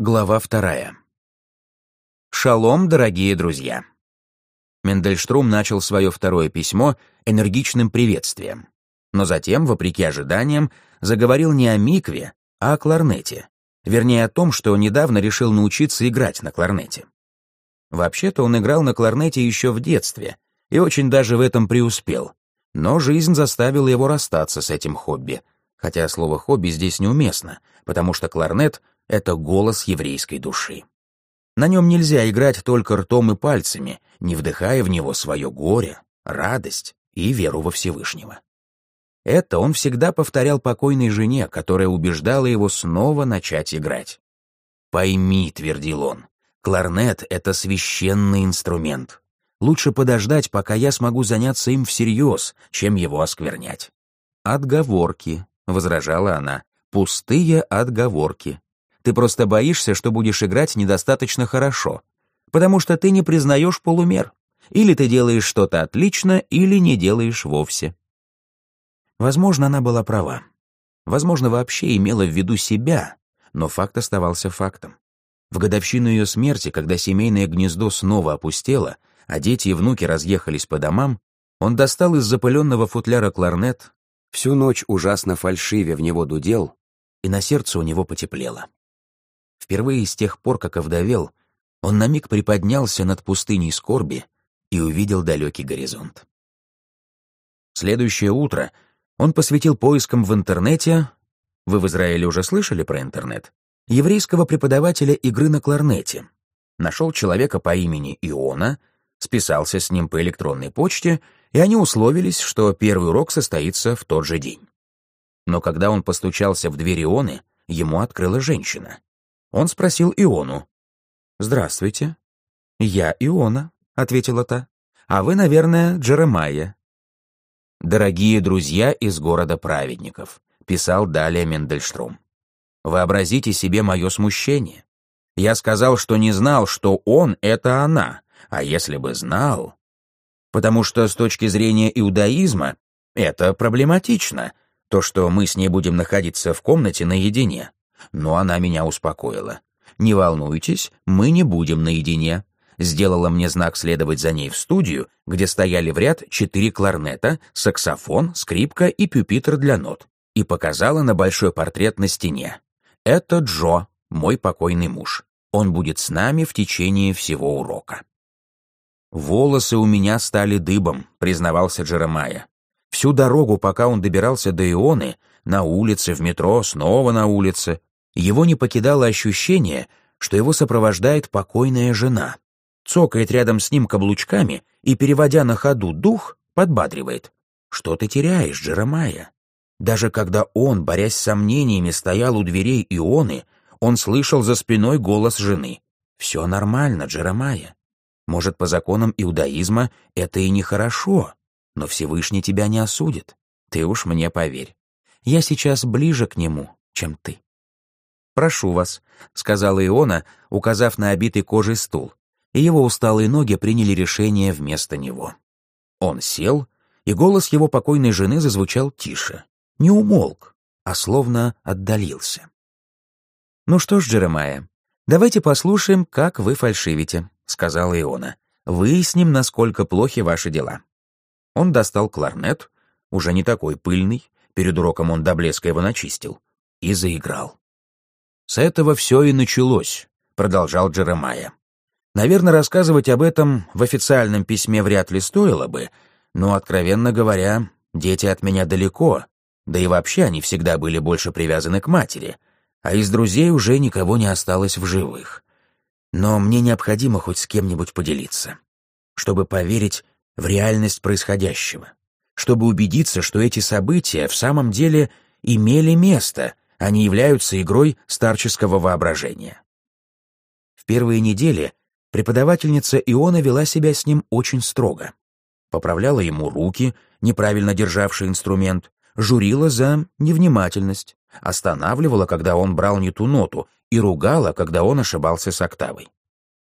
Глава вторая. Шалом, дорогие друзья. Мендельштрум начал свое второе письмо энергичным приветствием, но затем, вопреки ожиданиям, заговорил не о микве, а о кларнете, вернее о том, что недавно решил научиться играть на кларнете. Вообще-то он играл на кларнете еще в детстве и очень даже в этом преуспел, но жизнь заставила его расстаться с этим хобби, хотя слово «хобби» здесь неуместно, потому что кларнет — это голос еврейской души. На нем нельзя играть только ртом и пальцами, не вдыхая в него свое горе, радость и веру во Всевышнего. Это он всегда повторял покойной жене, которая убеждала его снова начать играть. «Пойми», — твердил он, — «кларнет — это священный инструмент. Лучше подождать, пока я смогу заняться им всерьез, чем его осквернять». «Отговорки», — возражала она, — «пустые отговорки. Ты просто боишься, что будешь играть недостаточно хорошо, потому что ты не признаешь полумер. Или ты делаешь что-то отлично, или не делаешь вовсе. Возможно, она была права. Возможно, вообще имела в виду себя, но факт оставался фактом. В годовщину ее смерти, когда семейное гнездо снова опустело, а дети и внуки разъехались по домам, он достал из запыленного футляра кларнет, всю ночь ужасно фальшиве в него дудел, и на сердце у него потеплело. Впервые с тех пор, как овдовел, он на миг приподнялся над пустыней скорби и увидел далекий горизонт. Следующее утро он посвятил поискам в интернете, вы в Израиле уже слышали про интернет, еврейского преподавателя игры на кларнете. Нашел человека по имени Иона, списался с ним по электронной почте, и они условились, что первый урок состоится в тот же день. Но когда он постучался в дверь Ионы, ему открыла женщина. Он спросил Иону. «Здравствуйте». «Я Иона», — ответила та. «А вы, наверное, Джеремайя». «Дорогие друзья из города праведников», — писал далее Мендельштром. «Вообразите себе мое смущение. Я сказал, что не знал, что он — это она, а если бы знал... Потому что с точки зрения иудаизма это проблематично, то, что мы с ней будем находиться в комнате наедине но она меня успокоила. «Не волнуйтесь, мы не будем наедине». Сделала мне знак следовать за ней в студию, где стояли в ряд четыре кларнета, саксофон, скрипка и пюпитр для нот, и показала на большой портрет на стене. «Это Джо, мой покойный муж. Он будет с нами в течение всего урока». «Волосы у меня стали дыбом», — признавался Джеремайя. Всю дорогу, пока он добирался до Ионы, на улице, в метро, снова на улице, его не покидало ощущение, что его сопровождает покойная жена. Цокает рядом с ним каблучками и, переводя на ходу дух, подбадривает. «Что ты теряешь, Джеремайя?» Даже когда он, борясь с сомнениями, стоял у дверей Ионы, он слышал за спиной голос жены. «Все нормально, Джеремайя. Может, по законам иудаизма это и нехорошо, но Всевышний тебя не осудит. Ты уж мне поверь. Я сейчас ближе к нему, чем ты». «Прошу вас», — сказала Иона, указав на обитый кожей стул, и его усталые ноги приняли решение вместо него. Он сел, и голос его покойной жены зазвучал тише, не умолк, а словно отдалился. «Ну что ж, Джеремайя, давайте послушаем, как вы фальшивите», — сказала Иона. «Выясним, насколько плохи ваши дела». Он достал кларнет, уже не такой пыльный, перед уроком он до блеска его начистил, и заиграл. «С этого все и началось», — продолжал Джеремайя. «Наверное, рассказывать об этом в официальном письме вряд ли стоило бы, но, откровенно говоря, дети от меня далеко, да и вообще они всегда были больше привязаны к матери, а из друзей уже никого не осталось в живых. Но мне необходимо хоть с кем-нибудь поделиться, чтобы поверить в реальность происходящего, чтобы убедиться, что эти события в самом деле имели место — они являются игрой старческого воображения. В первые недели преподавательница Иона вела себя с ним очень строго. Поправляла ему руки, неправильно державший инструмент, журила за невнимательность, останавливала, когда он брал не ту ноту, и ругала, когда он ошибался с октавой.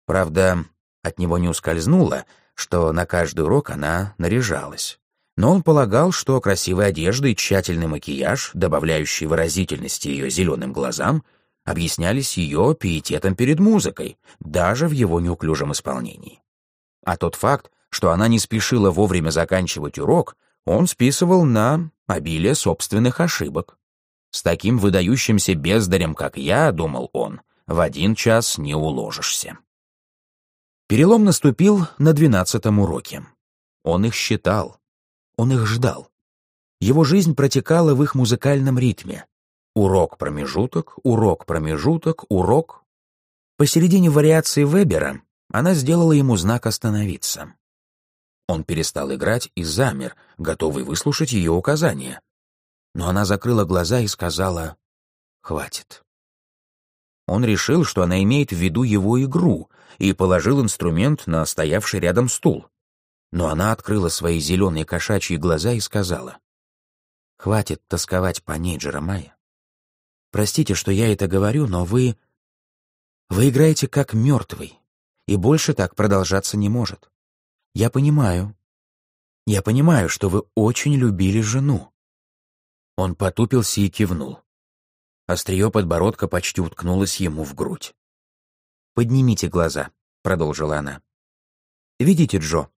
Правда, от него не ускользнуло, что на каждый урок она наряжалась но он полагал, что красивая одежда и тщательный макияж, добавляющий выразительности ее зеленым глазам, объяснялись ее пиететом перед музыкой, даже в его неуклюжем исполнении. А тот факт, что она не спешила вовремя заканчивать урок, он списывал на обилие собственных ошибок. С таким выдающимся бездарем, как я, думал он, в один час не уложишься. Перелом наступил на двенадцатом уроке. Он их считал, он их ждал. Его жизнь протекала в их музыкальном ритме. Урок-промежуток, урок-промежуток, урок. Посередине вариации Вебера она сделала ему знак «Остановиться». Он перестал играть и замер, готовый выслушать ее указания. Но она закрыла глаза и сказала «Хватит». Он решил, что она имеет в виду его игру, и положил инструмент на стоявший рядом стул. Но она открыла свои зеленые кошачьи глаза и сказала «Хватит тосковать по ней, Джеромайя. Простите, что я это говорю, но вы... Вы играете как мертвый, и больше так продолжаться не может. Я понимаю. Я понимаю, что вы очень любили жену». Он потупился и кивнул. Острие подбородка почти уткнулось ему в грудь. «Поднимите глаза», — продолжила она. «Видите Джо?»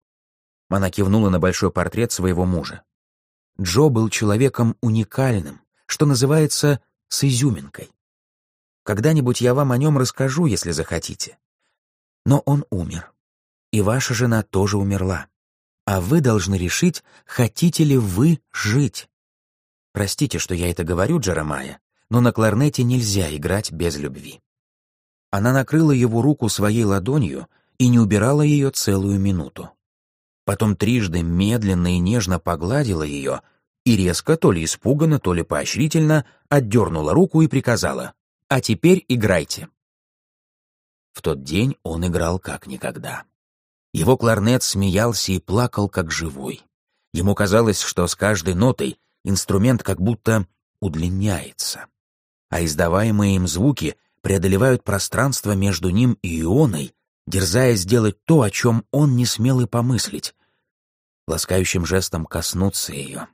Она кивнула на большой портрет своего мужа. Джо был человеком уникальным, что называется, с изюминкой. Когда-нибудь я вам о нем расскажу, если захотите. Но он умер и ваша жена тоже умерла. А вы должны решить, хотите ли вы жить. Простите, что я это говорю, Джеремайя, но на кларнете нельзя играть без любви. Она накрыла его руку своей ладонью и не убирала ее целую минуту. Потом трижды медленно и нежно погладила ее и резко, то ли испуганно, то ли поощрительно, отдернула руку и приказала «А теперь играйте». В тот день он играл как никогда. Его кларнет смеялся и плакал, как живой. Ему казалось, что с каждой нотой инструмент как будто удлиняется, а издаваемые им звуки преодолевают пространство между ним и ионой, дерзая сделать то, о чем он не смел и помыслить, ласкающим жестом коснуться ее,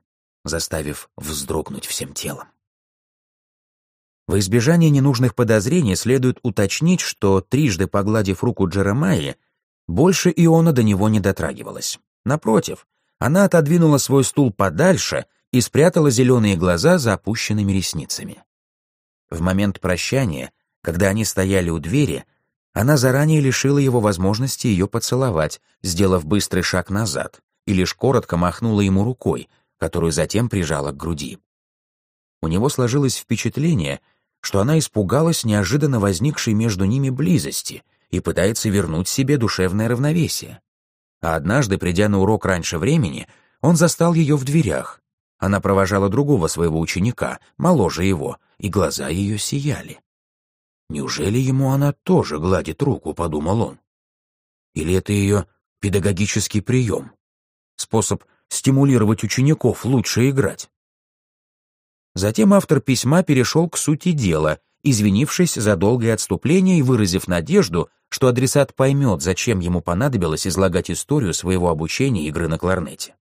заставив вздрогнуть всем телом. В избежание ненужных подозрений следует уточнить, что, трижды погладив руку Джеремайи, больше Иона до него не дотрагивалась. Напротив, она отодвинула свой стул подальше и спрятала зеленые глаза за опущенными ресницами. В момент прощания, когда они стояли у двери, она заранее лишила его возможности ее поцеловать, сделав быстрый шаг назад, и лишь коротко махнула ему рукой, которую затем прижала к груди. У него сложилось впечатление, что она испугалась неожиданно возникшей между ними близости — и пытается вернуть себе душевное равновесие. А однажды, придя на урок раньше времени, он застал ее в дверях. Она провожала другого своего ученика, моложе его, и глаза ее сияли. «Неужели ему она тоже гладит руку?» — подумал он. «Или это ее педагогический прием? Способ стимулировать учеников лучше играть?» Затем автор письма перешел к сути дела извинившись за долгое отступление и выразив надежду, что адресат поймет, зачем ему понадобилось излагать историю своего обучения игры на кларнете.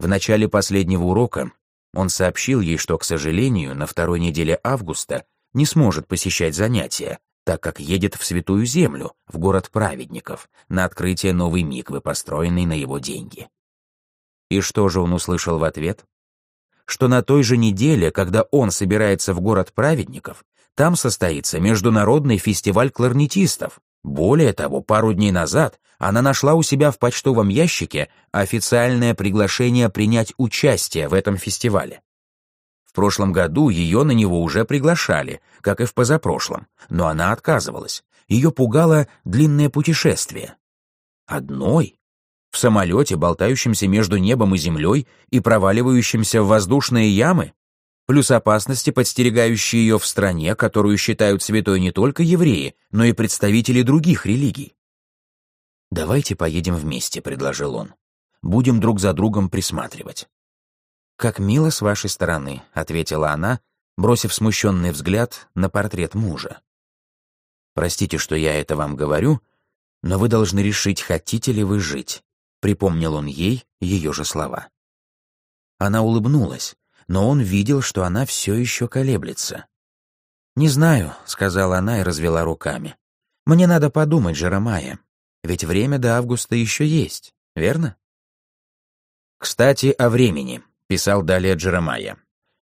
В начале последнего урока он сообщил ей, что, к сожалению, на второй неделе августа не сможет посещать занятия, так как едет в Святую Землю, в город праведников, на открытие новой миквы, построенной на его деньги. И что же он услышал в ответ? Что на той же неделе, когда он собирается в город праведников, там состоится международный фестиваль кларнетистов. Более того, пару дней назад она нашла у себя в почтовом ящике официальное приглашение принять участие в этом фестивале. В прошлом году ее на него уже приглашали, как и в позапрошлом, но она отказывалась. Ее пугало длинное путешествие. Одной? В самолете, болтающемся между небом и землей и проваливающемся в воздушные ямы? плюс опасности, подстерегающие ее в стране, которую считают святой не только евреи, но и представители других религий. «Давайте поедем вместе», — предложил он. «Будем друг за другом присматривать». «Как мило с вашей стороны», — ответила она, бросив смущенный взгляд на портрет мужа. «Простите, что я это вам говорю, но вы должны решить, хотите ли вы жить», — припомнил он ей ее же слова. Она улыбнулась, но он видел, что она все еще колеблется. «Не знаю», — сказала она и развела руками. «Мне надо подумать, Жеремая. Ведь время до августа еще есть, верно?» «Кстати, о времени», — писал далее Джеремайя.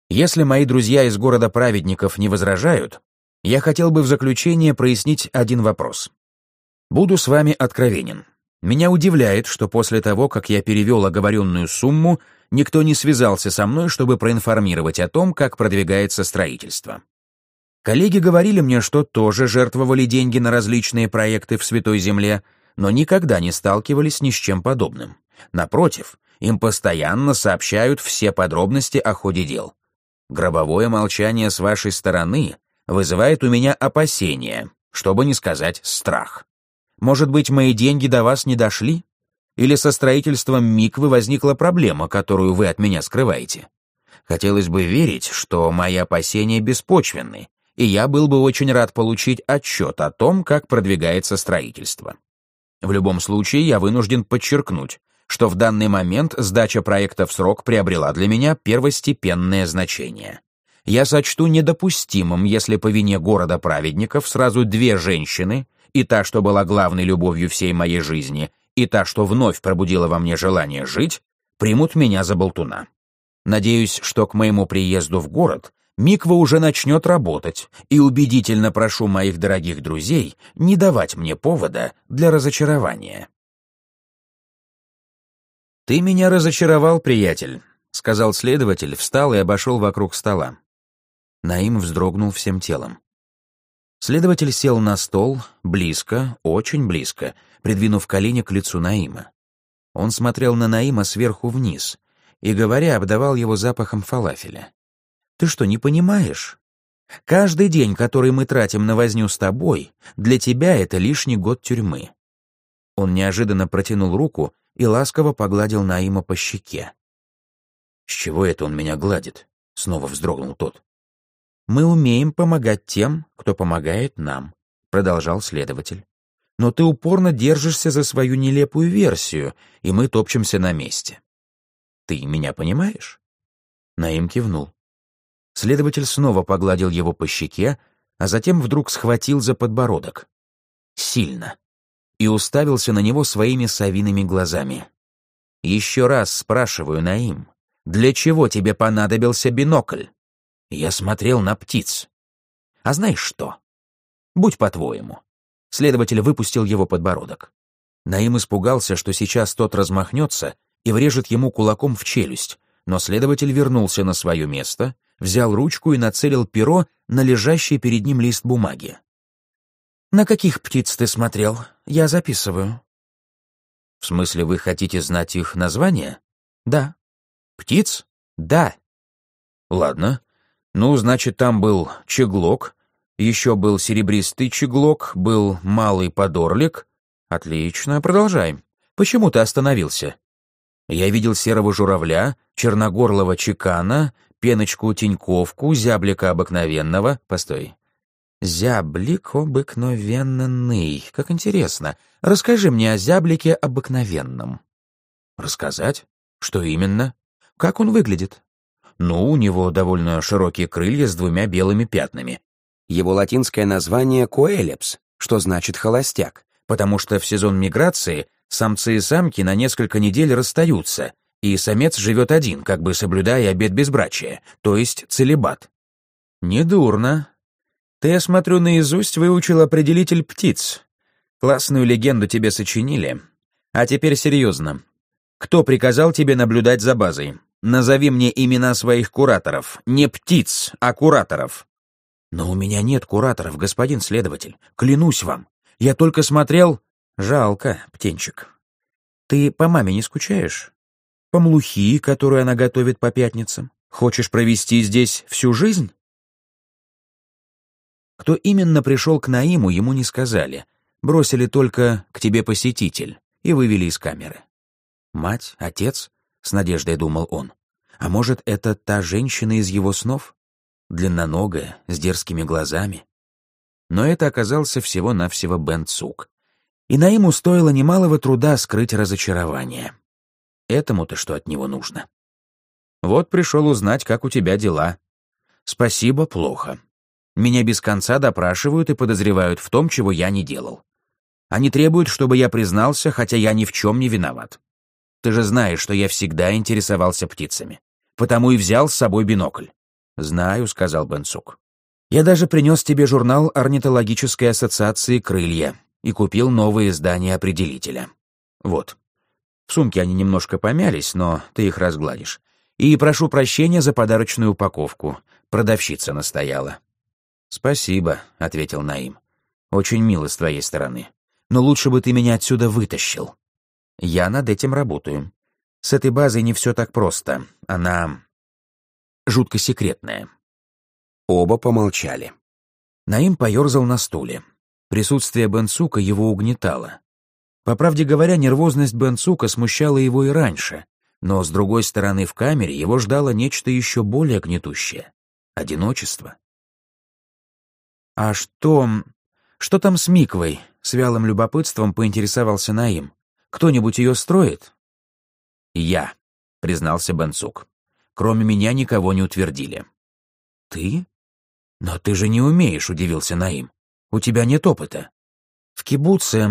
«Если мои друзья из города праведников не возражают, я хотел бы в заключение прояснить один вопрос. Буду с вами откровенен. Меня удивляет, что после того, как я перевел оговоренную сумму, никто не связался со мной, чтобы проинформировать о том, как продвигается строительство. Коллеги говорили мне, что тоже жертвовали деньги на различные проекты в Святой Земле, но никогда не сталкивались ни с чем подобным. Напротив, им постоянно сообщают все подробности о ходе дел. Гробовое молчание с вашей стороны вызывает у меня опасения, чтобы не сказать страх. Может быть, мои деньги до вас не дошли? Или со строительством Миквы возникла проблема, которую вы от меня скрываете? Хотелось бы верить, что мои опасения беспочвенны, и я был бы очень рад получить отчет о том, как продвигается строительство. В любом случае, я вынужден подчеркнуть, что в данный момент сдача проекта в срок приобрела для меня первостепенное значение. Я сочту недопустимым, если по вине города праведников сразу две женщины, и та, что была главной любовью всей моей жизни, и та, что вновь пробудила во мне желание жить, примут меня за болтуна. Надеюсь, что к моему приезду в город Миква уже начнет работать, и убедительно прошу моих дорогих друзей не давать мне повода для разочарования. «Ты меня разочаровал, приятель», — сказал следователь, встал и обошел вокруг стола. Наим вздрогнул всем телом. Следователь сел на стол, близко, очень близко, придвинув колени к лицу Наима. Он смотрел на Наима сверху вниз и, говоря, обдавал его запахом фалафеля. Ты что, не понимаешь? Каждый день, который мы тратим на возню с тобой, для тебя это лишний год тюрьмы». Он неожиданно протянул руку и ласково погладил Наима по щеке. «С чего это он меня гладит?» — снова вздрогнул тот. «Мы умеем помогать тем, кто помогает нам», — продолжал следователь. «Но ты упорно держишься за свою нелепую версию, и мы топчемся на месте. Ты меня понимаешь?» Наим кивнул. Следователь снова погладил его по щеке, а затем вдруг схватил за подбородок. Сильно. И уставился на него своими совиными глазами. «Еще раз спрашиваю, Наим, для чего тебе понадобился бинокль?» Я смотрел на птиц. «А знаешь что? Будь по-твоему». Следователь выпустил его подбородок. Наим испугался, что сейчас тот размахнется и врежет ему кулаком в челюсть, но следователь вернулся на свое место, взял ручку и нацелил перо на лежащий перед ним лист бумаги. «На каких птиц ты смотрел? Я записываю». «В смысле, вы хотите знать их название?» «Да». «Птиц?» «Да». «Ладно. Ну, значит, там был чеглок, еще был серебристый чеглок, был малый подорлик. Отлично, продолжаем. Почему ты остановился?» Я видел серого журавля, черногорлого чекана, пеночку-тиньковку, зяблика обыкновенного. Постой. Зяблик обыкновенный. Как интересно. Расскажи мне о зяблике обыкновенном. Рассказать? Что именно? Как он выглядит? Ну, у него довольно широкие крылья с двумя белыми пятнами. Его латинское название коэлепс, что значит холостяк, потому что в сезон миграции самцы и самки на несколько недель расстаются, и самец живет один, как бы соблюдая обет безбрачия, то есть целебат. Недурно. Ты, я смотрю, наизусть выучил определитель птиц. Классную легенду тебе сочинили. А теперь серьезно. Кто приказал тебе наблюдать за базой? Назови мне имена своих кураторов. Не птиц, а кураторов. Но у меня нет кураторов, господин следователь. Клянусь вам. Я только смотрел... Жалко, птенчик. Ты по маме не скучаешь? По млухи, которую она готовит по пятницам? Хочешь провести здесь всю жизнь? Кто именно пришел к Наиму, ему не сказали. Бросили только «к тебе посетитель» и вывели из камеры. Мать, отец, с надеждой думал он. А может, это та женщина из его снов? Длинноногая, с дерзкими глазами. Но это оказался всего-навсего Бен Цук. И Наиму стоило немалого труда скрыть разочарование. Этому-то что от него нужно? Вот пришел узнать, как у тебя дела. Спасибо, плохо. Меня без конца допрашивают и подозревают в том, чего я не делал. Они требуют, чтобы я признался, хотя я ни в чем не виноват. Ты же знаешь, что я всегда интересовался птицами. Потому и взял с собой бинокль. «Знаю», — сказал Бенцук. «Я даже принес тебе журнал Орнитологической ассоциации «Крылья» и купил новое издание определителя. Вот. В сумке они немножко помялись, но ты их разгладишь. И прошу прощения за подарочную упаковку. Продавщица настояла». «Спасибо», — ответил Наим. «Очень мило с твоей стороны. Но лучше бы ты меня отсюда вытащил. Я над этим работаю. С этой базой не все так просто. Она жутко секретная». Оба помолчали. Наим поерзал на стуле. Присутствие Бенцука его угнетало. По правде говоря, нервозность Бенцука смущала его и раньше, но, с другой стороны, в камере его ждало нечто еще более гнетущее — одиночество. «А что... что там с Миквой?» — с вялым любопытством поинтересовался Наим. «Кто-нибудь ее строит?» «Я», — признался Бенцук. «Кроме меня никого не утвердили». «Ты? Но ты же не умеешь», — удивился Наим. «У тебя нет опыта». «В кибуце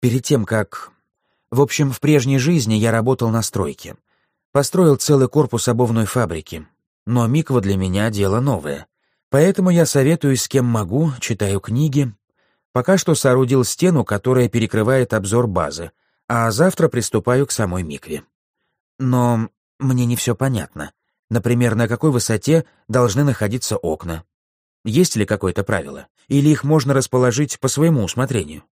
Перед тем, как... В общем, в прежней жизни я работал на стройке. Построил целый корпус обувной фабрики. Но миква для меня — дело новое. Поэтому я советуюсь с кем могу, читаю книги. Пока что соорудил стену, которая перекрывает обзор базы, а завтра приступаю к самой микве. Но мне не все понятно. Например, на какой высоте должны находиться окна? Есть ли какое-то правило? Или их можно расположить по своему усмотрению?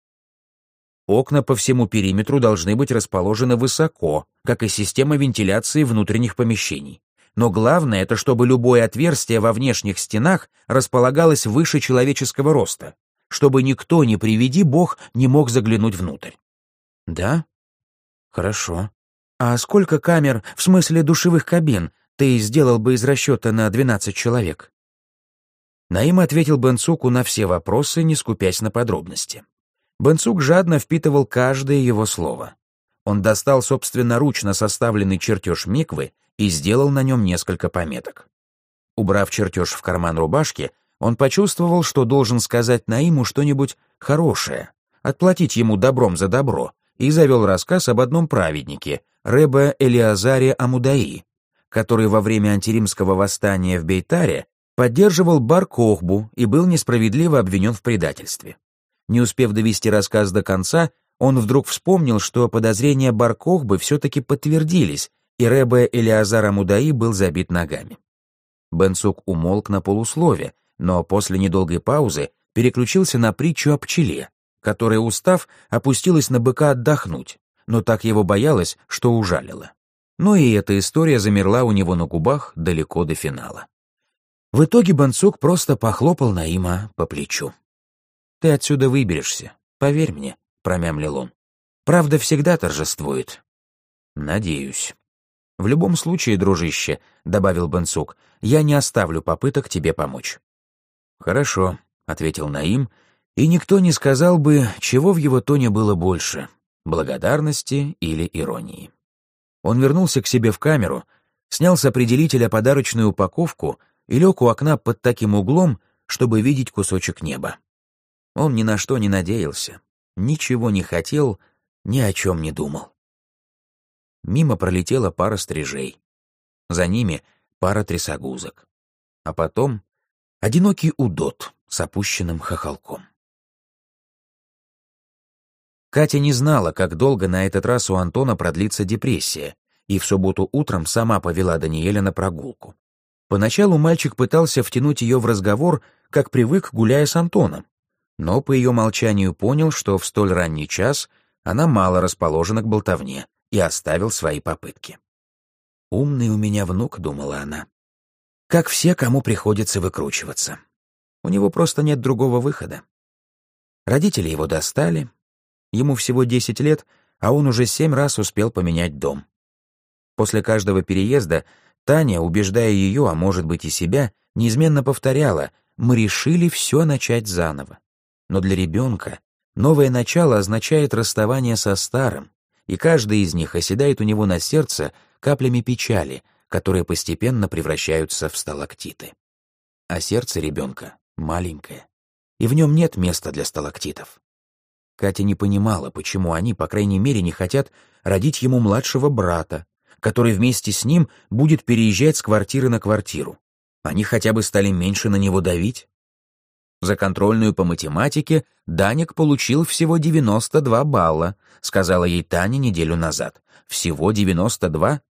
Окна по всему периметру должны быть расположены высоко, как и система вентиляции внутренних помещений. Но главное — это чтобы любое отверстие во внешних стенах располагалось выше человеческого роста, чтобы никто, не приведи бог, не мог заглянуть внутрь. Да? Хорошо. А сколько камер, в смысле душевых кабин, ты сделал бы из расчета на 12 человек? Наим ответил Бенцуку на все вопросы, не скупясь на подробности. Бенцук жадно впитывал каждое его слово. Он достал собственноручно составленный чертеж миквы и сделал на нем несколько пометок. Убрав чертеж в карман рубашки, он почувствовал, что должен сказать Наиму что-нибудь хорошее, отплатить ему добром за добро, и завел рассказ об одном праведнике, Рэбе Элиазаре Амудаи, который во время антиримского восстания в Бейтаре поддерживал Бар-Кохбу и был несправедливо обвинен в предательстве. Не успев довести рассказ до конца, он вдруг вспомнил, что подозрения Баркохбы все-таки подтвердились, и Рэбе Элиазар Амудаи был забит ногами. Бенцук умолк на полуслове, но после недолгой паузы переключился на притчу о пчеле, которая, устав, опустилась на быка отдохнуть, но так его боялась, что ужалила. Но и эта история замерла у него на губах далеко до финала. В итоге Бенцук просто похлопал Наима по плечу. Ты отсюда выберешься, поверь мне», — промямлил он. «Правда всегда торжествует». «Надеюсь». «В любом случае, дружище», — добавил Бенцук, — «я не оставлю попыток тебе помочь». «Хорошо», — ответил Наим, и никто не сказал бы, чего в его тоне было больше — благодарности или иронии. Он вернулся к себе в камеру, снял с определителя подарочную упаковку и лег у окна под таким углом, чтобы видеть кусочек неба. Он ни на что не надеялся, ничего не хотел, ни о чем не думал. Мимо пролетела пара стрижей. За ними пара трясогузок. А потом одинокий удот с опущенным хохолком. Катя не знала, как долго на этот раз у Антона продлится депрессия, и в субботу утром сама повела Даниэля на прогулку. Поначалу мальчик пытался втянуть ее в разговор, как привык, гуляя с Антоном, но по ее молчанию понял, что в столь ранний час она мало расположена к болтовне, и оставил свои попытки. «Умный у меня внук», — думала она. «Как все, кому приходится выкручиваться. У него просто нет другого выхода. Родители его достали, ему всего 10 лет, а он уже семь раз успел поменять дом. После каждого переезда Таня, убеждая ее, а может быть и себя, неизменно повторяла, мы решили все начать заново. Но для ребенка новое начало означает расставание со старым, и каждый из них оседает у него на сердце каплями печали, которые постепенно превращаются в сталактиты. А сердце ребенка маленькое, и в нем нет места для сталактитов. Катя не понимала, почему они, по крайней мере, не хотят родить ему младшего брата, который вместе с ним будет переезжать с квартиры на квартиру. Они хотя бы стали меньше на него давить. За контрольную по математике Даник получил всего 92 балла, сказала ей Таня неделю назад. Всего 92?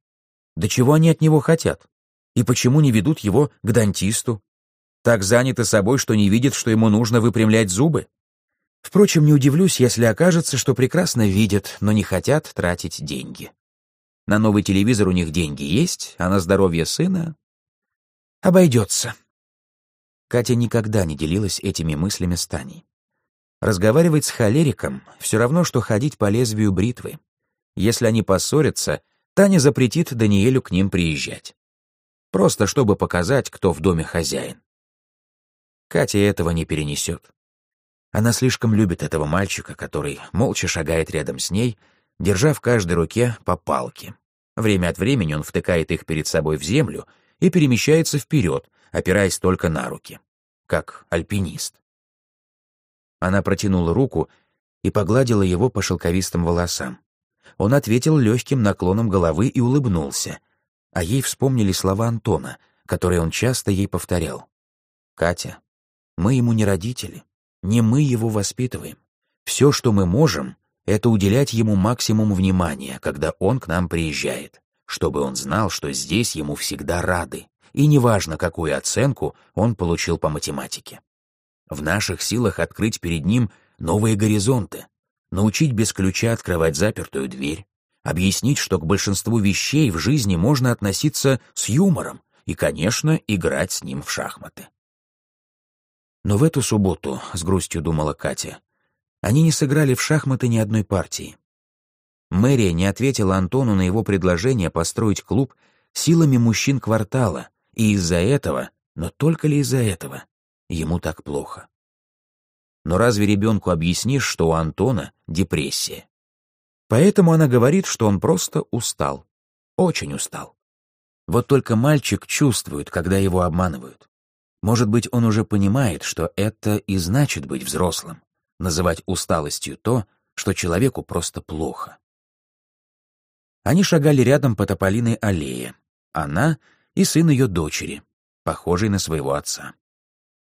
Да чего они от него хотят? И почему не ведут его к дантисту? Так заняты собой, что не видят, что ему нужно выпрямлять зубы? Впрочем, не удивлюсь, если окажется, что прекрасно видят, но не хотят тратить деньги. На новый телевизор у них деньги есть, а на здоровье сына обойдется. Катя никогда не делилась этими мыслями с Таней. Разговаривать с холериком все равно, что ходить по лезвию бритвы. Если они поссорятся, Таня запретит Даниэлю к ним приезжать. Просто чтобы показать, кто в доме хозяин. Катя этого не перенесет. Она слишком любит этого мальчика, который молча шагает рядом с ней, держа в каждой руке по палке. Время от времени он втыкает их перед собой в землю и перемещается вперед, опираясь только на руки, как альпинист. Она протянула руку и погладила его по шелковистым волосам. Он ответил легким наклоном головы и улыбнулся, а ей вспомнили слова Антона, которые он часто ей повторял. «Катя, мы ему не родители, не мы его воспитываем. Все, что мы можем, это уделять ему максимум внимания, когда он к нам приезжает, чтобы он знал, что здесь ему всегда рады, и неважно, какую оценку он получил по математике. В наших силах открыть перед ним новые горизонты, научить без ключа открывать запертую дверь, объяснить, что к большинству вещей в жизни можно относиться с юмором и, конечно, играть с ним в шахматы. Но в эту субботу, с грустью думала Катя, они не сыграли в шахматы ни одной партии. Мэрия не ответила Антону на его предложение построить клуб силами мужчин квартала, и из-за этого, но только ли из-за этого, ему так плохо. Но разве ребенку объяснишь, что у Антона депрессия? Поэтому она говорит, что он просто устал. Очень устал. Вот только мальчик чувствует, когда его обманывают. Может быть, он уже понимает, что это и значит быть взрослым, называть усталостью то, что человеку просто плохо. Они шагали рядом по тополиной аллее. Она и сын ее дочери, похожий на своего отца.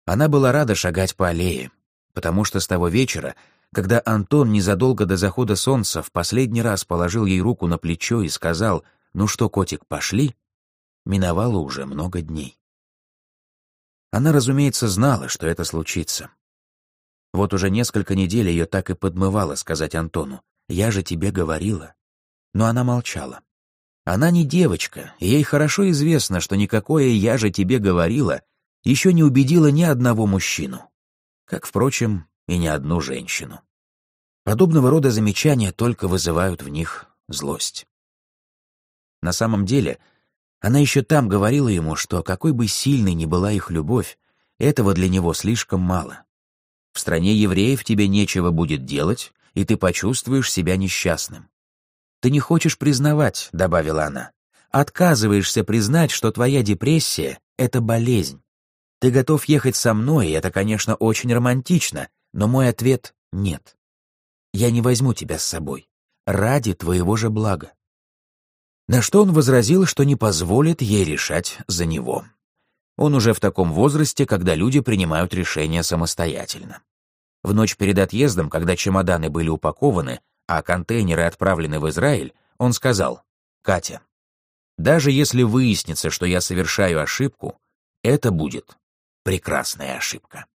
Она была рада шагать по аллее, потому что с того вечера, когда Антон незадолго до захода солнца в последний раз положил ей руку на плечо и сказал «Ну что, котик, пошли?», миновало уже много дней. Она, разумеется, знала, что это случится. Вот уже несколько недель ее так и подмывало сказать Антону «Я же тебе говорила». Но она молчала. Она не девочка, ей хорошо известно, что никакое «я же тебе говорила» еще не убедило ни одного мужчину. Как, впрочем, и ни одну женщину. Подобного рода замечания только вызывают в них злость. На самом деле, она еще там говорила ему, что какой бы сильной ни была их любовь, этого для него слишком мало. В стране евреев тебе нечего будет делать, и ты почувствуешь себя несчастным. Ты не хочешь признавать, добавила она. Отказываешься признать, что твоя депрессия — это болезнь. Ты готов ехать со мной, и это, конечно, очень романтично, но мой ответ — нет. Я не возьму тебя с собой. Ради твоего же блага. На что он возразил, что не позволит ей решать за него. Он уже в таком возрасте, когда люди принимают решения самостоятельно. В ночь перед отъездом, когда чемоданы были упакованы, а контейнеры отправлены в Израиль, он сказал, «Катя, даже если выяснится, что я совершаю ошибку, это будет прекрасная ошибка».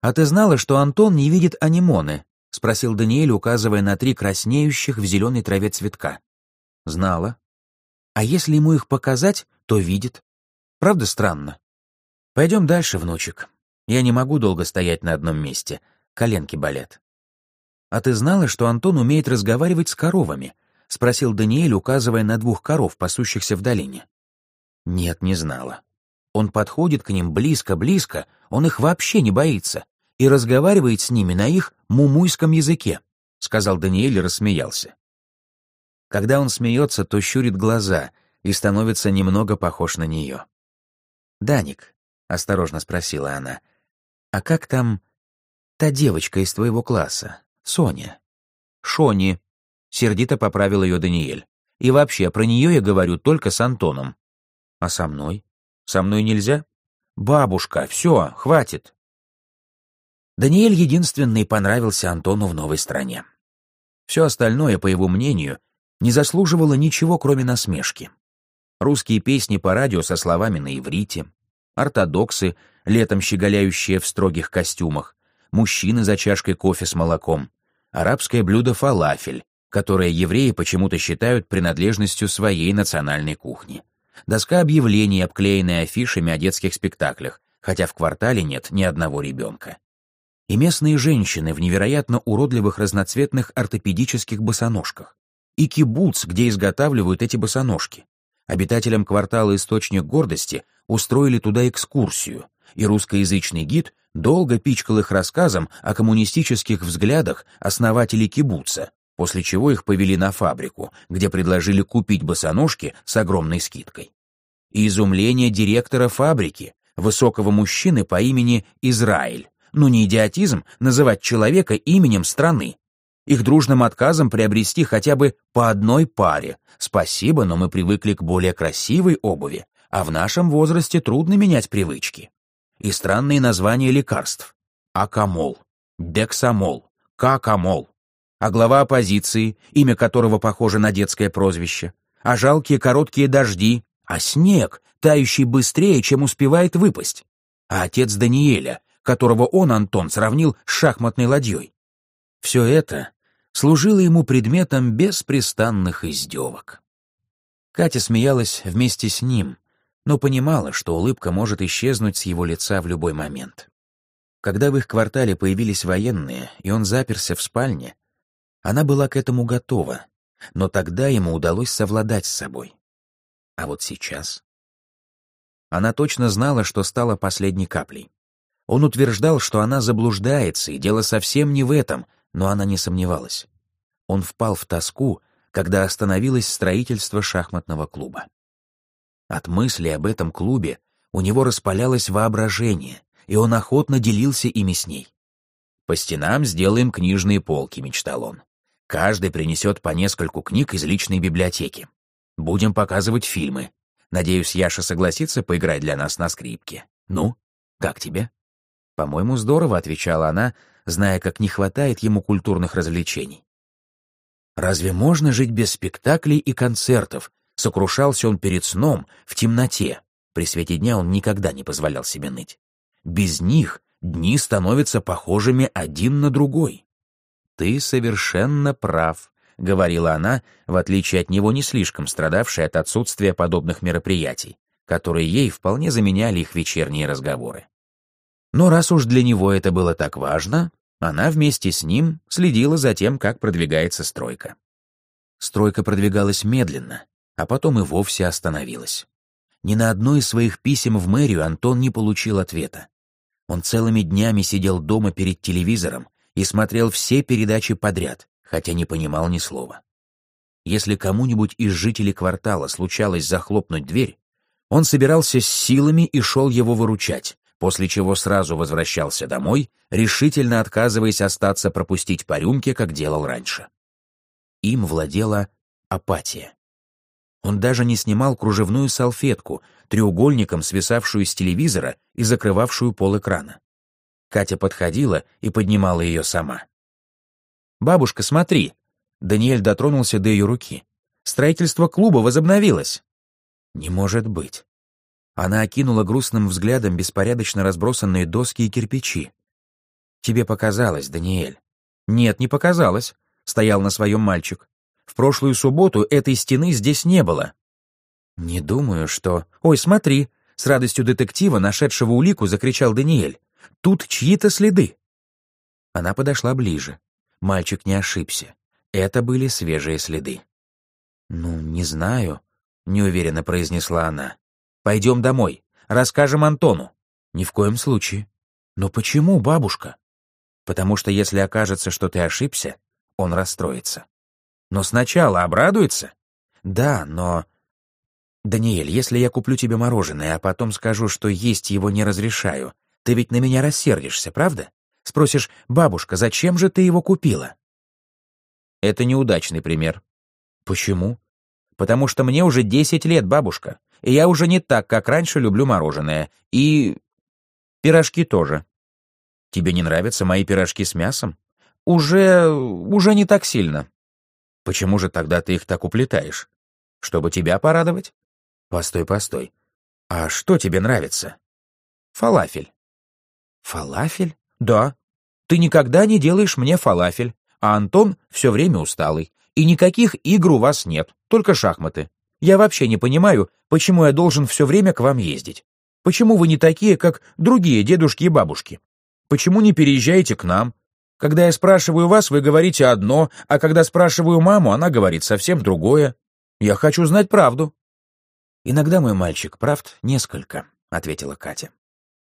«А ты знала, что Антон не видит анимоны?» — спросил Даниэль, указывая на три краснеющих в зеленой траве цветка. «Знала. А если ему их показать, то видит. Правда странно? Пойдем дальше, внучек. Я не могу долго стоять на одном месте. Коленки болят». «А ты знала, что Антон умеет разговаривать с коровами?» — спросил Даниэль, указывая на двух коров, пасущихся в долине. «Нет, не знала. Он подходит к ним близко-близко, он их вообще не боится и разговаривает с ними на их мумуйском языке», — сказал Даниэль и рассмеялся. Когда он смеется, то щурит глаза и становится немного похож на нее. «Даник», — осторожно спросила она, «А как там та девочка из твоего класса, Соня?» «Шони», — сердито поправил ее Даниэль. «И вообще, про нее я говорю только с Антоном». «А со мной? Со мной нельзя?» «Бабушка, все, хватит». Даниэль единственный понравился Антону в новой стране. Все остальное, по его мнению, не заслуживало ничего, кроме насмешки. Русские песни по радио со словами на иврите, ортодоксы, летом щеголяющие в строгих костюмах, мужчины за чашкой кофе с молоком, арабское блюдо фалафель, которое евреи почему-то считают принадлежностью своей национальной кухни. Доска объявлений, обклеенная афишами о детских спектаклях, хотя в квартале нет ни одного ребенка. И местные женщины в невероятно уродливых разноцветных ортопедических босоножках. И кибуц, где изготавливают эти босоножки. Обитателям квартала «Источник гордости» устроили туда экскурсию, и русскоязычный гид долго пичкал их рассказом о коммунистических взглядах основателей кибуца, после чего их повели на фабрику, где предложили купить босоножки с огромной скидкой. И изумление директора фабрики, высокого мужчины по имени Израиль. Ну не идиотизм называть человека именем страны. Их дружным отказом приобрести хотя бы по одной паре. Спасибо, но мы привыкли к более красивой обуви, а в нашем возрасте трудно менять привычки. И странные названия лекарств. Акамол, дексамол, какамол. А глава оппозиции, имя которого похоже на детское прозвище. А жалкие короткие дожди, а снег, тающий быстрее, чем успевает выпасть. А отец Даниэля, которого он, Антон, сравнил с шахматной ладьей. Все это служило ему предметом беспрестанных издевок. Катя смеялась вместе с ним, но понимала, что улыбка может исчезнуть с его лица в любой момент. Когда в их квартале появились военные, и он заперся в спальне, она была к этому готова, но тогда ему удалось совладать с собой. А вот сейчас... Она точно знала, что стала последней каплей. Он утверждал, что она заблуждается, и дело совсем не в этом, но она не сомневалась. Он впал в тоску, когда остановилось строительство шахматного клуба. От мысли об этом клубе у него распалялось воображение, и он охотно делился ими с ней. «По стенам сделаем книжные полки», — мечтал он. «Каждый принесет по нескольку книг из личной библиотеки. Будем показывать фильмы. Надеюсь, Яша согласится поиграть для нас на скрипке. Ну, как тебе?» «По-моему, здорово», — отвечала она, зная, как не хватает ему культурных развлечений. Разве можно жить без спектаклей и концертов? Сокрушался он перед сном, в темноте. При свете дня он никогда не позволял себе ныть. Без них дни становятся похожими один на другой. «Ты совершенно прав», — говорила она, в отличие от него не слишком страдавшая от отсутствия подобных мероприятий, которые ей вполне заменяли их вечерние разговоры. Но раз уж для него это было так важно, она вместе с ним следила за тем, как продвигается стройка. Стройка продвигалась медленно, а потом и вовсе остановилась. Ни на одно из своих писем в мэрию Антон не получил ответа. Он целыми днями сидел дома перед телевизором и смотрел все передачи подряд, хотя не понимал ни слова. Если кому-нибудь из жителей квартала случалось захлопнуть дверь, он собирался с силами и шел его выручать, после чего сразу возвращался домой, решительно отказываясь остаться пропустить по рюмке, как делал раньше. Им владела апатия. Он даже не снимал кружевную салфетку, треугольником свисавшую с телевизора и закрывавшую пол экрана. Катя подходила и поднимала ее сама. «Бабушка, смотри!» Даниэль дотронулся до ее руки. «Строительство клуба возобновилось!» «Не может быть!» Она окинула грустным взглядом беспорядочно разбросанные доски и кирпичи. «Тебе показалось, Даниэль». «Нет, не показалось», — стоял на своем мальчик. «В прошлую субботу этой стены здесь не было». «Не думаю, что...» «Ой, смотри!» — с радостью детектива, нашедшего улику, закричал Даниэль. «Тут чьи-то следы». Она подошла ближе. Мальчик не ошибся. Это были свежие следы. «Ну, не знаю», — неуверенно произнесла она. Пойдем домой. Расскажем Антону. Ни в коем случае. Но почему, бабушка? Потому что если окажется, что ты ошибся, он расстроится. Но сначала обрадуется? Да, но... Даниэль, если я куплю тебе мороженое, а потом скажу, что есть его не разрешаю, Ты ведь на меня рассердишься, правда? Спросишь, бабушка, зачем же ты его купила? Это неудачный пример. Почему? Потому что мне уже 10 лет, бабушка, и я уже не так, как раньше люблю мороженое. И пирожки тоже. Тебе не нравятся мои пирожки с мясом? Уже... уже не так сильно. Почему же тогда ты их так уплетаешь? Чтобы тебя порадовать? Постой, постой. А что тебе нравится? Фалафель. Фалафель? Да. Ты никогда не делаешь мне фалафель, а Антон все время усталый. И никаких игр у вас нет, только шахматы. Я вообще не понимаю, почему я должен все время к вам ездить. Почему вы не такие, как другие дедушки и бабушки? Почему не переезжаете к нам? Когда я спрашиваю вас, вы говорите одно, а когда спрашиваю маму, она говорит совсем другое. Я хочу знать правду». «Иногда, мой мальчик, правд несколько», — ответила Катя.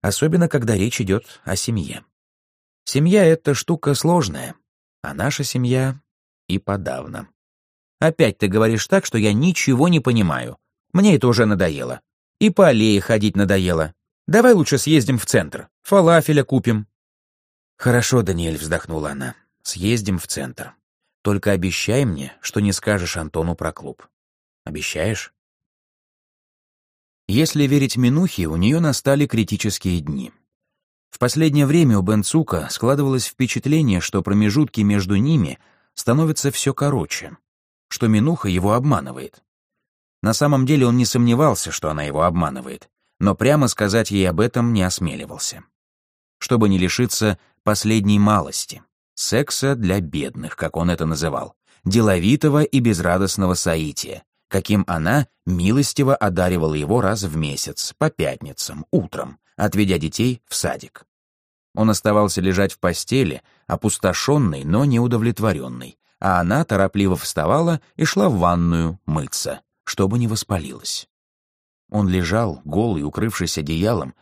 «Особенно, когда речь идет о семье. Семья — это штука сложная, а наша семья и подавно. Опять ты говоришь так, что я ничего не понимаю. Мне это уже надоело. И по аллее ходить надоело. Давай лучше съездим в центр, фалафеля купим». «Хорошо, Даниэль», — вздохнула она, — «съездим в центр. Только обещай мне, что не скажешь Антону про клуб. Обещаешь?» Если верить Минухе, у нее настали критические дни. В последнее время у Бенцука складывалось впечатление, что промежутки между ними становятся все короче, что Минуха его обманывает. На самом деле он не сомневался, что она его обманывает, но прямо сказать ей об этом не осмеливался. Чтобы не лишиться последней малости — секса для бедных, как он это называл, деловитого и безрадостного соития, каким она милостиво одаривала его раз в месяц, по пятницам, утром, отведя детей в садик. Он оставался лежать в постели, опустошенный, но неудовлетворенный, а она торопливо вставала и шла в ванную мыться, чтобы не воспалилась. Он лежал, голый, укрывшись одеялом,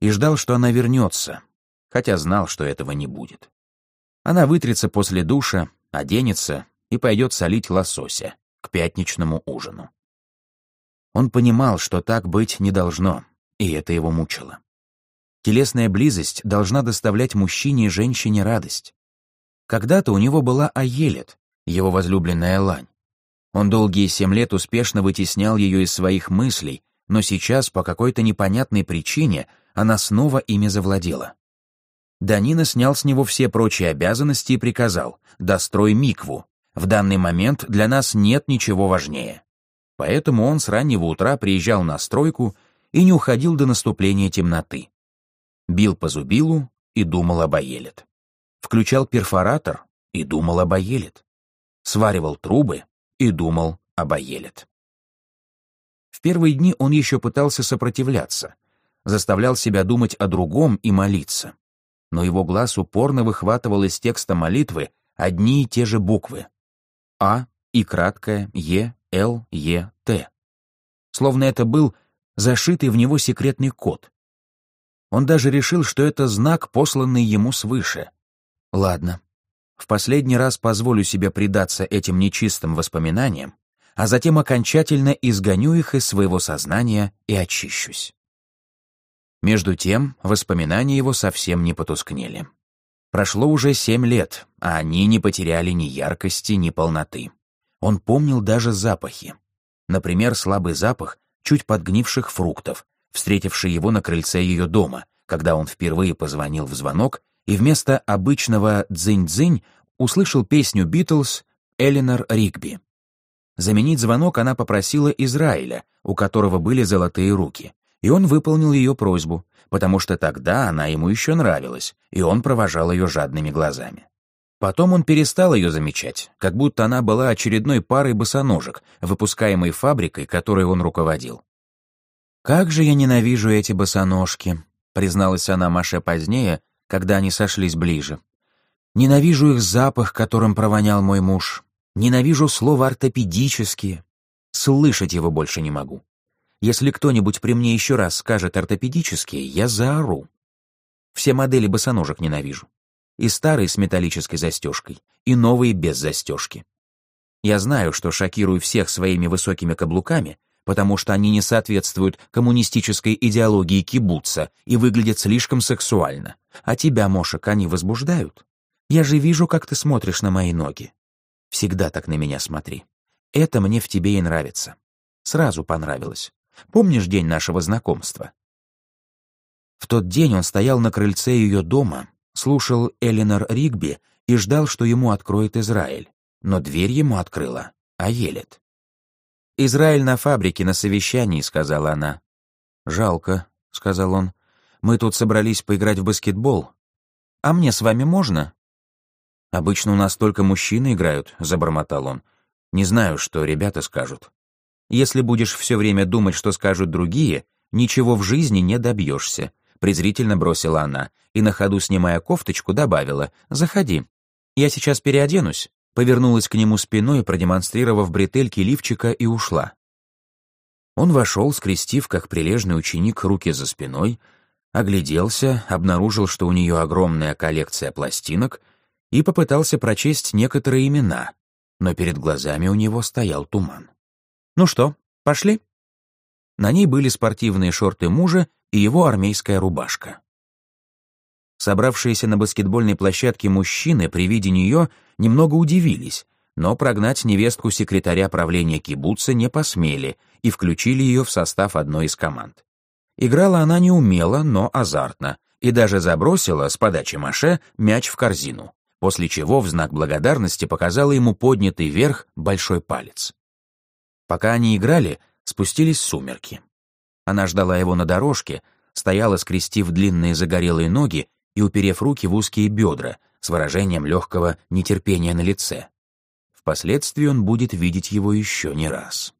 и ждал, что она вернется, хотя знал, что этого не будет. Она вытрется после душа, оденется и пойдет солить лосося к пятничному ужину. Он понимал, что так быть не должно, и это его мучило. Телесная близость должна доставлять мужчине и женщине радость. Когда-то у него была Аелет, его возлюбленная лань. Он долгие семь лет успешно вытеснял ее из своих мыслей, но сейчас по какой-то непонятной причине она снова ими завладела. Данина снял с него все прочие обязанности и приказал «Дострой микву. В данный момент для нас нет ничего важнее». Поэтому он с раннего утра приезжал на стройку и не уходил до наступления темноты. Бил по зубилу и думал об Аелет. Включал перфоратор и думал об Аелет. Сваривал трубы и думал об Аелет. В первые дни он еще пытался сопротивляться, заставлял себя думать о другом и молиться но его глаз упорно выхватывал из текста молитвы одни и те же буквы А и краткое Е, Л, Е, Т. Словно это был зашитый в него секретный код. Он даже решил, что это знак, посланный ему свыше. Ладно, в последний раз позволю себе предаться этим нечистым воспоминаниям, а затем окончательно изгоню их из своего сознания и очищусь. Между тем, воспоминания его совсем не потускнели. Прошло уже семь лет, а они не потеряли ни яркости, ни полноты. Он помнил даже запахи. Например, слабый запах чуть подгнивших фруктов, встретивший его на крыльце ее дома, когда он впервые позвонил в звонок и вместо обычного «дзынь-дзынь» услышал песню «Битлз» Эленор Ригби. Заменить звонок она попросила Израиля, у которого были золотые руки, и он выполнил ее просьбу, потому что тогда она ему еще нравилась, и он провожал ее жадными глазами. Потом он перестал ее замечать, как будто она была очередной парой босоножек, выпускаемой фабрикой, которой он руководил. «Как же я ненавижу эти босоножки», — призналась она Маше позднее, когда они сошлись ближе. «Ненавижу их запах, которым провонял мой муж. Ненавижу слово «ортопедические». Слышать его больше не могу. Если кто-нибудь при мне еще раз скажет ортопедические, я заору. Все модели босоножек ненавижу. И старые с металлической застежкой, и новые без застежки. Я знаю, что шокирую всех своими высокими каблуками, потому что они не соответствуют коммунистической идеологии кибуца и выглядят слишком сексуально. А тебя, Мошек, они возбуждают? Я же вижу, как ты смотришь на мои ноги. Всегда так на меня смотри. Это мне в тебе и нравится. Сразу понравилось. Помнишь день нашего знакомства? В тот день он стоял на крыльце ее дома, слушал Эленор Ригби и ждал, что ему откроет Израиль. Но дверь ему открыла Аелет. «Израиль на фабрике, на совещании», — сказала она. «Жалко», — сказал он. «Мы тут собрались поиграть в баскетбол. А мне с вами можно?» «Обычно у нас только мужчины играют», — забормотал он. «Не знаю, что ребята скажут. Если будешь все время думать, что скажут другие, ничего в жизни не добьешься», — презрительно бросила она и на ходу, снимая кофточку, добавила «Заходи. Я сейчас переоденусь» повернулась к нему спиной, продемонстрировав бретельки лифчика и ушла. Он вошел, скрестив, как прилежный ученик, руки за спиной, огляделся, обнаружил, что у нее огромная коллекция пластинок, и попытался прочесть некоторые имена, но перед глазами у него стоял туман. «Ну что, пошли?» На ней были спортивные шорты мужа и его армейская рубашка. Собравшиеся на баскетбольной площадке мужчины при виде нее немного удивились, но прогнать невестку секретаря правления кибуца не посмели и включили ее в состав одной из команд. Играла она неумело, но азартно, и даже забросила с подачи Маше мяч в корзину, после чего в знак благодарности показала ему поднятый вверх большой палец. Пока они играли, спустились сумерки. Она ждала его на дорожке, стояла, скрестив длинные загорелые ноги и уперев руки в узкие бедра с выражением легкого нетерпения на лице. Впоследствии он будет видеть его еще не раз.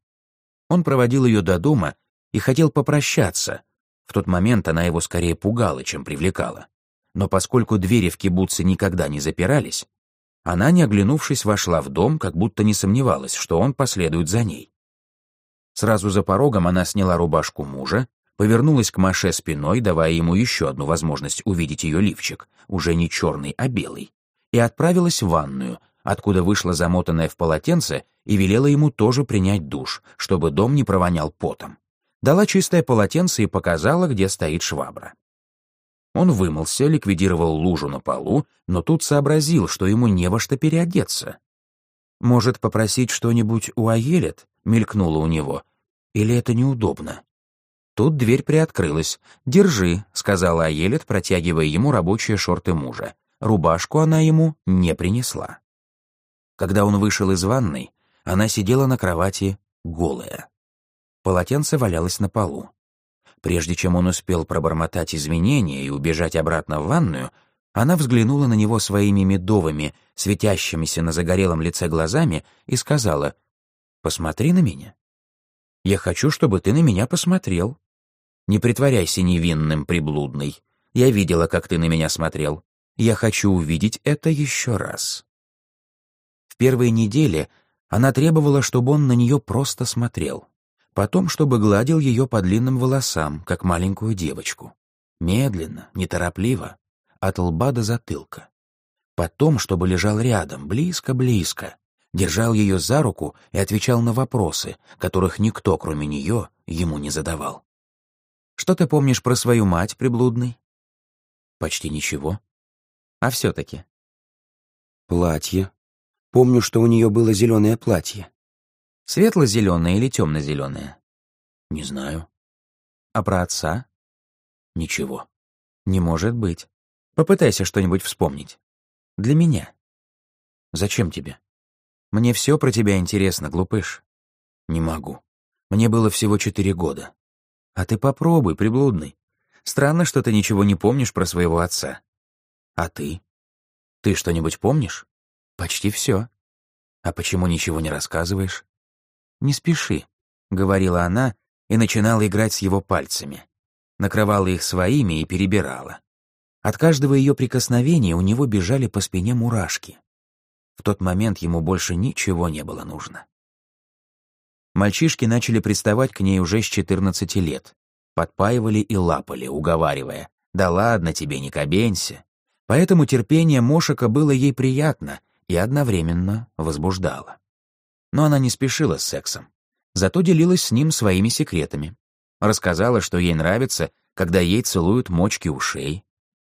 Он проводил ее до дома и хотел попрощаться. В тот момент она его скорее пугала, чем привлекала. Но поскольку двери в кибуце никогда не запирались, она, не оглянувшись, вошла в дом, как будто не сомневалась, что он последует за ней. Сразу за порогом она сняла рубашку мужа повернулась к Маше спиной, давая ему еще одну возможность увидеть ее лифчик, уже не черный, а белый, и отправилась в ванную, откуда вышла замотанная в полотенце и велела ему тоже принять душ, чтобы дом не провонял потом. Дала чистое полотенце и показала, где стоит швабра. Он вымылся, ликвидировал лужу на полу, но тут сообразил, что ему не во что переодеться. «Может, попросить что-нибудь у Аелет?» — мелькнуло у него. «Или это неудобно?» Тут дверь приоткрылась. «Держи», — сказала Аелет, протягивая ему рабочие шорты мужа. Рубашку она ему не принесла. Когда он вышел из ванной, она сидела на кровати голая. Полотенце валялось на полу. Прежде чем он успел пробормотать извинения и убежать обратно в ванную, она взглянула на него своими медовыми, светящимися на загорелом лице глазами и сказала, «Посмотри на меня. Я хочу, чтобы ты на меня посмотрел. Не притворяйся невинным, приблудный. Я видела, как ты на меня смотрел. Я хочу увидеть это еще раз. В первые недели она требовала, чтобы он на нее просто смотрел. Потом, чтобы гладил ее по длинным волосам, как маленькую девочку. Медленно, неторопливо, от лба до затылка. Потом, чтобы лежал рядом, близко-близко, держал ее за руку и отвечал на вопросы, которых никто, кроме нее, ему не задавал. Что ты помнишь про свою мать, приблудный? Почти ничего. А все-таки? Платье. Помню, что у нее было зеленое платье. Светло-зеленое или темно-зеленое? Не знаю. А про отца? Ничего. Не может быть. Попытайся что-нибудь вспомнить. Для меня. Зачем тебе? Мне все про тебя интересно, глупыш. Не могу. Мне было всего четыре года. А ты попробуй, приблудный. Странно, что ты ничего не помнишь про своего отца. А ты? Ты что-нибудь помнишь? Почти все. А почему ничего не рассказываешь? Не спеши, — говорила она и начинала играть с его пальцами. Накрывала их своими и перебирала. От каждого ее прикосновения у него бежали по спине мурашки. В тот момент ему больше ничего не было нужно. Мальчишки начали приставать к ней уже с 14 лет. Подпаивали и лапали, уговаривая. «Да ладно тебе, не кабенься». Поэтому терпение Мошика было ей приятно и одновременно возбуждало. Но она не спешила с сексом. зато делилась с ним своими секретами. Рассказала, что ей нравится, когда ей целуют мочки ушей,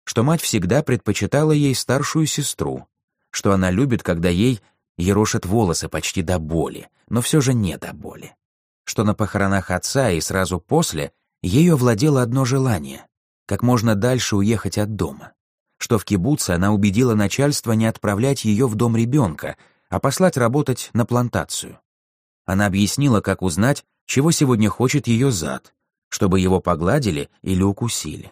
что мать всегда предпочитала ей старшую сестру, что она любит, когда ей ерошат волосы почти до боли, но все же не до боли, что на похоронах отца и сразу после ею овладело одно желание — как можно дальше уехать от дома, что в кибуце она убедила начальство не отправлять ее в дом ребенка, а послать работать на плантацию. Она объяснила, как узнать, чего сегодня хочет ее зад, чтобы его погладили или укусили.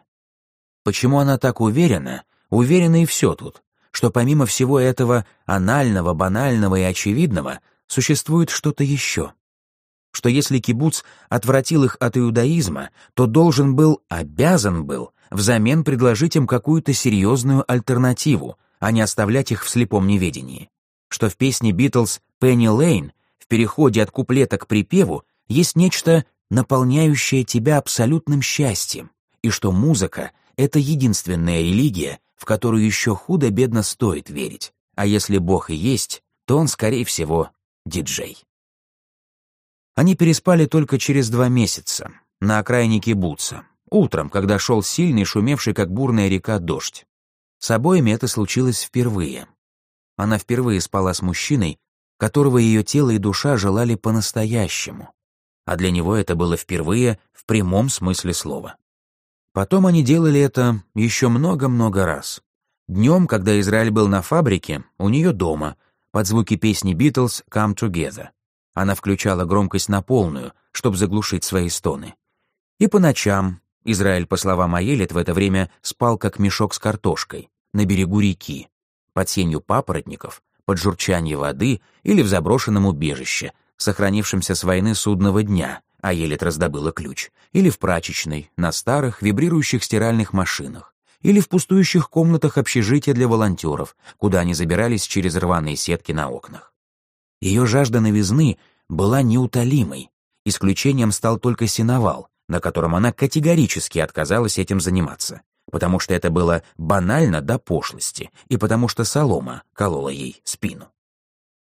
Почему она так уверена? Уверена и все тут, что помимо всего этого анального, банального и очевидного, существует что-то еще. Что если кибуц отвратил их от иудаизма, то должен был, обязан был, взамен предложить им какую-то серьезную альтернативу, а не оставлять их в слепом неведении. Что в песне Битлз «Пенни Лейн» в переходе от куплета к припеву есть нечто, наполняющее тебя абсолютным счастьем, и что музыка — это единственная религия, в которую еще худо-бедно стоит верить. А если Бог и есть, то он, скорее всего, диджей. Они переспали только через два месяца, на окраине кибуца, утром, когда шел сильный, шумевший, как бурная река, дождь. С обоими это случилось впервые. Она впервые спала с мужчиной, которого ее тело и душа желали по-настоящему, а для него это было впервые в прямом смысле слова. Потом они делали это еще много-много раз. Днем, когда Израиль был на фабрике, у нее дома, под звуки песни Битлз «Come Together». Она включала громкость на полную, чтобы заглушить свои стоны. И по ночам Израиль, по словам Аелит, в это время спал как мешок с картошкой на берегу реки, под сенью папоротников, под журчание воды или в заброшенном убежище, сохранившемся с войны судного дня, а Елит раздобыла ключ, или в прачечной, на старых, вибрирующих стиральных машинах, или в пустующих комнатах общежития для волонтеров, куда они забирались через рваные сетки на окнах. Ее жажда новизны была неутолимой, исключением стал только синовал, на котором она категорически отказалась этим заниматься, потому что это было банально до пошлости и потому что солома колола ей спину.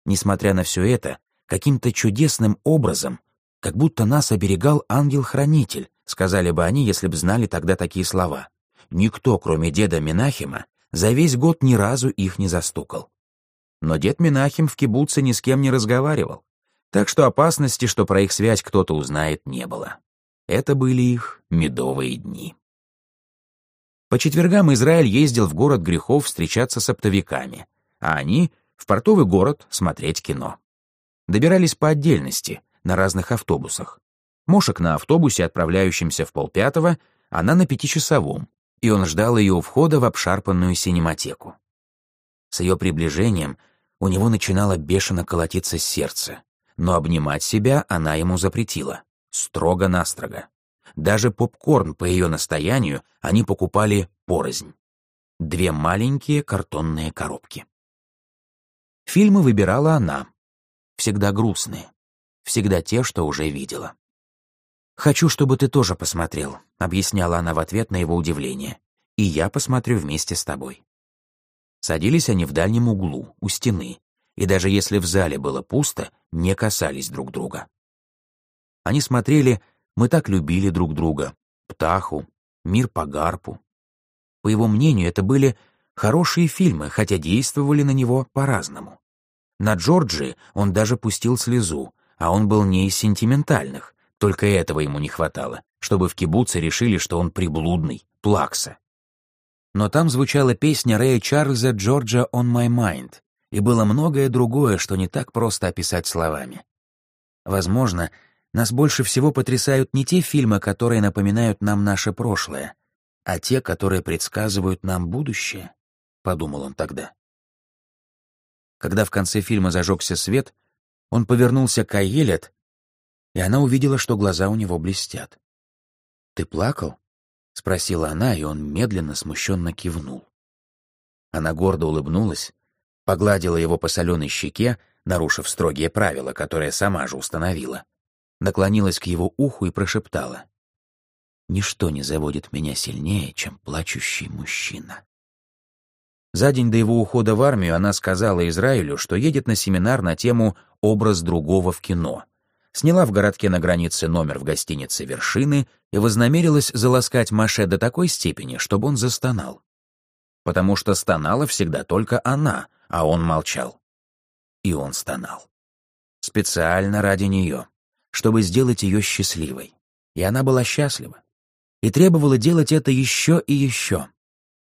Несмотря на все это, каким-то чудесным образом как будто нас оберегал ангел-хранитель, сказали бы они, если бы знали тогда такие слова. Никто, кроме деда Минахима, за весь год ни разу их не застукал. Но дед Минахим в кибуце ни с кем не разговаривал, так что опасности, что про их связь кто-то узнает, не было. Это были их медовые дни. По четвергам Израиль ездил в город грехов встречаться с оптовиками, а они — в портовый город смотреть кино. Добирались по отдельности, на разных автобусах. Мошек на автобусе, отправляющемся в полпятого, она на пятичасовом, и он ждал ее у входа в обшарпанную синематеку. С ее приближением у него начинало бешено колотиться сердце, но обнимать себя она ему запретила, строго-настрого. Даже попкорн по ее настоянию они покупали порознь. Две маленькие картонные коробки. Фильмы выбирала она, всегда грустные всегда те, что уже видела. «Хочу, чтобы ты тоже посмотрел», — объясняла она в ответ на его удивление. «И я посмотрю вместе с тобой». Садились они в дальнем углу, у стены, и даже если в зале было пусто, не касались друг друга. Они смотрели «Мы так любили друг друга», «Птаху», «Мир по гарпу». По его мнению, это были хорошие фильмы, хотя действовали на него по-разному. На Джорджи он даже пустил слезу, а он был не из сентиментальных, только этого ему не хватало, чтобы в кибуце решили, что он приблудный, плакса. Но там звучала песня Рэя Чарльза «Джорджа on my mind», и было многое другое, что не так просто описать словами. Возможно, нас больше всего потрясают не те фильмы, которые напоминают нам наше прошлое, а те, которые предсказывают нам будущее, — подумал он тогда. Когда в конце фильма зажегся свет, он повернулся к Аелет, и она увидела, что глаза у него блестят. «Ты плакал?» — спросила она, и он медленно, смущенно кивнул. Она гордо улыбнулась, погладила его по соленой щеке, нарушив строгие правила, которые сама же установила, наклонилась к его уху и прошептала. «Ничто не заводит меня сильнее, чем плачущий мужчина». За день до его ухода в армию она сказала Израилю, что едет на семинар на тему «Образ другого в кино», сняла в городке на границе номер в гостинице «Вершины» и вознамерилась заласкать Маше до такой степени, чтобы он застонал. Потому что стонала всегда только она, а он молчал. И он стонал. Специально ради нее, чтобы сделать ее счастливой. И она была счастлива. И требовала делать это еще и еще.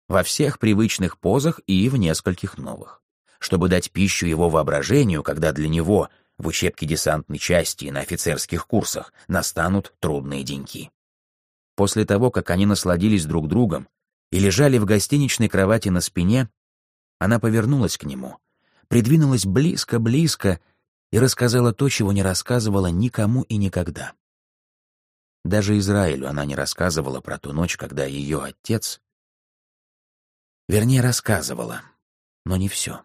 Во всех привычных позах и в нескольких новых. Чтобы дать пищу его воображению, когда для него — в учебке десантной части и на офицерских курсах настанут трудные деньки. После того, как они насладились друг другом и лежали в гостиничной кровати на спине, она повернулась к нему, придвинулась близко-близко и рассказала то, чего не рассказывала никому и никогда. Даже Израилю она не рассказывала про ту ночь, когда ее отец... Вернее, рассказывала, но не все.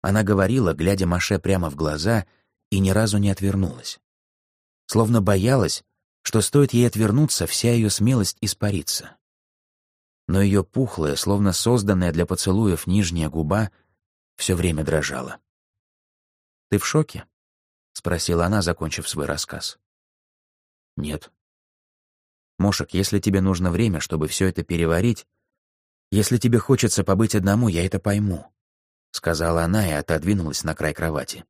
Она говорила, глядя Маше прямо в глаза, и ни разу не отвернулась. Словно боялась, что стоит ей отвернуться, вся ее смелость испарится. Но ее пухлая, словно созданная для поцелуев нижняя губа, все время дрожала. «Ты в шоке?» — спросила она, закончив свой рассказ. «Нет». «Мошек, если тебе нужно время, чтобы все это переварить, если тебе хочется побыть одному, я это пойму сказала она и отодвинулась на край кровати.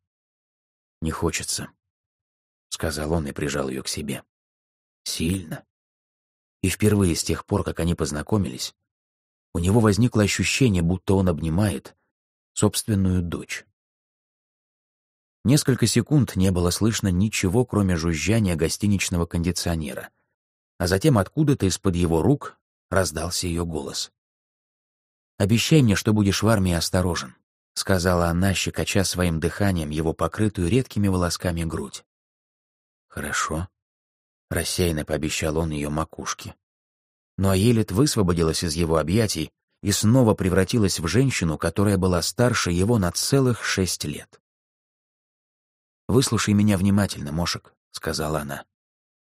«Не хочется», — сказал он и прижал ее к себе. «Сильно». И впервые с тех пор, как они познакомились, у него возникло ощущение, будто он обнимает собственную дочь. Несколько секунд не было слышно ничего, кроме жужжания гостиничного кондиционера, а затем откуда-то из-под его рук раздался ее голос. «Обещай мне, что будешь в армии осторожен». — сказала она, щекоча своим дыханием его покрытую редкими волосками грудь. «Хорошо», — рассеянно пообещал он ее макушке. Но Аелит высвободилась из его объятий и снова превратилась в женщину, которая была старше его на целых шесть лет. «Выслушай меня внимательно, Мошек», — сказала она.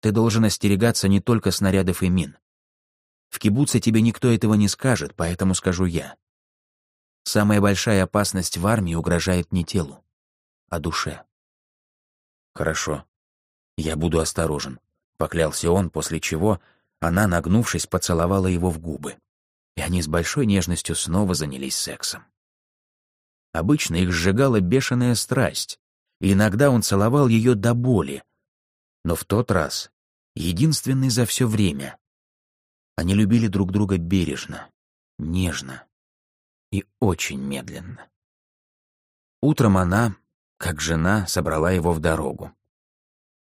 «Ты должен остерегаться не только снарядов и мин. В кибуце тебе никто этого не скажет, поэтому скажу я. Самая большая опасность в армии угрожает не телу, а душе. «Хорошо. Я буду осторожен», — поклялся он, после чего она, нагнувшись, поцеловала его в губы. И они с большой нежностью снова занялись сексом. Обычно их сжигала бешеная страсть, и иногда он целовал ее до боли. Но в тот раз, единственный за все время, они любили друг друга бережно, нежно, и очень медленно. Утром она, как жена, собрала его в дорогу.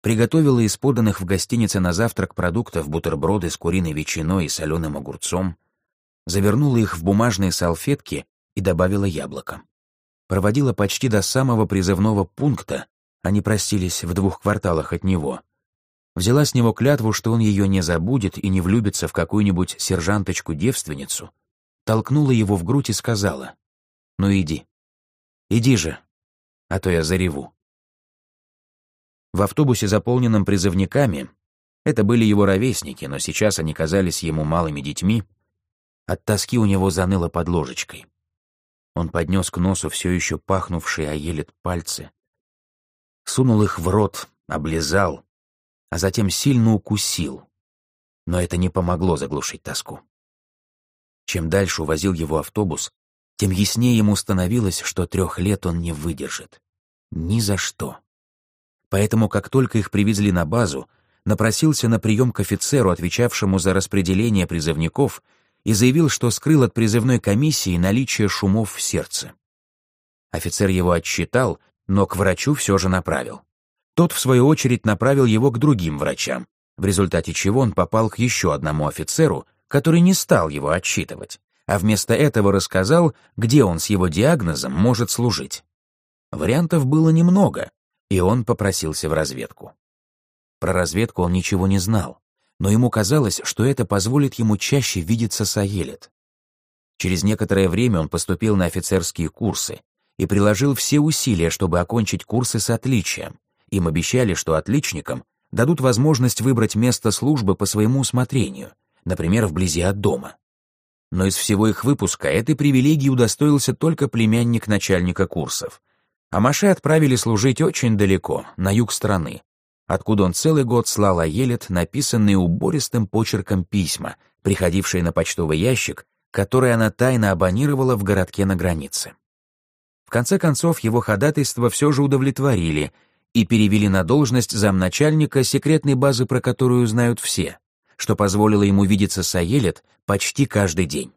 Приготовила из поданных в гостинице на завтрак продуктов бутерброды с куриной ветчиной и соленым огурцом, завернула их в бумажные салфетки и добавила яблоко. Проводила почти до самого призывного пункта, они простились в двух кварталах от него. Взяла с него клятву, что он ее не забудет и не влюбится в какую-нибудь сержанточку-девственницу, толкнула его в грудь и сказала, «Ну иди, иди же, а то я зареву». В автобусе, заполненном призывниками, это были его ровесники, но сейчас они казались ему малыми детьми, от тоски у него заныло под ложечкой. Он поднес к носу все еще пахнувшие аелет пальцы, сунул их в рот, облизал, а затем сильно укусил, но это не помогло заглушить тоску. Чем дальше увозил его автобус, тем яснее ему становилось, что трех лет он не выдержит. Ни за что. Поэтому, как только их привезли на базу, напросился на прием к офицеру, отвечавшему за распределение призывников, и заявил, что скрыл от призывной комиссии наличие шумов в сердце. Офицер его отчитал, но к врачу все же направил. Тот, в свою очередь, направил его к другим врачам, в результате чего он попал к еще одному офицеру, который не стал его отчитывать, а вместо этого рассказал, где он с его диагнозом может служить. Вариантов было немного, и он попросился в разведку. Про разведку он ничего не знал, но ему казалось, что это позволит ему чаще видеться с Аелет. Через некоторое время он поступил на офицерские курсы и приложил все усилия, чтобы окончить курсы с отличием. Им обещали, что отличникам дадут возможность выбрать место службы по своему усмотрению — например, вблизи от дома. Но из всего их выпуска этой привилегии удостоился только племянник начальника курсов. А Маше отправили служить очень далеко, на юг страны, откуда он целый год слал Аелет написанные убористым почерком письма, приходившие на почтовый ящик, который она тайно абонировала в городке на границе. В конце концов, его ходатайство все же удовлетворили и перевели на должность замначальника секретной базы, про которую знают все, что позволило ему видеться с Аелет почти каждый день.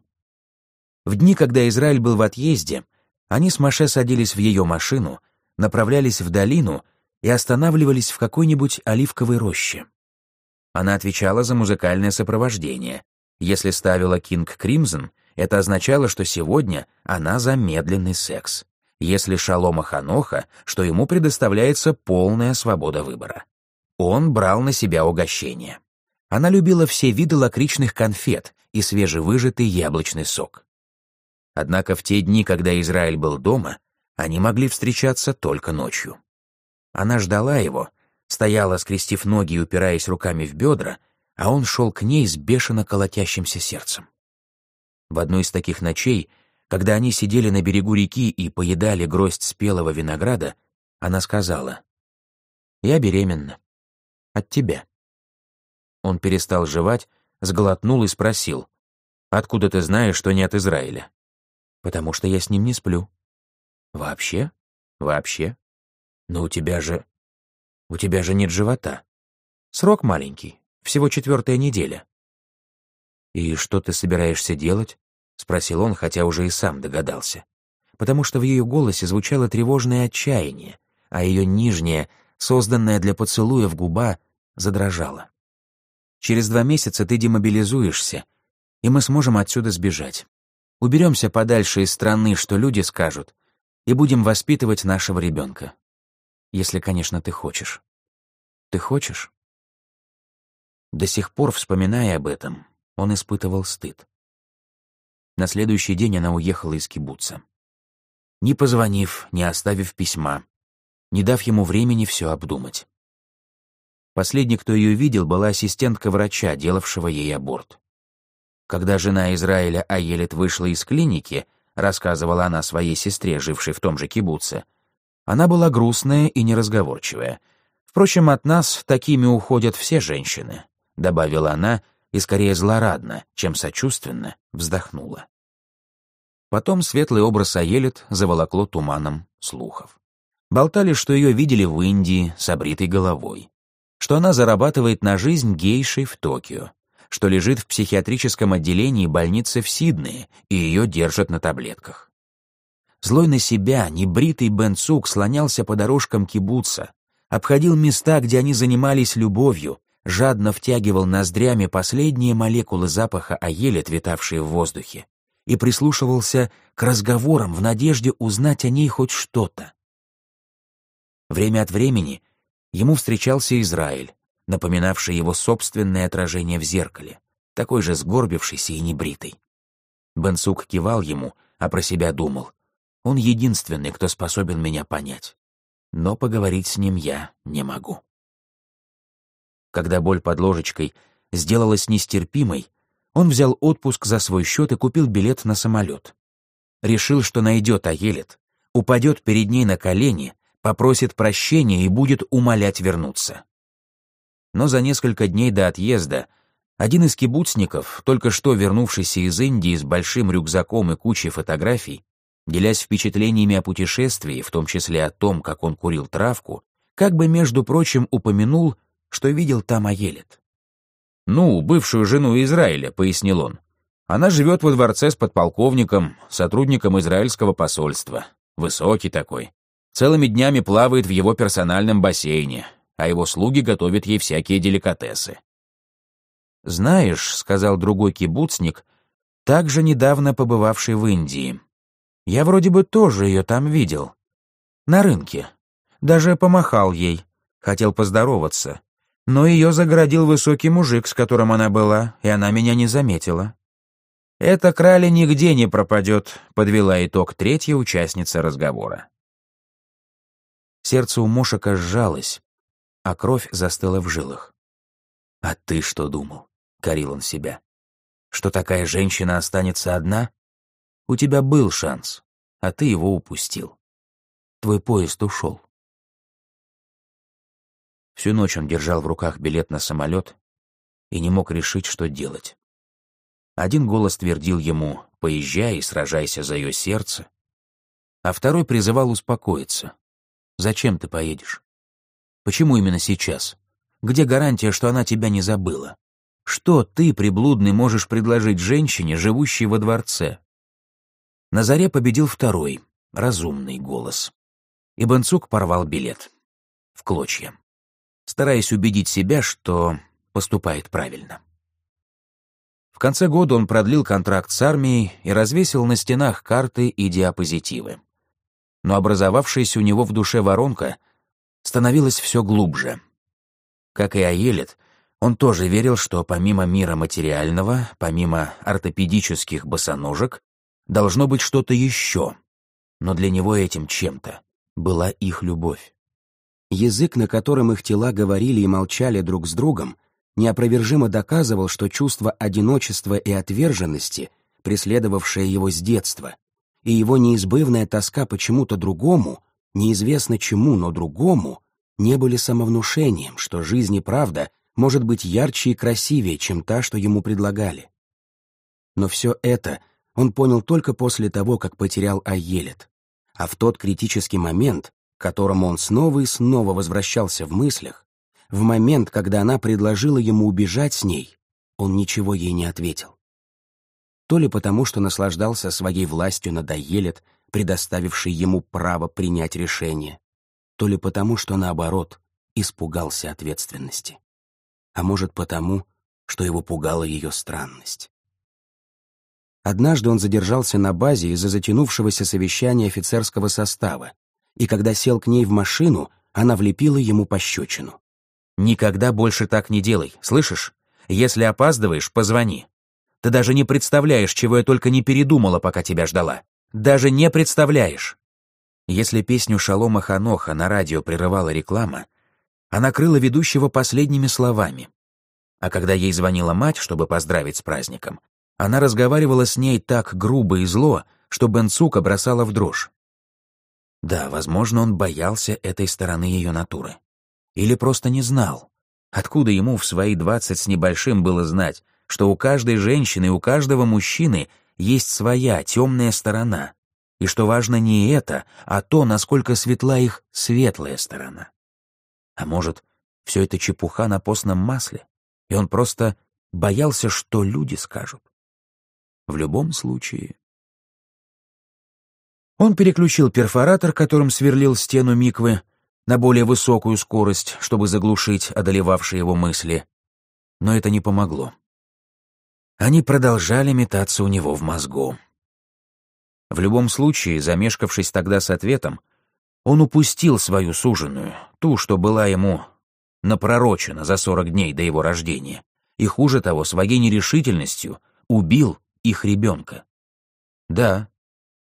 В дни, когда Израиль был в отъезде, они с Маше садились в ее машину, направлялись в долину и останавливались в какой-нибудь оливковой роще. Она отвечала за музыкальное сопровождение. Если ставила Кинг Кримзон, это означало, что сегодня она за медленный секс. Если Шалома Ханоха, что ему предоставляется полная свобода выбора. Он брал на себя угощение. Она любила все виды лакричных конфет и свежевыжатый яблочный сок. Однако в те дни, когда Израиль был дома, они могли встречаться только ночью. Она ждала его, стояла, скрестив ноги и упираясь руками в бедра, а он шел к ней с бешено колотящимся сердцем. В одну из таких ночей, когда они сидели на берегу реки и поедали гроздь спелого винограда, она сказала, «Я беременна. От тебя». Он перестал жевать, сглотнул и спросил, «Откуда ты знаешь, что не от Израиля?» «Потому что я с ним не сплю». «Вообще? Вообще? Но у тебя же... У тебя же нет живота. Срок маленький, всего четвертая неделя». «И что ты собираешься делать?» — спросил он, хотя уже и сам догадался. Потому что в ее голосе звучало тревожное отчаяние, а ее нижняя, созданная для поцелуя в губа, задрожала. «Через два месяца ты демобилизуешься, и мы сможем отсюда сбежать. Уберемся подальше из страны, что люди скажут, и будем воспитывать нашего ребенка. Если, конечно, ты хочешь. Ты хочешь? До сих пор, вспоминая об этом, он испытывал стыд. На следующий день она уехала из кибуца. Не позвонив, не оставив письма, не дав ему времени все обдумать. Последний, кто ее видел, была ассистентка врача, делавшего ей аборт. Когда жена Израиля Аелет вышла из клиники, рассказывала она своей сестре, жившей в том же кибуце, она была грустная и неразговорчивая. Впрочем, от нас такими уходят все женщины, добавила она и скорее злорадно, чем сочувственно, вздохнула. Потом светлый образ Аелет заволокло туманом слухов. Болтали, что ее видели в Индии с обритой головой, что она зарабатывает на жизнь гейшей в Токио, что лежит в психиатрическом отделении больницы в Сиднее, и ее держат на таблетках. Злой на себя, небритый Бен Цук слонялся по дорожкам кибуца, обходил места, где они занимались любовью, жадно втягивал ноздрями последние молекулы запаха аели, витавшие в воздухе, и прислушивался к разговорам в надежде узнать о ней хоть что-то. Время от времени ему встречался Израиль, напоминавший его собственное отражение в зеркале, такой же сгорбившийся и небритый. Бенсук кивал ему, а про себя думал. Он единственный, кто способен меня понять. Но поговорить с ним я не могу. Когда боль под ложечкой сделалась нестерпимой, он взял отпуск за свой счет и купил билет на самолет. Решил, что найдет Аелет, упадет перед ней на колени, попросит прощения и будет умолять вернуться но за несколько дней до отъезда один из кибуцников, только что вернувшийся из Индии с большим рюкзаком и кучей фотографий, делясь впечатлениями о путешествии, в том числе о том, как он курил травку, как бы, между прочим, упомянул, что видел там Аелет. «Ну, бывшую жену Израиля», — пояснил он. «Она живет во дворце с подполковником, сотрудником израильского посольства. Высокий такой. Целыми днями плавает в его персональном бассейне а его слуги готовят ей всякие деликатесы. «Знаешь», — сказал другой кибуцник, также недавно побывавший в Индии, «я вроде бы тоже ее там видел. На рынке. Даже помахал ей, хотел поздороваться. Но ее загородил высокий мужик, с которым она была, и она меня не заметила». «Эта краля нигде не пропадет», — подвела итог третья участница разговора. Сердце у Мошика сжалось, а кровь застыла в жилах. «А ты что думал?» — корил он себя. «Что такая женщина останется одна? У тебя был шанс, а ты его упустил. Твой поезд ушел». Всю ночь он держал в руках билет на самолет и не мог решить, что делать. Один голос твердил ему «Поезжай и сражайся за ее сердце», а второй призывал успокоиться. «Зачем ты поедешь? Почему именно сейчас? Где гарантия, что она тебя не забыла? Что ты, приблудный, можешь предложить женщине, живущей во дворце?» На заре победил второй, разумный голос. И Бенцук порвал билет. В клочья. Стараясь убедить себя, что поступает правильно. В конце года он продлил контракт с армией и развесил на стенах карты и диапозитивы. Но образовавшаяся у него в душе воронка становилась все глубже. Как и Аелит, он тоже верил, что помимо мира материального, помимо ортопедических босоножек, должно быть что-то еще. Но для него этим чем-то была их любовь. Язык, на котором их тела говорили и молчали друг с другом, неопровержимо доказывал, что чувство одиночества и отверженности, преследовавшее его с детства, и его неизбывная тоска почему-то другому, неизвестно чему, но другому, не были самовнушением, что жизнь и правда может быть ярче и красивее, чем та, что ему предлагали. Но все это он понял только после того, как потерял Айелет. А в тот критический момент, к которому он снова и снова возвращался в мыслях, в момент, когда она предложила ему убежать с ней, он ничего ей не ответил. То ли потому, что наслаждался своей властью над Айелет, предоставившей ему право принять решение, то ли потому, что, наоборот, испугался ответственности. А может потому, что его пугала ее странность. Однажды он задержался на базе из-за затянувшегося совещания офицерского состава, и когда сел к ней в машину, она влепила ему пощечину. «Никогда больше так не делай, слышишь? Если опаздываешь, позвони. Ты даже не представляешь, чего я только не передумала, пока тебя ждала. Даже не представляешь!» Если песню Шалома Ханоха на радио прерывала реклама, она крыла ведущего последними словами. А когда ей звонила мать, чтобы поздравить с праздником, она разговаривала с ней так грубо и зло, что Бенцука бросала в дрожь. Да, возможно, он боялся этой стороны ее натуры. Или просто не знал. Откуда ему в свои двадцать с небольшим было знать, что у каждой женщины и у каждого мужчины есть своя темная сторона, и что важно не это, а то, насколько светла их светлая сторона. А может, все это чепуха на постном масле, и он просто боялся, что люди скажут. В любом случае... Он переключил перфоратор, которым сверлил стену миквы, на более высокую скорость, чтобы заглушить одолевавшие его мысли. Но это не помогло. Они продолжали метаться у него в мозгу. В любом случае, замешкавшись тогда с ответом, он упустил свою суженую, ту, что была ему напророчена за сорок дней до его рождения, и, хуже того, своей нерешительностью убил их ребенка. Да,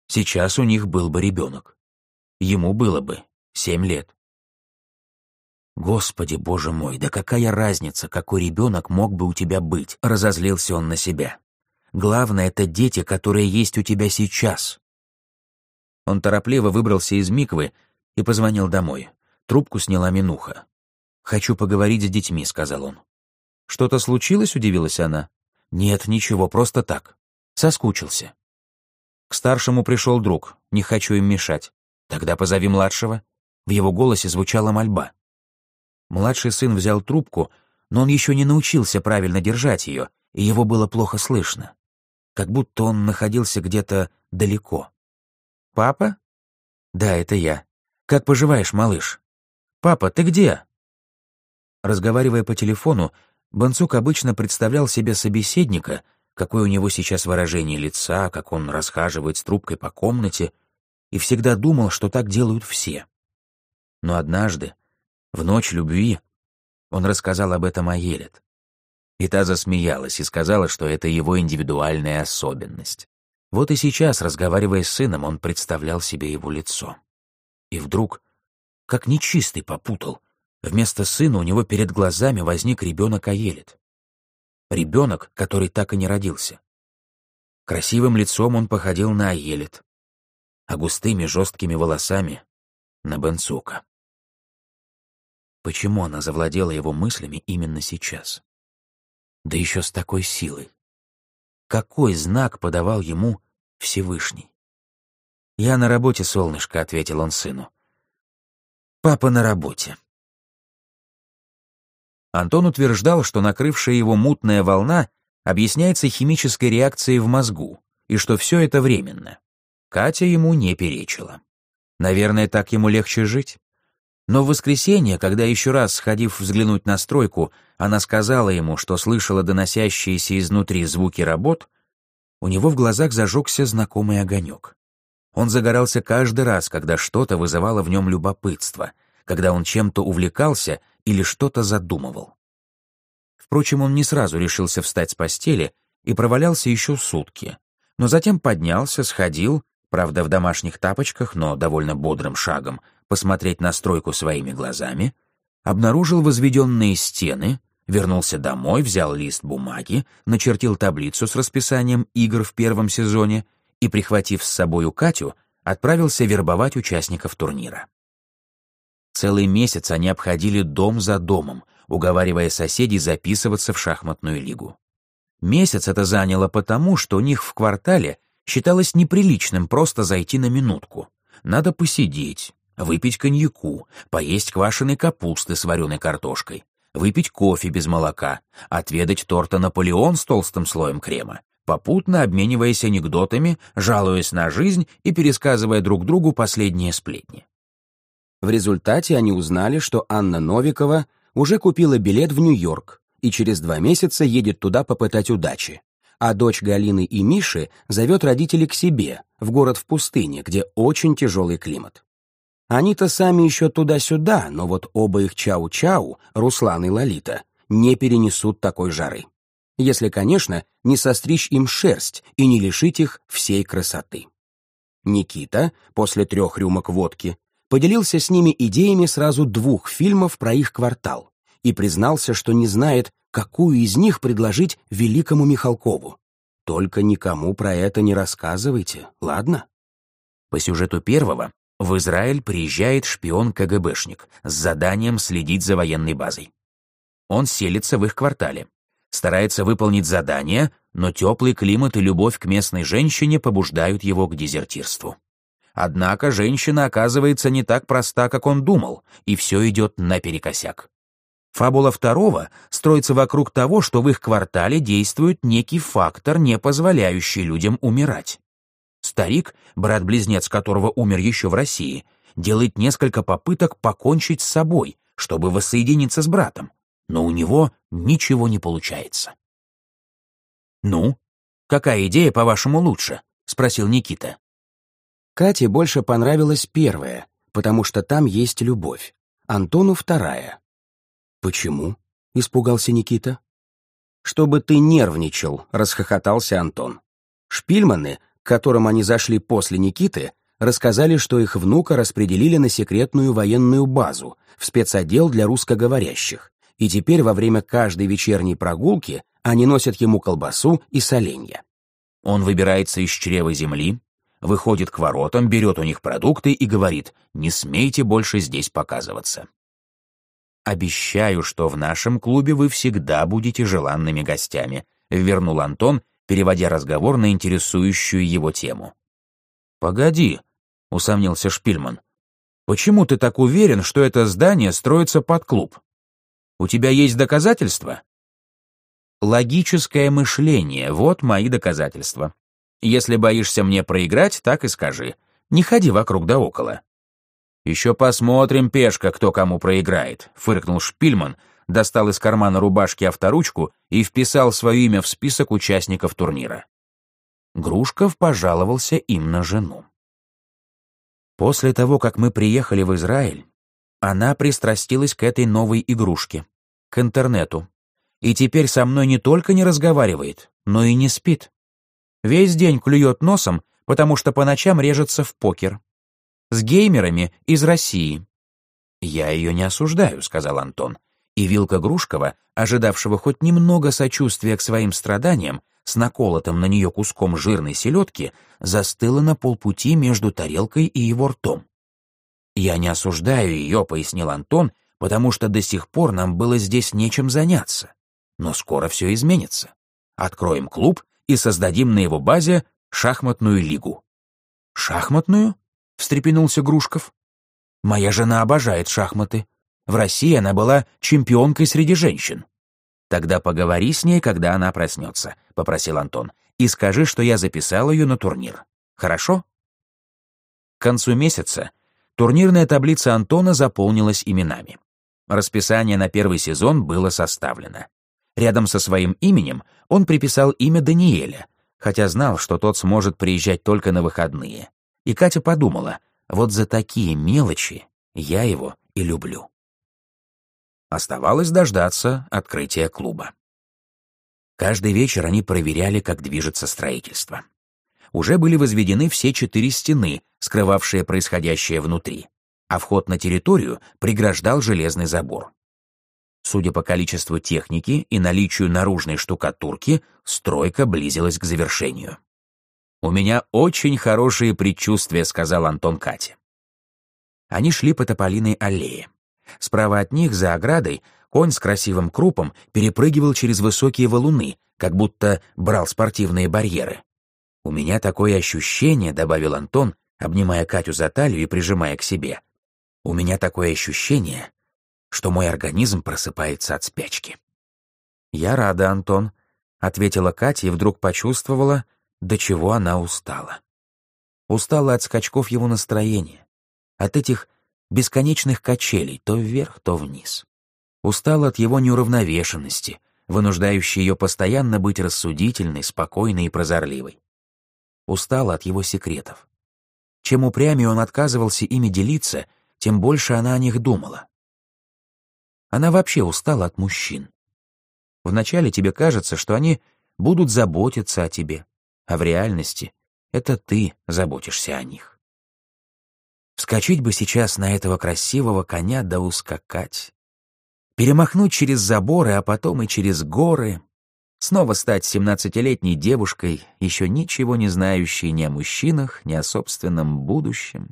сейчас у них был бы ребенок. Ему было бы семь лет. «Господи, боже мой, да какая разница, какой ребенок мог бы у тебя быть?» — разозлился он на себя. «Главное — это дети, которые есть у тебя сейчас». Он торопливо выбрался из миквы и позвонил домой. Трубку сняла Минуха. «Хочу поговорить с детьми», — сказал он. «Что-то случилось?» — удивилась она. «Нет, ничего, просто так. Соскучился. К старшему пришел друг, не хочу им мешать. Тогда позови младшего. В его голосе звучала мольба. Младший сын взял трубку, но он еще не научился правильно держать ее, и его было плохо слышно. Как будто он находился где-то далеко. «Папа?» «Да, это я. Как поживаешь, малыш?» «Папа, ты где?» Разговаривая по телефону, Бонцук обычно представлял себе собеседника, какое у него сейчас выражение лица, как он расхаживает с трубкой по комнате, и всегда думал, что так делают все. Но однажды, в ночь любви, он рассказал об этом Аелет. И та засмеялась и сказала, что это его индивидуальная особенность. Вот и сейчас, разговаривая с сыном, он представлял себе его лицо. И вдруг, как нечистый попутал, вместо сына у него перед глазами возник ребенок Аелет. Ребенок, который так и не родился. Красивым лицом он походил на Аелит, а густыми жесткими волосами — на Бенцука. Почему она завладела его мыслями именно сейчас? Да еще с такой силой. Какой знак подавал ему Всевышний? «Я на работе, солнышко», — ответил он сыну. «Папа на работе». Антон утверждал, что накрывшая его мутная волна объясняется химической реакцией в мозгу, и что все это временно. Катя ему не перечила. Наверное, так ему легче жить. Но в воскресенье, когда еще раз, сходив взглянуть на стройку, она сказала ему, что слышала доносящиеся изнутри звуки работ, у него в глазах зажегся знакомый огонек. Он загорался каждый раз, когда что-то вызывало в нем любопытство, когда он чем-то увлекался или что-то задумывал. Впрочем, он не сразу решился встать с постели и провалялся еще сутки, но затем поднялся, сходил, правда в домашних тапочках, но довольно бодрым шагом, посмотреть на стройку своими глазами, обнаружил возведенные стены, вернулся домой, взял лист бумаги, начертил таблицу с расписанием игр в первом сезоне и, прихватив с собою Катю, отправился вербовать участников турнира. Целый месяц они обходили дом за домом, уговаривая соседей записываться в шахматную лигу. Месяц это заняло потому, что у них в квартале считалось неприличным просто зайти на минутку. Надо посидеть, выпить коньяку, поесть квашеной капусты с вареной картошкой, выпить кофе без молока, отведать торта «Наполеон» с толстым слоем крема, попутно обмениваясь анекдотами, жалуясь на жизнь и пересказывая друг другу последние сплетни. В результате они узнали, что Анна Новикова уже купила билет в Нью-Йорк и через два месяца едет туда попытать удачи. А дочь Галины и Миши зовет родителей к себе, в город в пустыне, где очень тяжелый климат. Они-то сами еще туда-сюда, но вот оба их чау-чау, Руслан и Лолита, не перенесут такой жары. Если, конечно, не состричь им шерсть и не лишить их всей красоты. Никита, после трех рюмок водки, поделился с ними идеями сразу двух фильмов про их квартал и признался, что не знает, какую из них предложить великому Михалкову. Только никому про это не рассказывайте, ладно? По сюжету первого в Израиль приезжает шпион-КГБшник с заданием следить за военной базой. Он селится в их квартале, старается выполнить задание, но теплый климат и любовь к местной женщине побуждают его к дезертирству. Однако женщина оказывается не так проста, как он думал, и все идет наперекосяк. Фабула второго строится вокруг того, что в их квартале действует некий фактор, не позволяющий людям умирать. Старик, брат-близнец которого умер еще в России, делает несколько попыток покончить с собой, чтобы воссоединиться с братом, но у него ничего не получается. «Ну, какая идея, по-вашему, лучше?» — спросил Никита. Кате больше понравилась первая, потому что там есть любовь. Антону вторая. «Почему?» — испугался Никита. «Чтобы ты нервничал», — расхохотался Антон. Шпильманы, к которым они зашли после Никиты, рассказали, что их внука распределили на секретную военную базу, в спецотдел для русскоговорящих, и теперь во время каждой вечерней прогулки они носят ему колбасу и соленья. Он выбирается из чрева земли, выходит к воротам, берет у них продукты и говорит «Не смейте больше здесь показываться». «Обещаю, что в нашем клубе вы всегда будете желанными гостями», вернул Антон, переводя разговор на интересующую его тему. «Погоди», — усомнился Шпильман. «Почему ты так уверен, что это здание строится под клуб? У тебя есть доказательства?» «Логическое мышление — вот мои доказательства», если боишься мне проиграть, так и скажи. Не ходи вокруг да около». «Еще посмотрим, пешка, кто кому проиграет», — фыркнул Шпильман, достал из кармана рубашки авторучку и вписал свое имя в список участников турнира. Грушков пожаловался им на жену. После того, как мы приехали в Израиль, она пристрастилась к этой новой игрушке, к интернету, и теперь со мной не только не разговаривает, но и не спит. Весь день клюет носом, потому что по ночам режется в покер. С геймерами из России. «Я ее не осуждаю», — сказал Антон. И Вилка Грушкова, ожидавшего хоть немного сочувствия к своим страданиям, с наколотым на нее куском жирной селедки, застыла на полпути между тарелкой и его ртом. «Я не осуждаю ее», — пояснил Антон, потому что до сих пор нам было здесь нечем заняться. Но скоро все изменится. Откроем клуб и создадим на его базе шахматную лигу». «Шахматную?» — встрепенулся Грушков. «Моя жена обожает шахматы. В России она была чемпионкой среди женщин». «Тогда поговори с ней, когда она проснется», — попросил Антон, «и скажи, что я записал ее на турнир. Хорошо?» К концу месяца турнирная таблица Антона заполнилась именами. Расписание на первый сезон было составлено. Рядом со своим именем он приписал имя Даниэля, хотя знал, что тот сможет приезжать только на выходные. И Катя подумала, вот за такие мелочи я его и люблю. Оставалось дождаться открытия клуба. Каждый вечер они проверяли, как движется строительство. Уже были возведены все четыре стены, скрывавшие происходящее внутри, а вход на территорию преграждал железный забор. Судя по количеству техники и наличию наружной штукатурки, стройка близилась к завершению. «У меня очень хорошие предчувствия», — сказал Антон Кате. Они шли по тополиной аллее. Справа от них, за оградой, конь с красивым крупом перепрыгивал через высокие валуны, как будто брал спортивные барьеры. «У меня такое ощущение», — добавил Антон, обнимая Катю за талию и прижимая к себе. «У меня такое ощущение, что мой организм просыпается от спячки. «Я рада, Антон», — ответила Катя и вдруг почувствовала, до чего она устала. Устала от скачков его настроения, от этих бесконечных качелей то вверх, то вниз. Устала от его неуравновешенности, вынуждающей ее постоянно быть рассудительной, спокойной и прозорливой. Устала от его секретов. Чем упрямее он отказывался ими делиться, тем больше она о них думала. Она вообще устала от мужчин. Вначале тебе кажется, что они будут заботиться о тебе, а в реальности это ты заботишься о них. Вскочить бы сейчас на этого красивого коня да ускакать. Перемахнуть через заборы, а потом и через горы. Снова стать семнадцатилетней девушкой, еще ничего не знающей ни о мужчинах, ни о собственном будущем.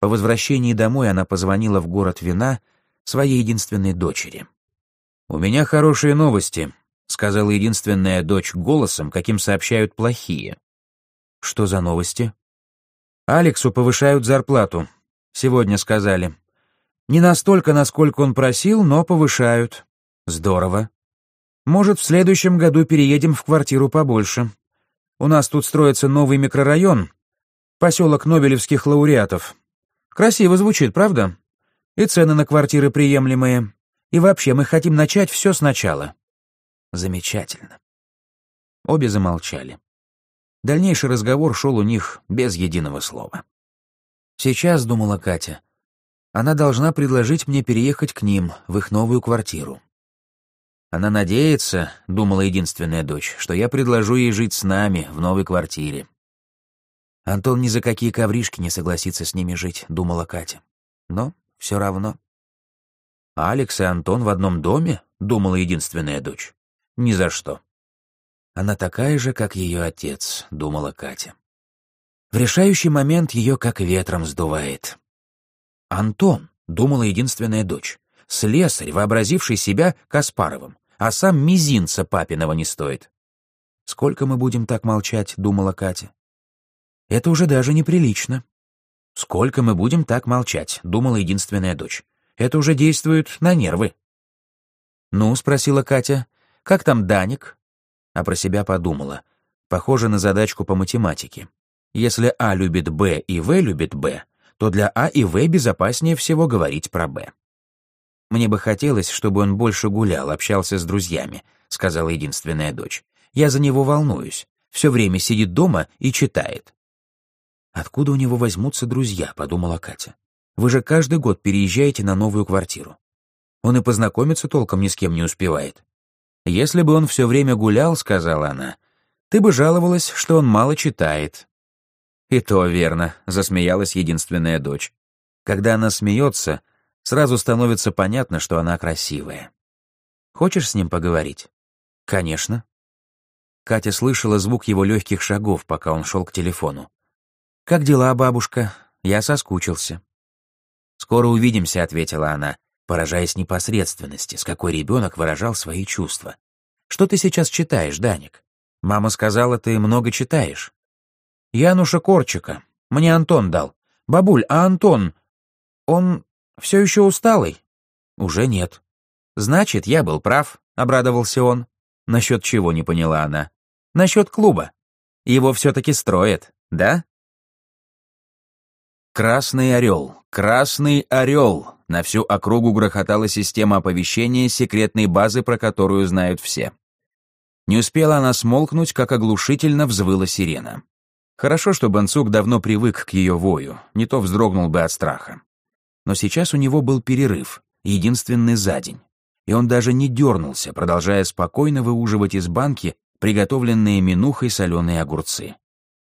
По возвращении домой она позвонила в город вина своей единственной дочери. «У меня хорошие новости», — сказала единственная дочь голосом, каким сообщают плохие. «Что за новости?» «Алексу повышают зарплату. Сегодня сказали. Не настолько, насколько он просил, но повышают. Здорово. Может, в следующем году переедем в квартиру побольше. У нас тут строится новый микрорайон, поселок Нобелевских лауреатов. Красиво звучит, правда? И цены на квартиры приемлемые. И вообще, мы хотим начать все сначала. Замечательно. Обе замолчали. Дальнейший разговор шел у них без единого слова. Сейчас, думала Катя, она должна предложить мне переехать к ним, в их новую квартиру. Она надеется, думала единственная дочь, что я предложу ей жить с нами в новой квартире. Антон ни за какие ковришки не согласится с ними жить, думала Катя. Но все равно. Алекс и Антон в одном доме, думала единственная дочь. Ни за что. Она такая же, как ее отец, думала Катя. В решающий момент ее как ветром сдувает. Антон, думала единственная дочь, слесарь, вообразивший себя Каспаровым, а сам мизинца папиного не стоит. «Сколько мы будем так молчать?» — думала Катя. «Это уже даже неприлично. «Сколько мы будем так молчать?» — думала единственная дочь. «Это уже действует на нервы». «Ну?» — спросила Катя. «Как там Даник?» А про себя подумала. Похоже на задачку по математике. Если А любит Б и В любит Б, то для А и В безопаснее всего говорить про Б. «Мне бы хотелось, чтобы он больше гулял, общался с друзьями», — сказала единственная дочь. «Я за него волнуюсь. Все время сидит дома и читает. «Откуда у него возьмутся друзья?» — подумала Катя. «Вы же каждый год переезжаете на новую квартиру. Он и познакомиться толком ни с кем не успевает. Если бы он все время гулял, — сказала она, — ты бы жаловалась, что он мало читает». «И то верно», — засмеялась единственная дочь. Когда она смеется, сразу становится понятно, что она красивая. «Хочешь с ним поговорить?» «Конечно». Катя слышала звук его легких шагов, пока он шел к телефону. «Как дела, бабушка? Я соскучился». «Скоро увидимся», — ответила она, поражаясь непосредственности, с какой ребенок выражал свои чувства. «Что ты сейчас читаешь, Даник? Мама сказала, ты много читаешь». «Януша Корчика. Мне Антон дал. Бабуль, а Антон, он все еще усталый?» «Уже нет». «Значит, я был прав», — обрадовался он. «Насчет чего?» — не поняла она. «Насчет клуба. Его все-таки строят, да?» Красный орел, красный орел. На всю округу грохотала система оповещения секретной базы, про которую знают все. Не успела она смолкнуть, как оглушительно взвыла сирена. Хорошо, что Бенцук давно привык к ее вою, не то вздрогнул бы от страха. Но сейчас у него был перерыв, единственный за день. И он даже не дернулся, продолжая спокойно выуживать из банки приготовленные минухой соленые огурцы.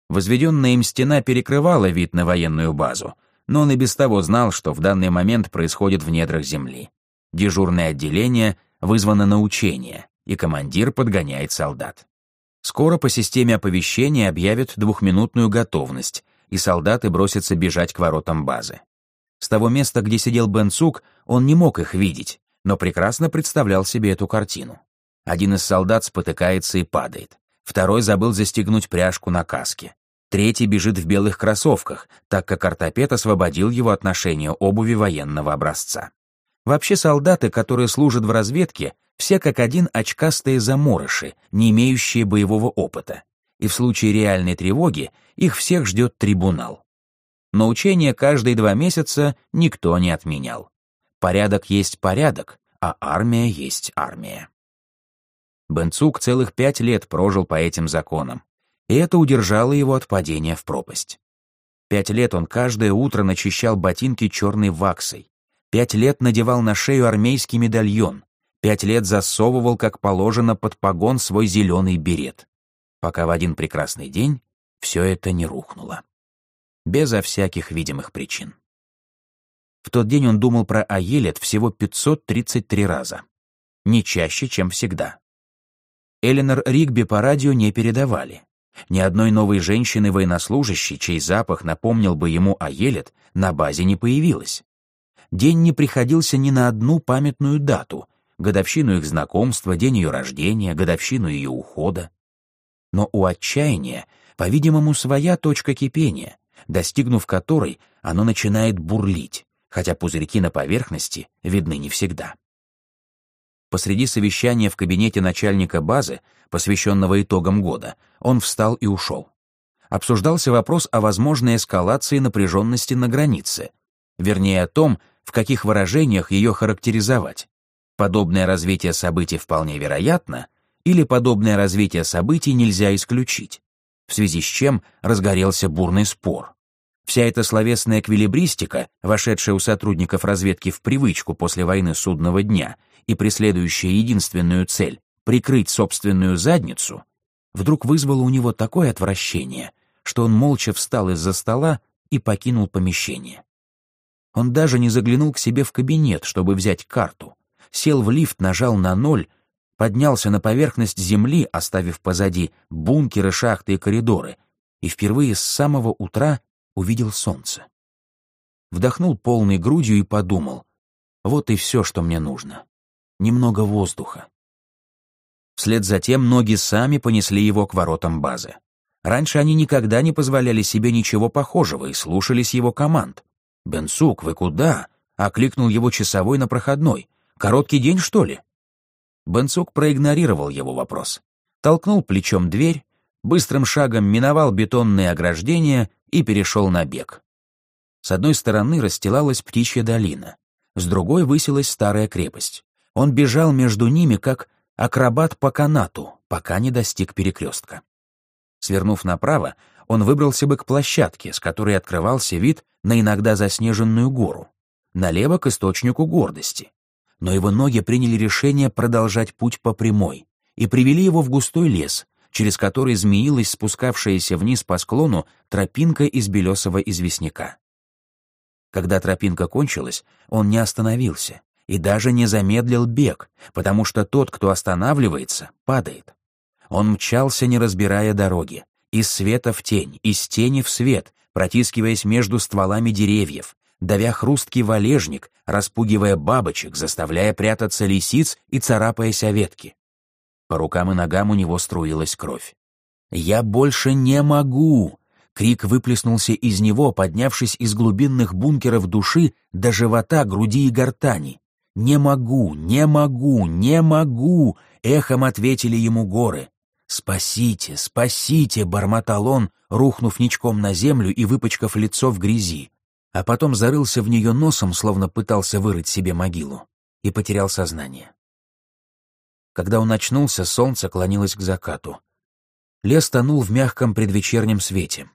Возведенная им стена перекрывала вид на военную базу, но он и без того знал, что в данный момент происходит в недрах земли. Дежурное отделение вызвано на учение, и командир подгоняет солдат. Скоро по системе оповещения объявят двухминутную готовность, и солдаты бросятся бежать к воротам базы. С того места, где сидел Бенцук, он не мог их видеть, но прекрасно представлял себе эту картину. Один из солдат спотыкается и падает. Второй забыл застегнуть пряжку на каске. Третий бежит в белых кроссовках, так как ортопед освободил его от ношения обуви военного образца. Вообще солдаты, которые служат в разведке, все как один очкастые заморыши, не имеющие боевого опыта. И в случае реальной тревоги их всех ждет трибунал. Но учения каждые два месяца никто не отменял. Порядок есть порядок, а армия есть армия. Бенцук целых пять лет прожил по этим законам, и это удержало его от падения в пропасть. Пять лет он каждое утро начищал ботинки черной ваксой, пять лет надевал на шею армейский медальон, пять лет засовывал, как положено, под погон свой зеленый берет, пока в один прекрасный день все это не рухнуло. Безо всяких видимых причин. В тот день он думал про Аелет всего 533 раза. Не чаще, чем всегда. Эленор Ригби по радио не передавали. Ни одной новой женщины-военнослужащей, чей запах напомнил бы ему о Елет, на базе не появилось. День не приходился ни на одну памятную дату, годовщину их знакомства, день ее рождения, годовщину ее ухода. Но у отчаяния, по-видимому, своя точка кипения, достигнув которой оно начинает бурлить, хотя пузырьки на поверхности видны не всегда. Посреди совещания в кабинете начальника базы, посвященного итогам года, он встал и ушел. Обсуждался вопрос о возможной эскалации напряженности на границе, вернее о том, в каких выражениях ее характеризовать. Подобное развитие событий вполне вероятно, или подобное развитие событий нельзя исключить, в связи с чем разгорелся бурный спор. Вся эта словесная эквилибристика, вошедшая у сотрудников разведки в привычку после войны судного дня и преследующая единственную цель — прикрыть собственную задницу, вдруг вызвала у него такое отвращение, что он молча встал из-за стола и покинул помещение. Он даже не заглянул к себе в кабинет, чтобы взять карту, сел в лифт, нажал на ноль, поднялся на поверхность земли, оставив позади бункеры, шахты и коридоры, и впервые с самого утра увидел солнце. Вдохнул полной грудью и подумал, вот и все, что мне нужно немного воздуха. Вслед за тем ноги сами понесли его к воротам базы. Раньше они никогда не позволяли себе ничего похожего и слушались его команд. «Бенсук, вы куда?» — окликнул его часовой на проходной. «Короткий день, что ли?» Бенсук проигнорировал его вопрос. Толкнул плечом дверь, быстрым шагом миновал бетонные ограждения и перешел на бег. С одной стороны расстилалась птичья долина, с другой высилась старая крепость. Он бежал между ними, как акробат по канату, пока не достиг перекрестка. Свернув направо, он выбрался бы к площадке, с которой открывался вид на иногда заснеженную гору, налево к источнику гордости. Но его ноги приняли решение продолжать путь по прямой и привели его в густой лес, через который змеилась спускавшаяся вниз по склону тропинка из белесого известняка. Когда тропинка кончилась, он не остановился, и даже не замедлил бег, потому что тот, кто останавливается, падает. Он мчался, не разбирая дороги, из света в тень, из тени в свет, протискиваясь между стволами деревьев, давя хрусткий валежник, распугивая бабочек, заставляя прятаться лисиц и царапаясь о ветки. По рукам и ногам у него струилась кровь. «Я больше не могу!» Крик выплеснулся из него, поднявшись из глубинных бункеров души до живота, груди и гортани. «Не могу! Не могу! Не могу!» — эхом ответили ему горы. «Спасите! Спасите!» — бормотал он, рухнув ничком на землю и выпачкав лицо в грязи. А потом зарылся в нее носом, словно пытался вырыть себе могилу, и потерял сознание. Когда он очнулся, солнце клонилось к закату. Лес тонул в мягком предвечернем свете.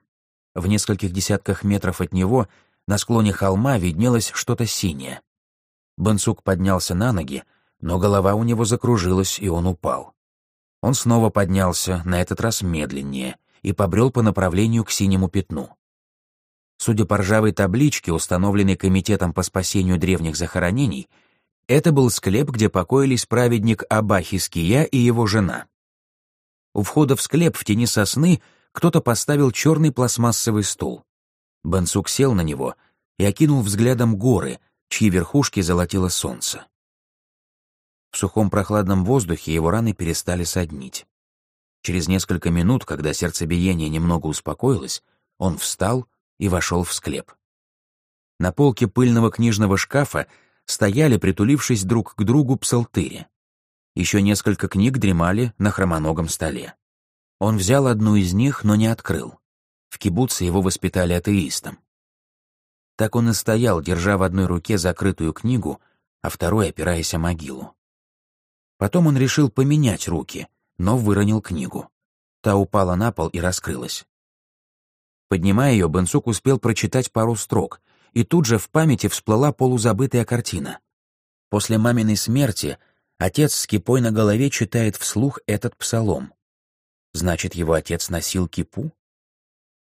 В нескольких десятках метров от него на склоне холма виднелось что-то синее. Бенцук поднялся на ноги, но голова у него закружилась, и он упал. Он снова поднялся, на этот раз медленнее, и побрел по направлению к синему пятну. Судя по ржавой табличке, установленной Комитетом по спасению древних захоронений, это был склеп, где покоились праведник Абахиския и его жена. У входа в склеп в тени сосны кто-то поставил черный пластмассовый стул. Бенсук сел на него и окинул взглядом горы, чьи верхушки золотило солнце. В сухом прохладном воздухе его раны перестали соднить. Через несколько минут, когда сердцебиение немного успокоилось, он встал и вошел в склеп. На полке пыльного книжного шкафа стояли, притулившись друг к другу, псалтыри. Еще несколько книг дремали на хромоногом столе. Он взял одну из них, но не открыл. В кибуце его воспитали атеистом. Так он и стоял, держа в одной руке закрытую книгу, а второй опираясь о могилу. Потом он решил поменять руки, но выронил книгу. Та упала на пол и раскрылась. Поднимая ее, Бенсук успел прочитать пару строк, и тут же в памяти всплыла полузабытая картина. После маминой смерти отец с кипой на голове читает вслух этот псалом. Значит, его отец носил кипу?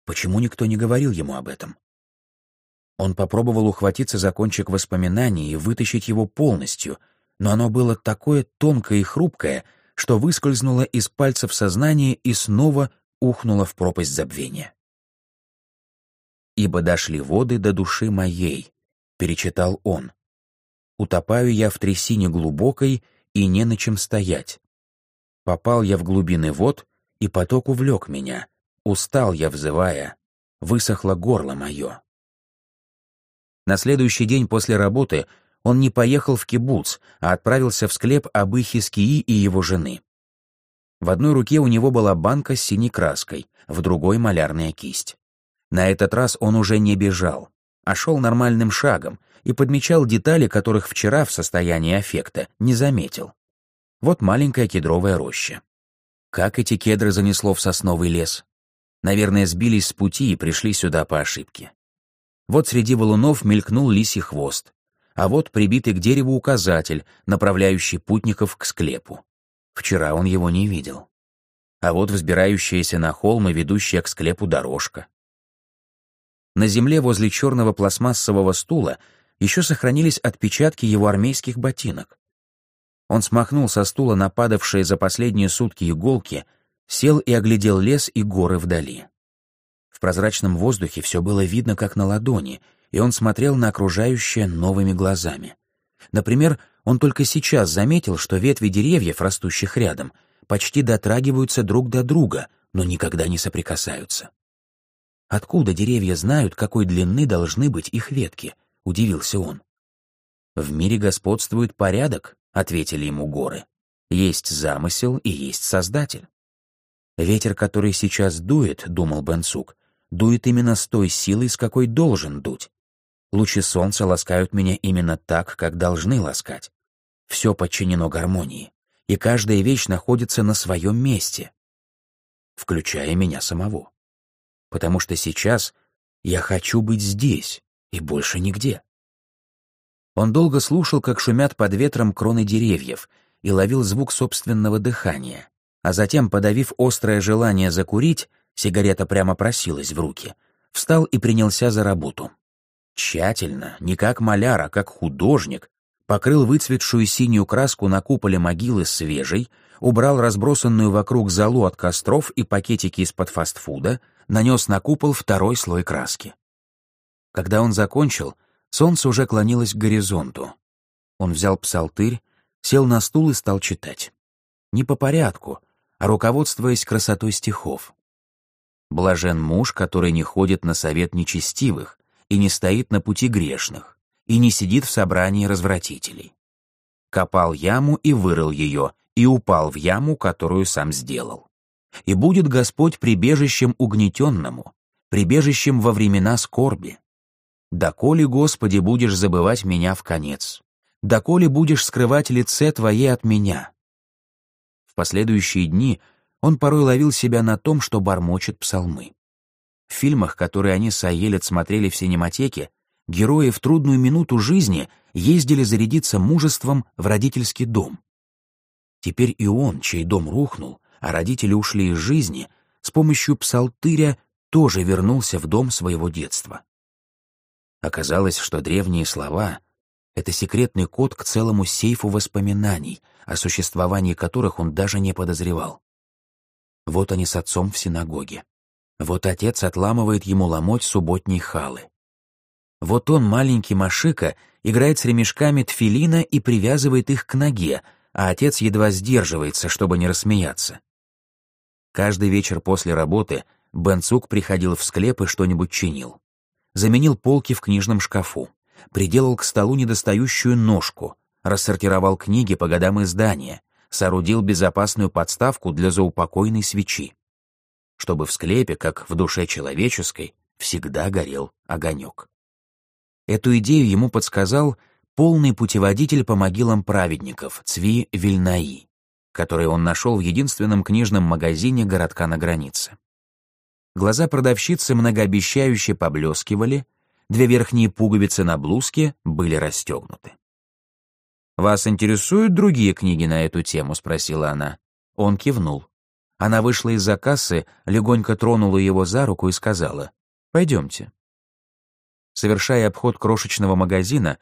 Почему никто не говорил ему об этом? Он попробовал ухватиться за кончик воспоминаний и вытащить его полностью — но оно было такое тонкое и хрупкое, что выскользнуло из пальцев сознания и снова ухнуло в пропасть забвения. «Ибо дошли воды до души моей», — перечитал он. «Утопаю я в трясине глубокой, и не на чем стоять. Попал я в глубины вод, и поток увлек меня. Устал я, взывая, высохло горло мое». На следующий день после работы он не поехал в кибуц, а отправился в склеп Абыхи Скии и его жены. В одной руке у него была банка с синей краской, в другой — малярная кисть. На этот раз он уже не бежал, а шел нормальным шагом и подмечал детали, которых вчера в состоянии аффекта не заметил. Вот маленькая кедровая роща. Как эти кедры занесло в сосновый лес? Наверное, сбились с пути и пришли сюда по ошибке. Вот среди валунов мелькнул лисий хвост а вот прибитый к дереву указатель, направляющий путников к склепу. Вчера он его не видел. А вот взбирающаяся на холм и ведущая к склепу дорожка. На земле возле черного пластмассового стула еще сохранились отпечатки его армейских ботинок. Он смахнул со стула нападавшие за последние сутки иголки, сел и оглядел лес и горы вдали. В прозрачном воздухе все было видно как на ладони — и он смотрел на окружающее новыми глазами. Например, он только сейчас заметил, что ветви деревьев, растущих рядом, почти дотрагиваются друг до друга, но никогда не соприкасаются. «Откуда деревья знают, какой длины должны быть их ветки?» — удивился он. «В мире господствует порядок», — ответили ему горы. «Есть замысел и есть создатель». «Ветер, который сейчас дует», — думал Бенсук, — «дует именно с той силой, с какой должен дуть. Лучи солнца ласкают меня именно так, как должны ласкать. Все подчинено гармонии, и каждая вещь находится на своем месте, включая меня самого. Потому что сейчас я хочу быть здесь и больше нигде. Он долго слушал, как шумят под ветром кроны деревьев, и ловил звук собственного дыхания, а затем, подавив острое желание закурить, сигарета прямо просилась в руки, встал и принялся за работу. Тщательно, не как маляр, а как художник, покрыл выцветшую синюю краску на куполе могилы свежей, убрал разбросанную вокруг залу от костров и пакетики из-под фастфуда, нанес на купол второй слой краски. Когда он закончил, Солнце уже клонилось к горизонту. Он взял псалтырь, сел на стул и стал читать. Не по порядку, а руководствуясь красотой стихов. Блажен муж, который не ходит на совет нечестивых и не стоит на пути грешных, и не сидит в собрании развратителей. Копал яму и вырыл ее, и упал в яму, которую сам сделал. И будет Господь прибежищем угнетенному, прибежищем во времена скорби. Доколе, Господи, будешь забывать меня в конец? Доколе будешь скрывать лице Твое от меня? В последующие дни он порой ловил себя на том, что бормочет псалмы. В фильмах, которые они с Аелет смотрели в синематеке, герои в трудную минуту жизни ездили зарядиться мужеством в родительский дом. Теперь и он, чей дом рухнул, а родители ушли из жизни, с помощью псалтыря тоже вернулся в дом своего детства. Оказалось, что древние слова — это секретный код к целому сейфу воспоминаний, о существовании которых он даже не подозревал. Вот они с отцом в синагоге. Вот отец отламывает ему ломоть субботней халы. Вот он, маленький Машика, играет с ремешками тфилина и привязывает их к ноге, а отец едва сдерживается, чтобы не рассмеяться. Каждый вечер после работы Бенцук приходил в склеп и что-нибудь чинил. Заменил полки в книжном шкафу, приделал к столу недостающую ножку, рассортировал книги по годам издания, соорудил безопасную подставку для заупокойной свечи. Чтобы в склепе, как в душе человеческой, всегда горел огонек. Эту идею ему подсказал полный путеводитель по могилам праведников Цви Вильнаи, который он нашел в единственном книжном магазине городка на границе. Глаза продавщицы многообещающе поблескивали, две верхние пуговицы на блузке были расстегнуты. «Вас интересуют другие книги на эту тему?» — спросила она. Он кивнул. Она вышла из-за кассы, легонько тронула его за руку и сказала «Пойдемте». Совершая обход крошечного магазина,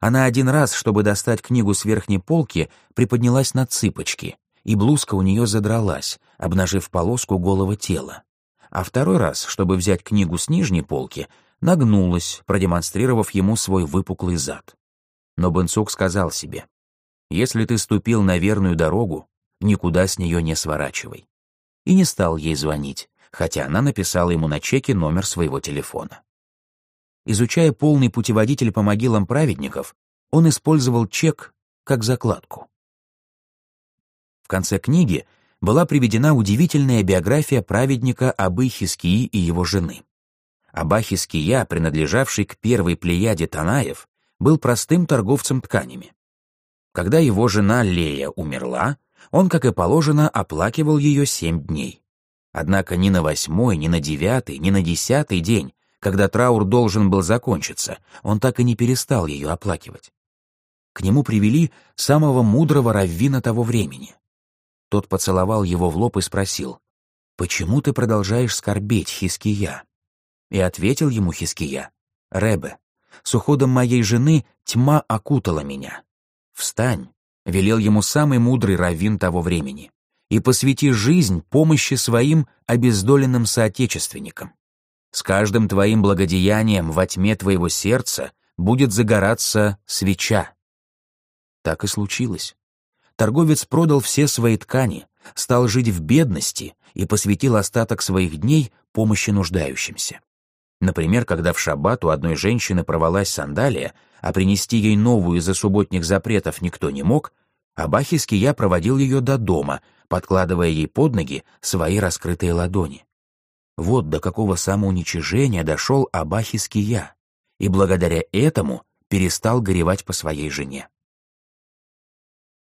она один раз, чтобы достать книгу с верхней полки, приподнялась на цыпочки, и блузка у нее задралась, обнажив полоску голого тела. А второй раз, чтобы взять книгу с нижней полки, нагнулась, продемонстрировав ему свой выпуклый зад. Но Бенцук сказал себе, «Если ты ступил на верную дорогу, никуда с нее не сворачивай». И не стал ей звонить, хотя она написала ему на чеке номер своего телефона. Изучая полный путеводитель по могилам праведников, он использовал чек как закладку. В конце книги была приведена удивительная биография праведника Абы Хискии и его жены. Аба Хиския, принадлежавший к первой плеяде Танаев, был простым торговцем тканями. Когда его жена Лея умерла, он, как и положено, оплакивал ее семь дней. Однако ни на восьмой, ни на девятый, ни на десятый день когда траур должен был закончиться, он так и не перестал ее оплакивать. К нему привели самого мудрого раввина того времени. Тот поцеловал его в лоб и спросил, «Почему ты продолжаешь скорбеть, Хиския?» И ответил ему Хиския, «Ребе, с уходом моей жены тьма окутала меня. Встань», — велел ему самый мудрый раввин того времени, «и посвяти жизнь помощи своим обездоленным соотечественникам. С каждым твоим благодеянием во тьме твоего сердца будет загораться свеча. Так и случилось. Торговец продал все свои ткани, стал жить в бедности и посвятил остаток своих дней помощи нуждающимся. Например, когда в шаббат у одной женщины порвалась сандалия, а принести ей новую из-за субботних запретов никто не мог, Абахиский я проводил ее до дома, подкладывая ей под ноги свои раскрытые ладони. Вот до какого самоуничижения дошел Абахиский я, и благодаря этому перестал горевать по своей жене.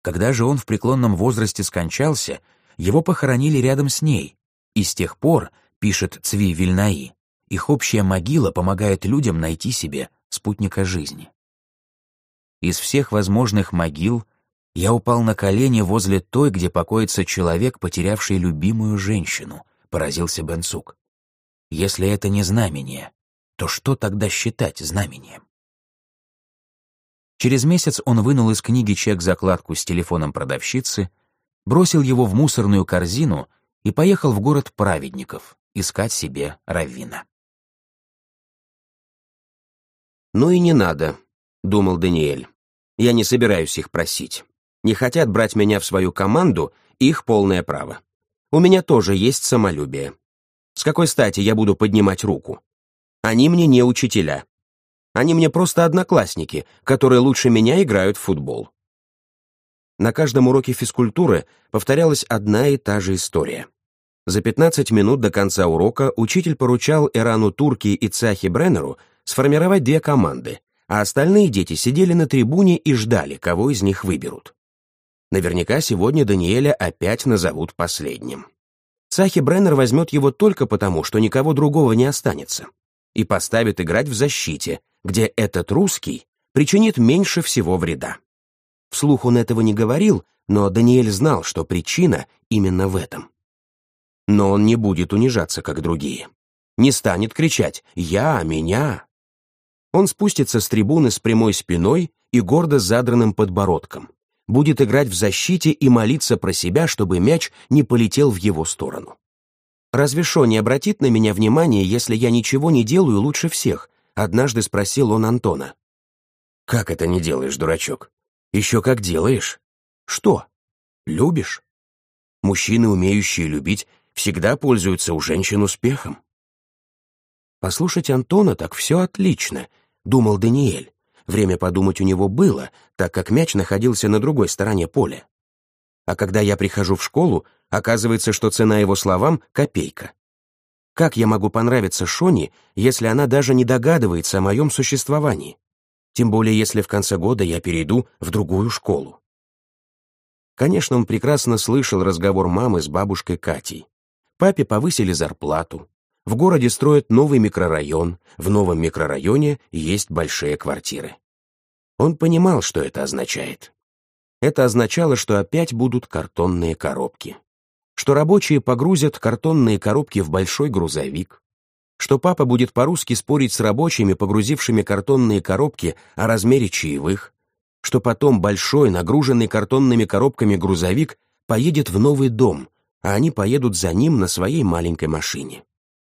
Когда же он в преклонном возрасте скончался, его похоронили рядом с ней, и с тех пор, пишет Цви Вильнаи, их общая могила помогает людям найти себе спутника жизни. Из всех возможных могил я упал на колени возле той, где покоится человек, потерявший любимую женщину — поразился Бенцук. Если это не знамение, то что тогда считать знамением? Через месяц он вынул из книги чек-закладку с телефоном продавщицы, бросил его в мусорную корзину и поехал в город праведников искать себе раввина. «Ну и не надо», — думал Даниэль. «Я не собираюсь их просить. Не хотят брать меня в свою команду, их полное право. У меня тоже есть самолюбие. С какой стати я буду поднимать руку? Они мне не учителя. Они мне просто одноклассники, которые лучше меня играют в футбол». На каждом уроке физкультуры повторялась одна и та же история. За 15 минут до конца урока учитель поручал Эрану Турки и Цахи Бреннеру сформировать две команды, а остальные дети сидели на трибуне и ждали, кого из них выберут. Наверняка сегодня Даниэля опять назовут последним. Цахи Бреннер возьмет его только потому, что никого другого не останется, и поставит играть в защите, где этот русский причинит меньше всего вреда. Вслух он этого не говорил, но Даниэль знал, что причина именно в этом. Но он не будет унижаться, как другие. Не станет кричать «Я, меня!». Он спустится с трибуны с прямой спиной и гордо задранным подбородком. Будет играть в защите и молиться про себя, чтобы мяч не полетел в его сторону. «Разве Шо не обратит на меня внимание, если я ничего не делаю лучше всех?» Однажды спросил он Антона. «Как это не делаешь, дурачок? Еще как делаешь. Что? Любишь?» Мужчины, умеющие любить, всегда пользуются у женщин успехом. «Послушать Антона так все отлично», — думал Даниэль. Время подумать у него было, так как мяч находился на другой стороне поля. А когда я прихожу в школу, оказывается, что цена его словам — копейка. Как я могу понравиться Шони, если она даже не догадывается о моем существовании? Тем более, если в конце года я перейду в другую школу. Конечно, он прекрасно слышал разговор мамы с бабушкой Катей. Папе повысили зарплату. В городе строят новый микрорайон, в новом микрорайоне есть большие квартиры. Он понимал, что это означает. Это означало, что опять будут картонные коробки. Что рабочие погрузят картонные коробки в большой грузовик. Что папа будет по-русски спорить с рабочими, погрузившими картонные коробки о размере чаевых. Что потом большой, нагруженный картонными коробками грузовик поедет в новый дом, а они поедут за ним на своей маленькой машине.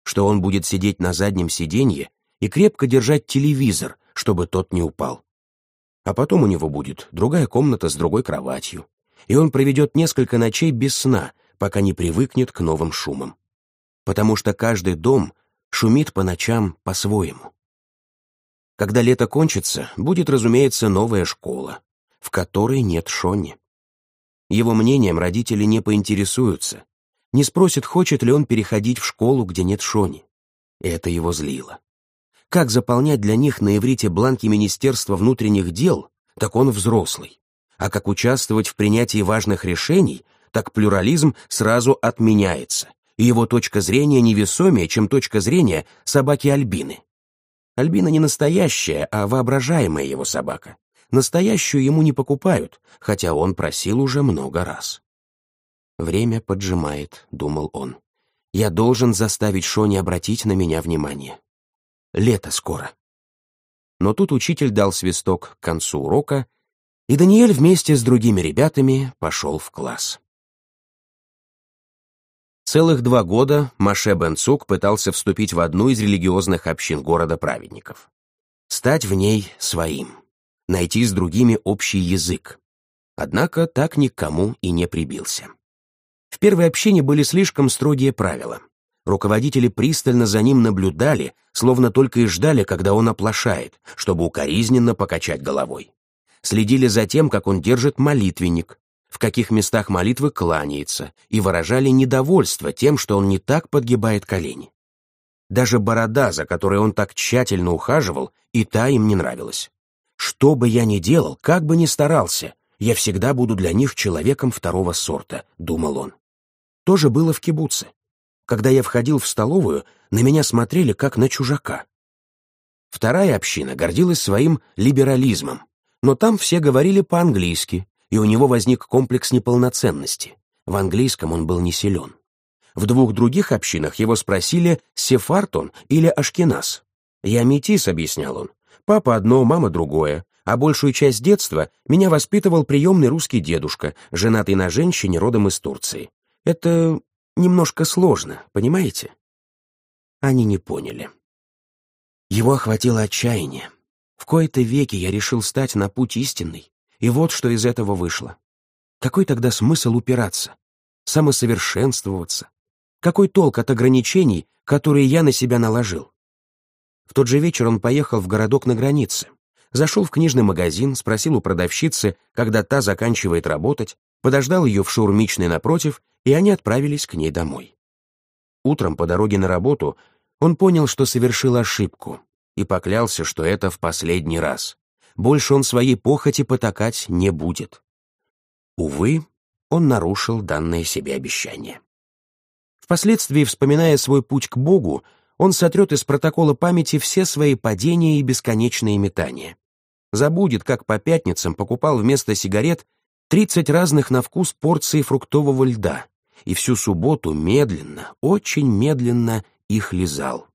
Что он будет сидеть на заднем сиденье и крепко держать телевизор, чтобы тот не упал. А потом у него будет другая комната с другой кроватью, и он проведет несколько ночей без сна, пока не привыкнет к новым шумам. Потому что каждый дом шумит по ночам по-своему. Когда лето кончится, будет, разумеется, новая школа, в которой нет Шонни. Его мнением родители не поинтересуются, не спросят, хочет ли он переходить в школу, где нет Шони. Это его злило. Как заполнять для них на иврите бланки Министерства внутренних дел, так он взрослый. А как участвовать в принятии важных решений, так плюрализм сразу отменяется, и его точка зрения невесомее, чем точка зрения собаки Альбины. Альбина не настоящая, а воображаемая его собака. Настоящую ему не покупают, хотя он просил уже много раз. «Время поджимает», — думал он. «Я должен заставить Шони обратить на меня внимание. Лето скоро». Но тут учитель дал свисток к концу урока, и Даниэль вместе с другими ребятами пошел в класс. Целых два года Маше Бенцук пытался вступить в одну из религиозных общин города праведников. Стать в ней своим найти с другими общий язык. Однако так никому и не прибился. В первой общине были слишком строгие правила. Руководители пристально за ним наблюдали, словно только и ждали, когда он оплошает, чтобы укоризненно покачать головой. Следили за тем, как он держит молитвенник, в каких местах молитвы кланяется, и выражали недовольство тем, что он не так подгибает колени. Даже борода, за которой он так тщательно ухаживал, и та им не нравилась. Что бы я ни делал, как бы ни старался, я всегда буду для них человеком второго сорта, думал он. То же было в кибуце. Когда я входил в столовую, на меня смотрели как на чужака. Вторая община гордилась своим либерализмом, но там все говорили по-английски, и у него возник комплекс неполноценности. В английском он был не силен. В двух других общинах его спросили, сефартон или ашкеназ. «Я метис», — объяснял он. Папа одно, мама другое, а большую часть детства меня воспитывал приемный русский дедушка, женатый на женщине родом из Турции. Это немножко сложно, понимаете? Они не поняли. Его охватило отчаяние. В кои-то веки я решил стать на путь истинный, и вот что из этого вышло. Какой тогда смысл упираться? Самосовершенствоваться? Какой толк от ограничений, которые я на себя наложил? В тот же вечер он поехал в городок на границе. Зашел в книжный магазин, спросил у продавщицы, когда та заканчивает работать, подождал ее в шаурмичной напротив, и они отправились к ней домой. Утром по дороге на работу он понял, что совершил ошибку, и поклялся, что это в последний раз. Больше он своей похоти потакать не будет. Увы, он нарушил данное себе обещание. Впоследствии, вспоминая свой путь к Богу, он сотрет из протокола памяти все свои падения и бесконечные метания. Забудет, как по пятницам покупал вместо сигарет 30 разных на вкус порций фруктового льда и всю субботу медленно, очень медленно их лизал.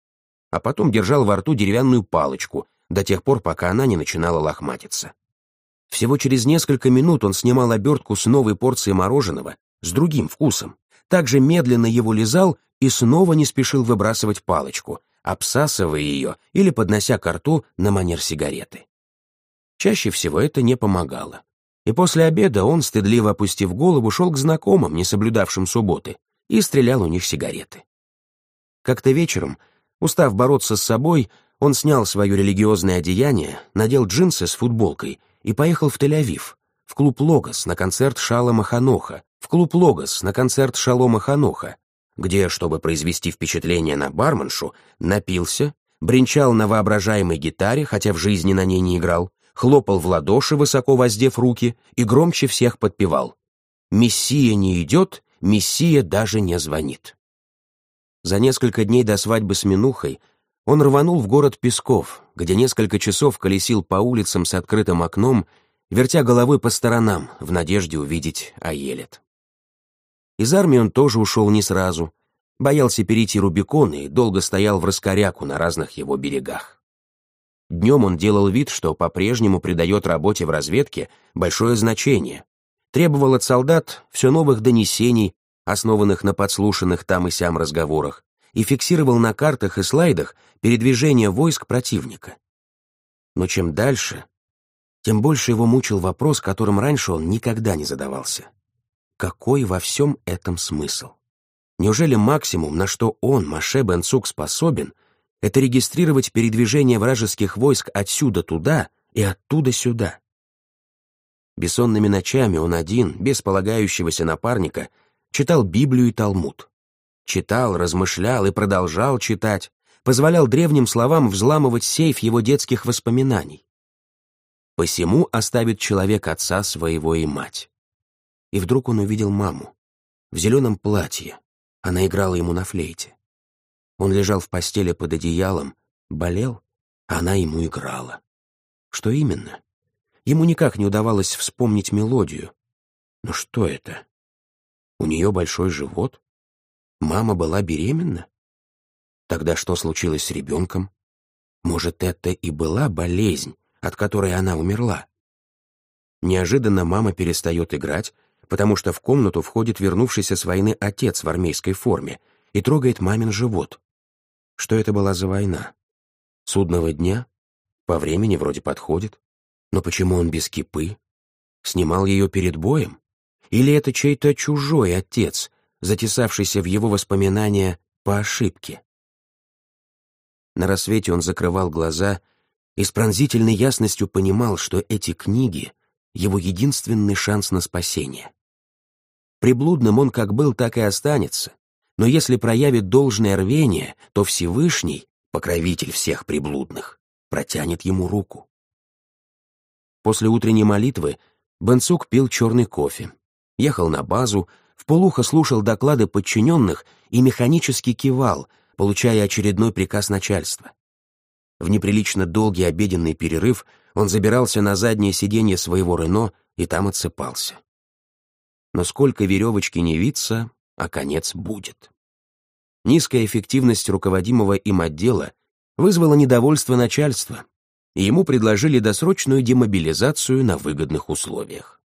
А потом держал во рту деревянную палочку до тех пор, пока она не начинала лохматиться. Всего через несколько минут он снимал обертку с новой порцией мороженого с другим вкусом, также медленно его лизал и снова не спешил выбрасывать палочку, обсасывая ее или поднося к рту на манер сигареты. Чаще всего это не помогало. И после обеда он, стыдливо опустив голову, шел к знакомым, не соблюдавшим субботы, и стрелял у них сигареты. Как-то вечером, устав бороться с собой, он снял свое религиозное одеяние, надел джинсы с футболкой и поехал в Тель-Авив, в клуб «Логос» на концерт Шалома Ханоха, в клуб «Логос» на концерт Шалома Ханоха, где, чтобы произвести впечатление на барменшу, напился, бренчал на воображаемой гитаре, хотя в жизни на ней не играл, хлопал в ладоши, высоко воздев руки, и громче всех подпевал. «Мессия не идет, Мессия даже не звонит». За несколько дней до свадьбы с Минухой он рванул в город Песков, где несколько часов колесил по улицам с открытым окном, вертя головой по сторонам в надежде увидеть Аелет. Из армии он тоже ушел не сразу, боялся перейти Рубикон и долго стоял в раскоряку на разных его берегах. Днем он делал вид, что по-прежнему придает работе в разведке большое значение, требовал от солдат все новых донесений, основанных на подслушанных там и сям разговорах, и фиксировал на картах и слайдах передвижение войск противника. Но чем дальше, тем больше его мучил вопрос, которым раньше он никогда не задавался. Какой во всем этом смысл? Неужели максимум, на что он, Маше Бенцук, способен, это регистрировать передвижение вражеских войск отсюда туда и оттуда сюда? Бессонными ночами он один, без полагающегося напарника, читал Библию и Талмуд. Читал, размышлял и продолжал читать, позволял древним словам взламывать сейф его детских воспоминаний. Посему оставит человек отца своего и мать. И вдруг он увидел маму. В зеленом платье. Она играла ему на флейте. Он лежал в постели под одеялом, болел, а она ему играла. Что именно? Ему никак не удавалось вспомнить мелодию. Но что это? У нее большой живот? Мама была беременна? Тогда что случилось с ребенком? Может, это и была болезнь, от которой она умерла? Неожиданно мама перестает играть, потому что в комнату входит вернувшийся с войны отец в армейской форме и трогает мамин живот. Что это была за война? Судного дня? По времени вроде подходит. Но почему он без кипы? Снимал ее перед боем? Или это чей-то чужой отец, затесавшийся в его воспоминания по ошибке. На рассвете он закрывал глаза и с пронзительной ясностью понимал, что эти книги — его единственный шанс на спасение. Приблудным он как был, так и останется, но если проявит должное рвение, то Всевышний, покровитель всех приблудных, протянет ему руку. После утренней молитвы Бенцук пил черный кофе, ехал на базу, вполуха слушал доклады подчиненных и механически кивал, получая очередной приказ начальства. В неприлично долгий обеденный перерыв он забирался на заднее сиденье своего Рено и там отсыпался. Но сколько веревочки не виться, а конец будет. Низкая эффективность руководимого им отдела вызвала недовольство начальства, и ему предложили досрочную демобилизацию на выгодных условиях.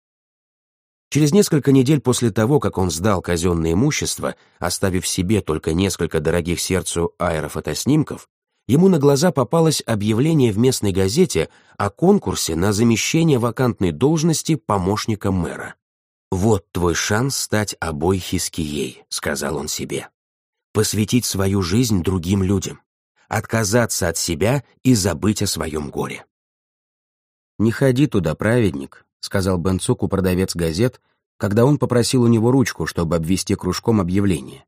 Через несколько недель после того, как он сдал казенное имущество, оставив себе только несколько дорогих сердцу аэрофотоснимков, ему на глаза попалось объявление в местной газете о конкурсе на замещение вакантной должности помощника мэра. «Вот твой шанс стать обой Хискией», — сказал он себе. «Посвятить свою жизнь другим людям, отказаться от себя и забыть о своем горе». «Не ходи туда, праведник», — сказал Бенцуку продавец газет, когда он попросил у него ручку, чтобы обвести кружком объявление.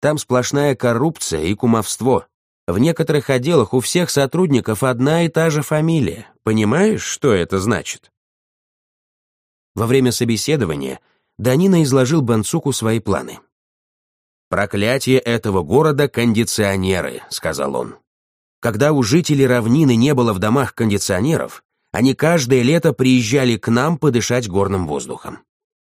«Там сплошная коррупция и кумовство. В некоторых отделах у всех сотрудников одна и та же фамилия. Понимаешь, что это значит?» Во время собеседования Данина изложил Бенцуку свои планы. «Проклятие этого города — кондиционеры», — сказал он. Когда у жителей равнины не было в домах кондиционеров, они каждое лето приезжали к нам подышать горным воздухом.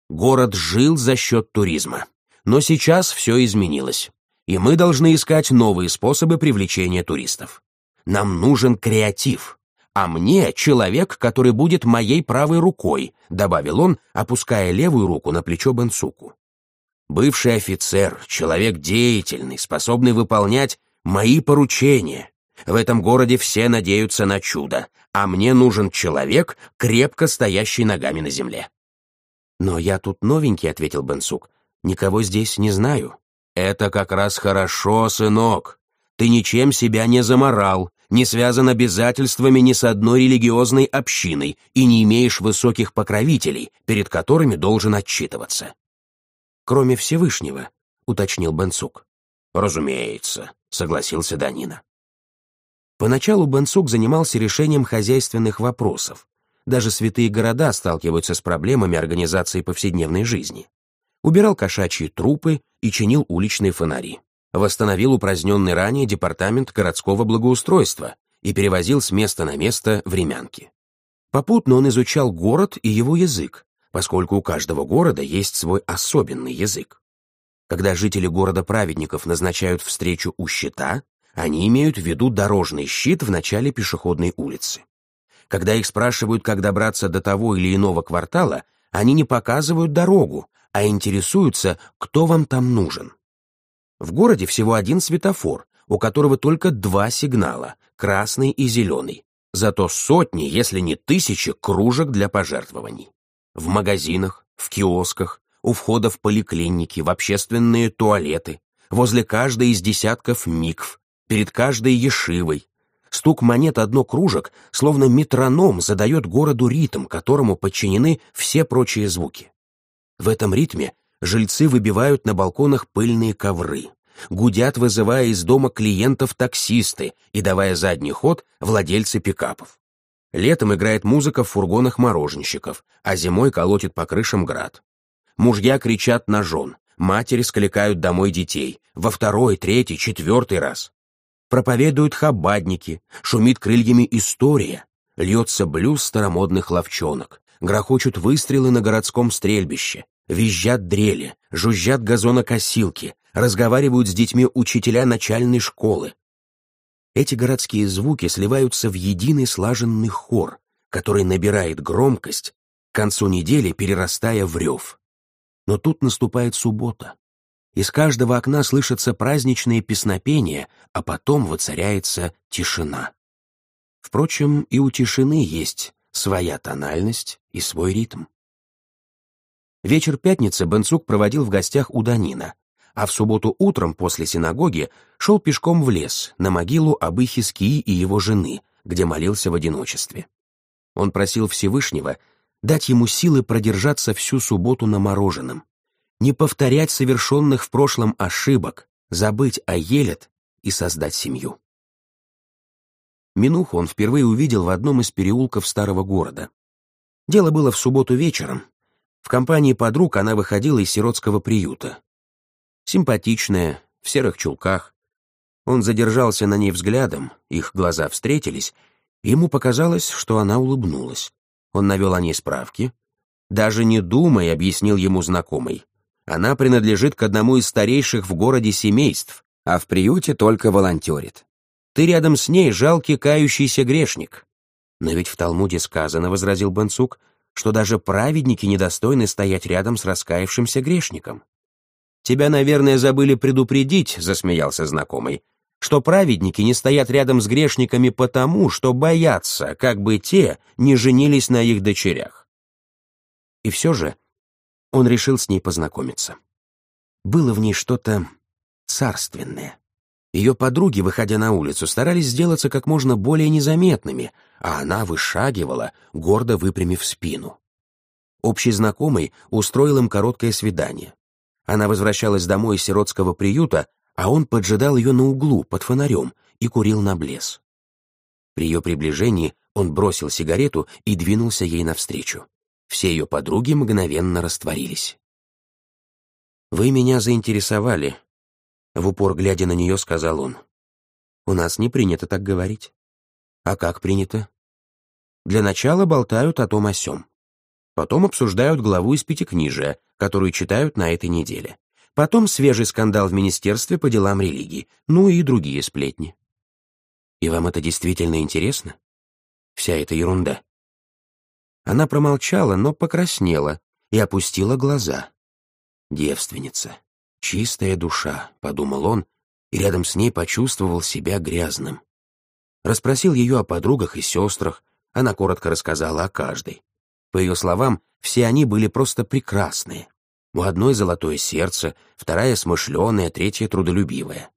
Город жил за счет туризма. Но сейчас все изменилось, и мы должны искать новые способы привлечения туристов. Нам нужен креатив, а мне человек, который будет моей правой рукой, добавил он, опуская левую руку на плечо Бенсуку. Бывший офицер, человек деятельный, способный выполнять мои поручения. В этом городе все надеются на чудо, а мне нужен человек, крепко стоящий ногами на земле. «Но я тут новенький», — ответил Бенсук. «Никого здесь не знаю». «Это как раз хорошо, сынок. Ты ничем себя не заморал, не связан обязательствами ни с одной религиозной общиной и не имеешь высоких покровителей, перед которыми должен отчитываться». «Кроме Всевышнего», — уточнил Бенсук. «Разумеется», — согласился Данина. Поначалу Бенсук занимался решением хозяйственных вопросов. Даже святые города сталкиваются с проблемами организации повседневной жизни. Убирал кошачьи трупы и чинил уличные фонари. Восстановил упраздненный ранее департамент городского благоустройства и перевозил с места на место времянки. Попутно он изучал город и его язык, поскольку у каждого города есть свой особенный язык. Когда жители города праведников назначают встречу у щита, они имеют в виду дорожный щит в начале пешеходной улицы. Когда их спрашивают, как добраться до того или иного квартала, они не показывают дорогу, а интересуются, кто вам там нужен. В городе всего один светофор, у которого только два сигнала — красный и зеленый. Зато сотни, если не тысячи, кружек для пожертвований. В магазинах, в киосках, у входа в поликлиники, в общественные туалеты, возле каждой из десятков микв, перед каждой ешивой. Стук монет одно кружек, словно метроном, задает городу ритм, которому подчинены все прочие звуки. В этом ритме жильцы выбивают на балконах пыльные ковры, гудят, вызывая из дома клиентов таксисты и давая задний ход владельцы пикапов. Летом играет музыка в фургонах мороженщиков, а зимой колотит по крышам град. Мужья кричат на жен, матери скликают домой детей, во второй, третий, четвертый раз проповедуют хабадники, шумит крыльями история, льется блюз старомодных ловчонок, грохочут выстрелы на городском стрельбище, визжат дрели, жужжат газонокосилки, разговаривают с детьми учителя начальной школы. Эти городские звуки сливаются в единый слаженный хор, который набирает громкость, к концу недели перерастая в рев. Но тут наступает суббота. Из каждого окна слышатся праздничные песнопения, а потом воцаряется тишина. Впрочем, и у тишины есть своя тональность и свой ритм. Вечер пятницы Бенцук проводил в гостях у Данина, а в субботу утром после синагоги шел пешком в лес, на могилу Абыхи Скии и его жены, где молился в одиночестве. Он просил Всевышнего дать ему силы продержаться всю субботу на мороженом, не повторять совершенных в прошлом ошибок, забыть о Елет и создать семью. Минуху он впервые увидел в одном из переулков старого города. Дело было в субботу вечером. В компании подруг она выходила из сиротского приюта. Симпатичная, в серых чулках. Он задержался на ней взглядом, их глаза встретились, и ему показалось, что она улыбнулась. Он навел о ней справки. Даже не думай, объяснил ему знакомый. Она принадлежит к одному из старейших в городе семейств, а в приюте только волонтерит. Ты рядом с ней жалкий кающийся грешник. Но ведь в Талмуде сказано, — возразил Бенцук, — что даже праведники недостойны стоять рядом с раскаявшимся грешником. «Тебя, наверное, забыли предупредить», — засмеялся знакомый. что праведники не стоят рядом с грешниками потому, что боятся, как бы те не женились на их дочерях. И все же он решил с ней познакомиться. Было в ней что-то царственное. Ее подруги, выходя на улицу, старались сделаться как можно более незаметными, а она вышагивала, гордо выпрямив спину. Общий знакомый устроил им короткое свидание. Она возвращалась домой из сиротского приюта, а он поджидал ее на углу под фонарем и курил на блес. При ее приближении он бросил сигарету и двинулся ей навстречу. Все ее подруги мгновенно растворились. «Вы меня заинтересовали», — в упор глядя на нее, сказал он. «У нас не принято так говорить». «А как принято?» «Для начала болтают о том о сём. Потом обсуждают главу из Пятикнижия, которую читают на этой неделе. Потом свежий скандал в Министерстве по делам религии, ну и другие сплетни. И вам это действительно интересно? Вся эта ерунда. Она промолчала, но покраснела и опустила глаза. Девственница, чистая душа, подумал он, и рядом с ней почувствовал себя грязным. Расспросил ее о подругах и сестрах, она коротко рассказала о каждой. По ее словам, все они были просто прекрасные. У одной золотое сердце, вторая смышленая, третья трудолюбивая.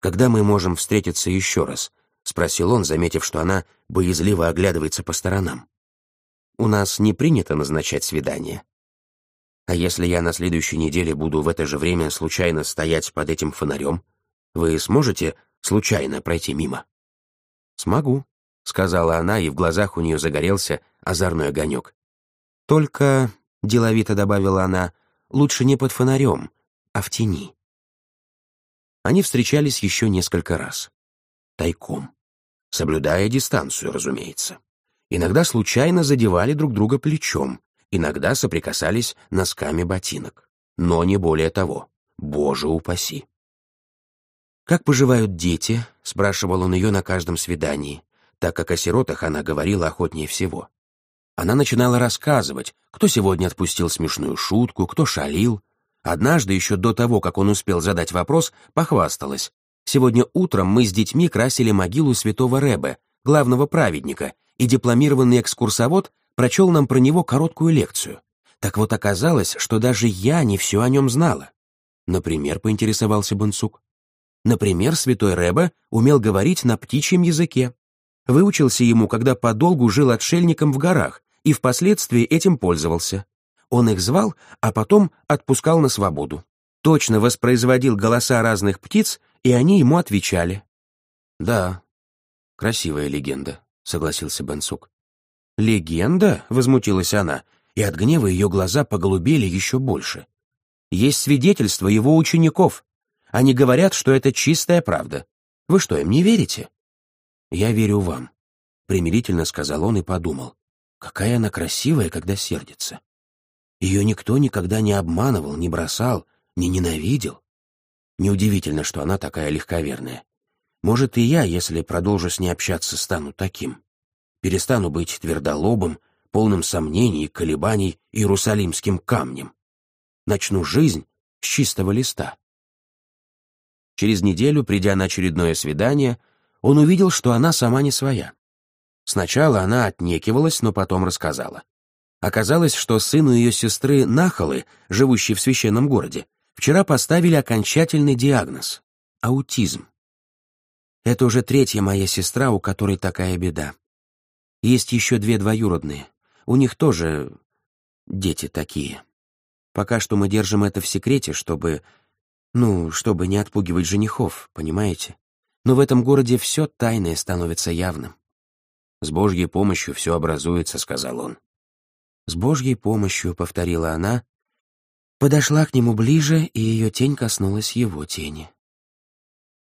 «Когда мы можем встретиться еще раз?» — спросил он, заметив, что она боязливо оглядывается по сторонам. «У нас не принято назначать свидание. А если я на следующей неделе буду в это же время случайно стоять под этим фонарем, вы сможете случайно пройти мимо?» «Смогу», — сказала она, и в глазах у нее загорелся озорной огонек. «Только, — деловито добавила она, — лучше не под фонарем, а в тени». Они встречались еще несколько раз. Тайком. Соблюдая дистанцию, разумеется. Иногда случайно задевали друг друга плечом, иногда соприкасались носками ботинок. Но не более того. Боже упаси. «Как поживают дети?» — спрашивал он ее на каждом свидании так как о сиротах она говорила охотнее всего. Она начинала рассказывать, кто сегодня отпустил смешную шутку, кто шалил. Однажды, еще до того, как он успел задать вопрос, похвасталась. «Сегодня утром мы с детьми красили могилу святого Рэбе, главного праведника, и дипломированный экскурсовод прочел нам про него короткую лекцию. Так вот оказалось, что даже я не все о нем знала. Например, поинтересовался Бонсук. Например, святой Рэбе умел говорить на птичьем языке. Выучился ему, когда подолгу жил отшельником в горах и впоследствии этим пользовался. Он их звал, а потом отпускал на свободу. Точно воспроизводил голоса разных птиц, и они ему отвечали. «Да, красивая легенда», — согласился Бенсук. «Легенда?» — возмутилась она, и от гнева ее глаза поголубели еще больше. «Есть свидетельства его учеников. Они говорят, что это чистая правда. Вы что, им не верите?» «Я верю вам», — примирительно сказал он и подумал. «Какая она красивая, когда сердится. Ее никто никогда не обманывал, не бросал, не ненавидел. Неудивительно, что она такая легковерная. Может, и я, если продолжу с ней общаться, стану таким. Перестану быть твердолобым, полным сомнений и колебаний иерусалимским камнем. Начну жизнь с чистого листа. Через неделю, придя на очередное свидание, он увидел, что она сама не своя. Сначала она отнекивалась, но потом рассказала. Оказалось, что сыну ее сестры Нахалы, живущей в священном городе, вчера поставили окончательный диагноз — аутизм. Это уже третья моя сестра, у которой такая беда. Есть еще две двоюродные. У них тоже дети такие. Пока что мы держим это в секрете, чтобы... Ну, чтобы не отпугивать женихов, понимаете? Но в этом городе все тайное становится явным. «С Божьей помощью все образуется», — сказал он. «С Божьей помощью», — повторила она, подошла к нему ближе, и ее тень коснулась его тени.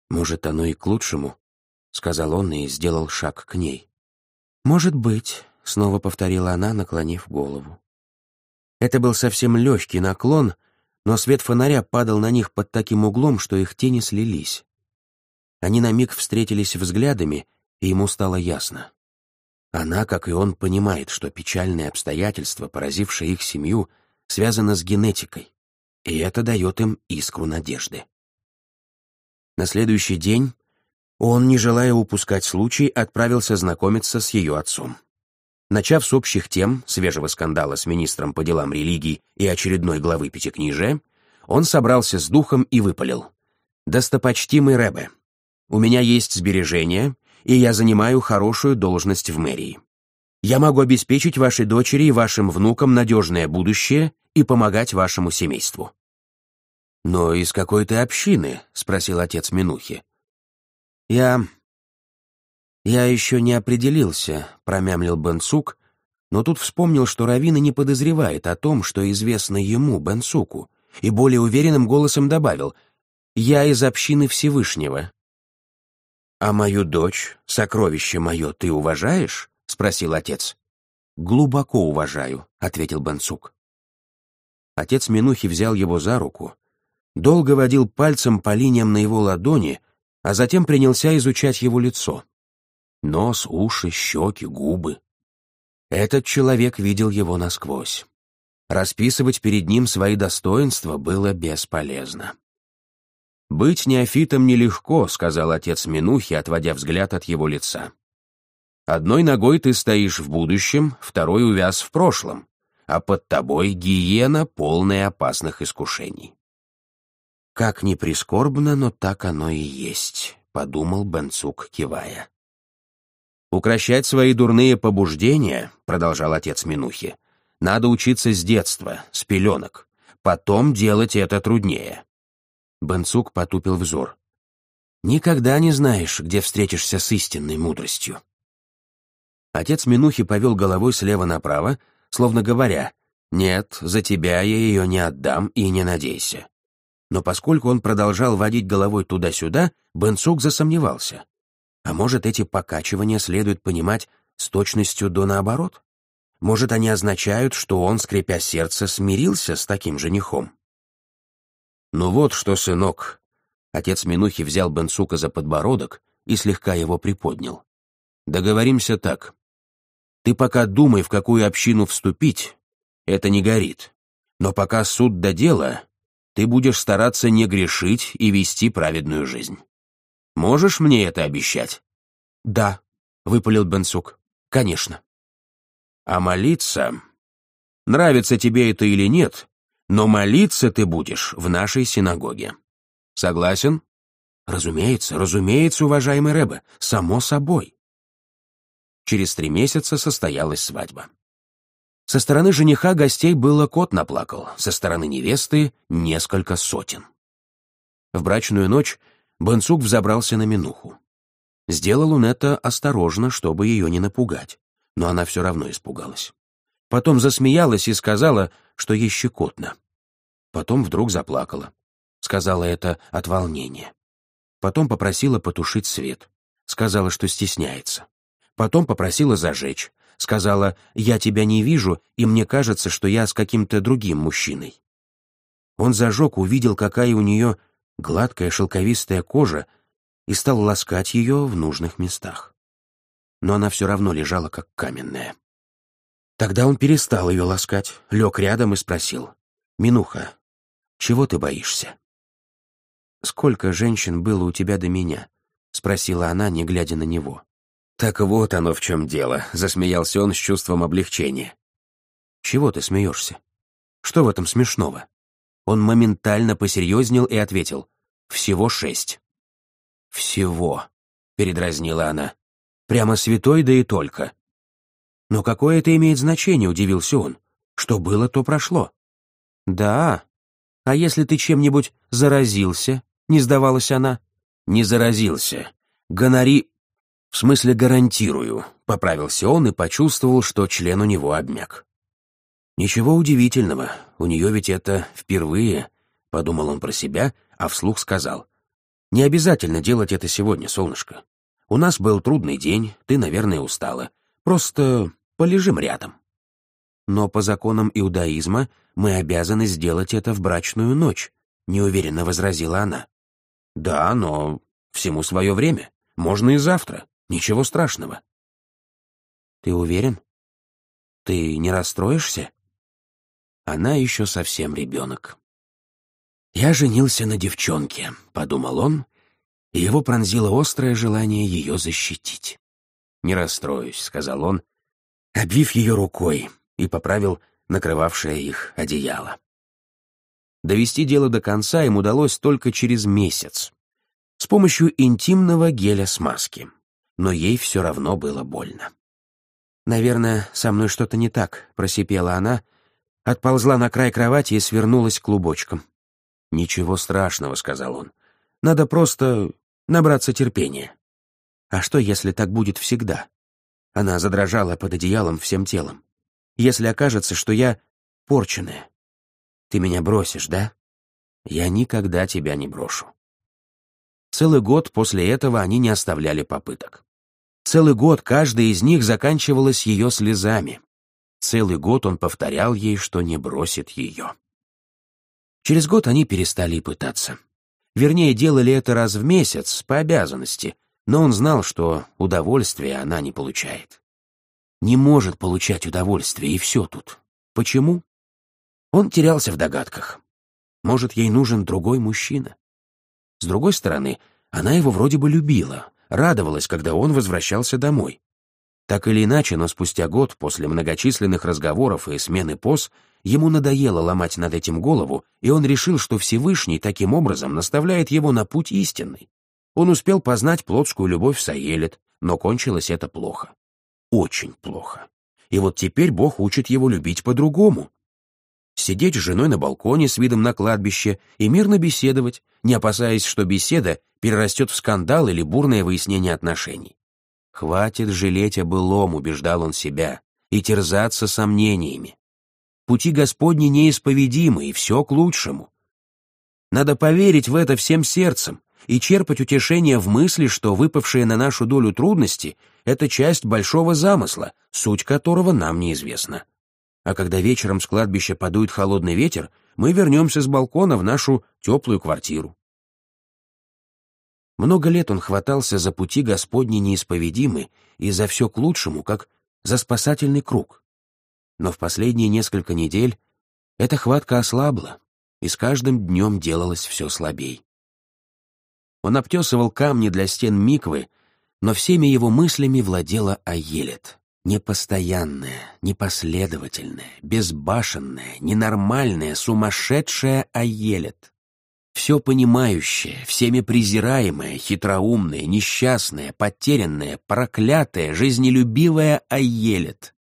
«Может, оно и к лучшему», — сказал он и сделал шаг к ней. «Может быть», — снова повторила она, наклонив голову. Это был совсем легкий наклон, но свет фонаря падал на них под таким углом, что их тени слились. Они на миг встретились взглядами, и ему стало ясно. Она, как и он, понимает, что печальные обстоятельства, поразившие их семью, связаны с генетикой, и это дает им искру надежды. На следующий день он, не желая упускать случай, отправился знакомиться с ее отцом. Начав с общих тем, свежего скандала с министром по делам религий и очередной главы Пятикнижия, он собрался с духом и выпалил. «Достопочтимый Рэбе, у меня есть сбережения, и я занимаю хорошую должность в мэрии. Я могу обеспечить вашей дочери и вашим внукам надежное будущее и помогать вашему семейству». «Но из какой ты общины?» — спросил отец Минухи. «Я... я еще не определился», — промямлил Бенцук, но тут вспомнил, что Равина не подозревает о том, что известно ему, Бенцуку, и более уверенным голосом добавил «Я из общины Всевышнего». «А мою дочь, сокровище мое, ты уважаешь?» — спросил отец. «Глубоко уважаю», — ответил Бенцук. Отец Минухи взял его за руку, долго водил пальцем по линиям на его ладони, а затем принялся изучать его лицо. Нос, уши, щеки, губы. Этот человек видел его насквозь. Расписывать перед ним свои достоинства было бесполезно. «Быть неофитом нелегко», — сказал отец Минухи, отводя взгляд от его лица. «Одной ногой ты стоишь в будущем, второй увяз в прошлом, а под тобой гиена, полная опасных искушений». «Как ни прискорбно, но так оно и есть», — подумал Бенцук, кивая. «Укращать свои дурные побуждения», — продолжал отец Минухи, надо учиться с детства, с пеленок. Потом делать это труднее. Бенцук потупил взор. Никогда не знаешь, где встретишься с истинной мудростью. Отец Минухи повел головой слева направо, словно говоря, «Нет, за тебя я ее не отдам и не надейся». Но поскольку он продолжал водить головой туда-сюда, Бенцук засомневался. А может, эти покачивания следует понимать с точностью до наоборот? Может, они означают, что он, скрипя сердце, смирился с таким женихом? «Ну вот что, сынок!» Отец Минухи взял Бенцука за подбородок и слегка его приподнял. «Договоримся так. Ты пока думай, в какую общину вступить, это не горит. Но пока суд до дела, ты будешь стараться не грешить и вести праведную жизнь. Можешь мне это обещать?» «Да», — выпалил Бенцук. «Конечно». А молиться... Нравится тебе это или нет, но молиться ты будешь в нашей синагоге. Согласен? Разумеется, разумеется, уважаемый Рэбе, само собой. Через три месяца состоялась свадьба. Со стороны жениха гостей было кот наплакал, со стороны невесты — несколько сотен. В брачную ночь Бенцук взобрался на минуху. Сделал он это осторожно, чтобы ее не напугать но она все равно испугалась. Потом засмеялась и сказала, что ей щекотно. Потом вдруг заплакала. Сказала это от волнения. Потом попросила потушить свет. Сказала, что стесняется. Потом попросила зажечь. Сказала, я тебя не вижу, и мне кажется, что я с каким-то другим мужчиной. Он зажег, увидел, какая у нее гладкая шелковистая кожа, и стал ласкать ее в нужных местах но она все равно лежала как каменная. Тогда он перестал ее ласкать, лег рядом и спросил. «Минуха, чего ты боишься?» «Сколько женщин было у тебя до меня?» — спросила она, не глядя на него. «Так вот оно в чем дело», — засмеялся он с чувством облегчения. «Чего ты смеешься? Что в этом смешного?» Он моментально посерьезнел и ответил. «Всего шесть». «Всего», — передразнила она. Прямо святой, да и только. Но какое это имеет значение, удивился он. Что было, то прошло. Да. А если ты чем-нибудь заразился? Не сдавалась она. Не заразился. Гонори... В смысле, гарантирую. Поправился он и почувствовал, что член у него обмяк. Ничего удивительного, у нее ведь это впервые, подумал он про себя, а вслух сказал. Не обязательно делать это сегодня, солнышко. У нас был трудный день, ты, наверное, устала. Просто полежим рядом. Но по законам иудаизма мы обязаны сделать это в брачную ночь, неуверенно возразила она. Да, но всему свое время. Можно и завтра. Ничего страшного. Ты уверен? Ты не расстроишься? Она еще совсем ребенок. «Я женился на девчонке», — подумал он и его пронзило острое желание ее защитить. «Не расстроюсь», — сказал он, обвив ее рукой и поправил накрывавшее их одеяло. Довести дело до конца им удалось только через месяц, с помощью интимного геля-смазки, но ей все равно было больно. «Наверное, со мной что-то не так», — просипела она, отползла на край кровати и свернулась клубочком. «Ничего страшного», — сказал он. «Надо просто набраться терпения». «А что, если так будет всегда?» Она задрожала под одеялом всем телом. «Если окажется, что я порченная, ты меня бросишь, да? Я никогда тебя не брошу. Целый год после этого они не оставляли попыток. Целый год каждая из них заканчивалась ее слезами. Целый год он повторял ей, что не бросит ее. Через год они перестали пытаться. Вернее, делали это раз в месяц, по обязанности, но он знал, что удовольствия она не получает. Не может получать удовольствие, и все тут. Почему? Он терялся в догадках. Может, ей нужен другой мужчина? С другой стороны, она его вроде бы любила, радовалась, когда он возвращался домой. Так или иначе, но спустя год, после многочисленных разговоров и смены поз, ему надоело ломать над этим голову, и он решил, что Всевышний таким образом наставляет его на путь истинный. Он успел познать плотскую любовь Саелет, но кончилось это плохо. Очень плохо. И вот теперь Бог учит его любить по-другому, сидеть с женой на балконе с видом на кладбище и мирно беседовать, не опасаясь, что беседа перерастет в скандал или бурное выяснение отношений. Хватит жалеть о былом, убеждал он себя, и терзаться сомнениями. Пути Господни неисповедимы, и все к лучшему. Надо поверить в это всем сердцем и черпать утешение в мысли, что выпавшие на нашу долю трудности — это часть большого замысла, суть которого нам неизвестна а когда вечером с кладбища подует холодный ветер, мы вернемся с балкона в нашу теплую квартиру. Много лет он хватался за пути Господни неисповедимы и за все к лучшему, как за спасательный круг. Но в последние несколько недель эта хватка ослабла, и с каждым днем делалось все слабей. Он обтесывал камни для стен миквы, но всеми его мыслями владела Аелет непостоянная, непоследовательная, безбашенная, ненормальная, сумасшедшая Аелет. Все понимающее, всеми презираемое, хитроумное, несчастное, потерянное, проклятое, жизнелюбивая Аелет.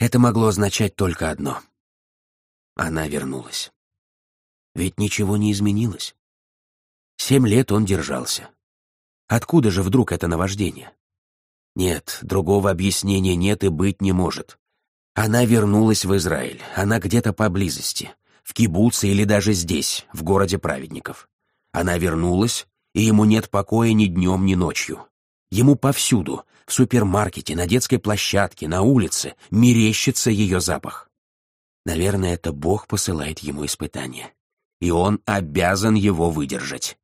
Это могло означать только одно. Она вернулась. Ведь ничего не изменилось. Семь лет он держался. Откуда же вдруг это наваждение? Нет, другого объяснения нет и быть не может. Она вернулась в Израиль, она где-то поблизости, в кибуце или даже здесь, в городе праведников. Она вернулась, и ему нет покоя ни днем, ни ночью. Ему повсюду, в супермаркете, на детской площадке, на улице, мерещится ее запах. Наверное, это Бог посылает ему испытание. И он обязан его выдержать.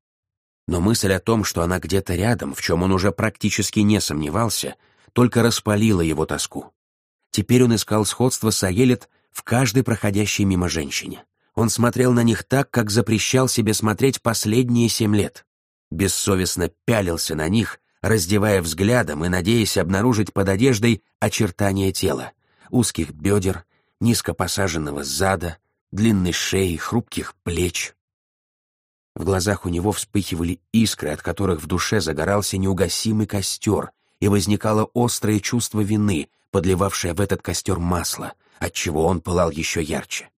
Но мысль о том, что она где-то рядом, в чем он уже практически не сомневался, только распалила его тоску. Теперь он искал сходство с Аелет в каждой проходящей мимо женщине. Он смотрел на них так, как запрещал себе смотреть последние семь лет. Бессовестно пялился на них, раздевая взглядом и надеясь обнаружить под одеждой очертания тела, узких бедер, низко посаженного зада, длинной шеи, хрупких плеч. В глазах у него вспыхивали искры, от которых в душе загорался неугасимый костер, и возникало острое чувство вины, подливавшее в этот костер масло, отчего он пылал еще ярче.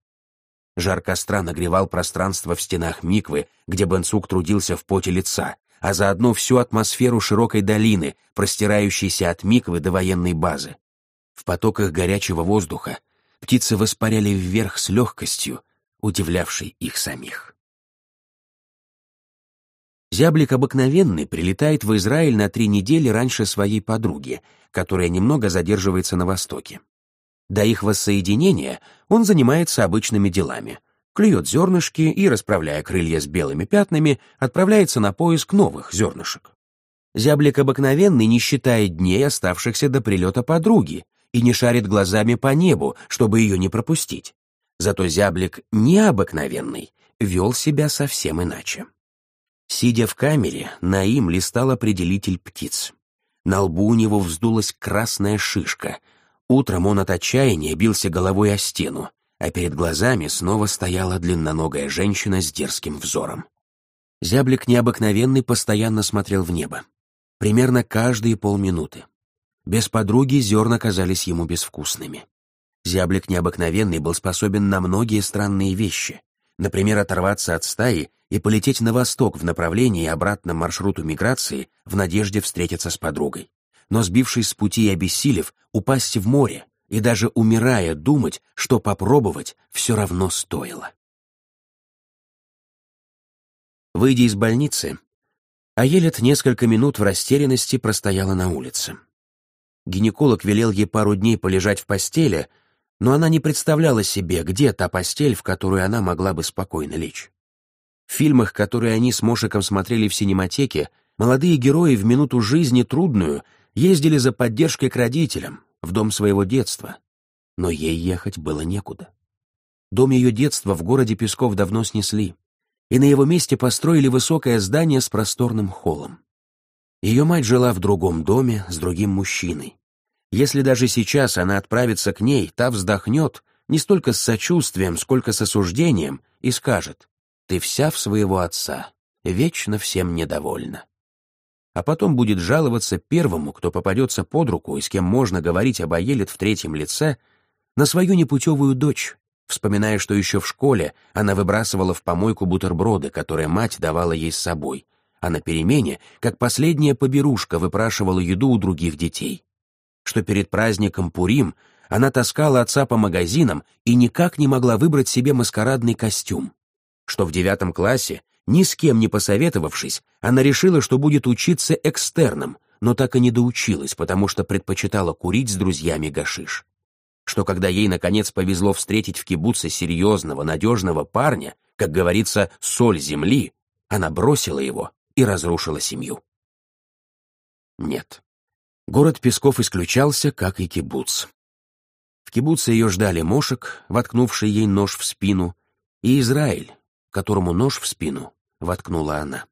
Жар костра нагревал пространство в стенах Миквы, где Бенцук трудился в поте лица, а заодно всю атмосферу широкой долины, простирающейся от Миквы до военной базы. В потоках горячего воздуха птицы воспаряли вверх с легкостью, удивлявшей их самих. Зяблик обыкновенный прилетает в Израиль на три недели раньше своей подруги, которая немного задерживается на Востоке. До их воссоединения он занимается обычными делами. Клюет зернышки и, расправляя крылья с белыми пятнами, отправляется на поиск новых зернышек. Зяблик обыкновенный не считает дней, оставшихся до прилета подруги, и не шарит глазами по небу, чтобы ее не пропустить. Зато зяблик необыкновенный вел себя совсем иначе. Сидя в камере, Наим листал определитель птиц. На лбу у него вздулась красная шишка. Утром он от отчаяния бился головой о стену, а перед глазами снова стояла длинноногая женщина с дерзким взором. Зяблик необыкновенный постоянно смотрел в небо. Примерно каждые полминуты. Без подруги зерна казались ему безвкусными. Зяблик необыкновенный был способен на многие странные вещи. Например, оторваться от стаи и полететь на восток в направлении и обратном маршруту миграции в надежде встретиться с подругой. Но сбившись с пути и обессилев, упасть в море и даже умирая думать, что попробовать все равно стоило. Выйдя из больницы, Аелет несколько минут в растерянности простояла на улице. Гинеколог велел ей пару дней полежать в постели, но она не представляла себе, где та постель, в которую она могла бы спокойно лечь. В фильмах, которые они с Мошиком смотрели в синематеке, молодые герои в минуту жизни трудную ездили за поддержкой к родителям, в дом своего детства. Но ей ехать было некуда. Дом ее детства в городе Песков давно снесли, и на его месте построили высокое здание с просторным холлом. Ее мать жила в другом доме с другим мужчиной. Если даже сейчас она отправится к ней, та вздохнет не столько с сочувствием, сколько с осуждением и скажет ты вся в своего отца, вечно всем недовольна. А потом будет жаловаться первому, кто попадется под руку и с кем можно говорить об Аелет в третьем лице, на свою непутевую дочь, вспоминая, что еще в школе она выбрасывала в помойку бутерброды, которые мать давала ей с собой, а на перемене, как последняя поберушка, выпрашивала еду у других детей. Что перед праздником Пурим она таскала отца по магазинам и никак не могла выбрать себе маскарадный костюм что в девятом классе, ни с кем не посоветовавшись, она решила, что будет учиться экстерном, но так и не доучилась, потому что предпочитала курить с друзьями гашиш. Что когда ей, наконец, повезло встретить в кибуце серьезного, надежного парня, как говорится, соль земли, она бросила его и разрушила семью. Нет. Город Песков исключался, как и кибуц. В кибуце ее ждали Мошек, воткнувший ей нож в спину, и Израиль, которому нож в спину воткнула она.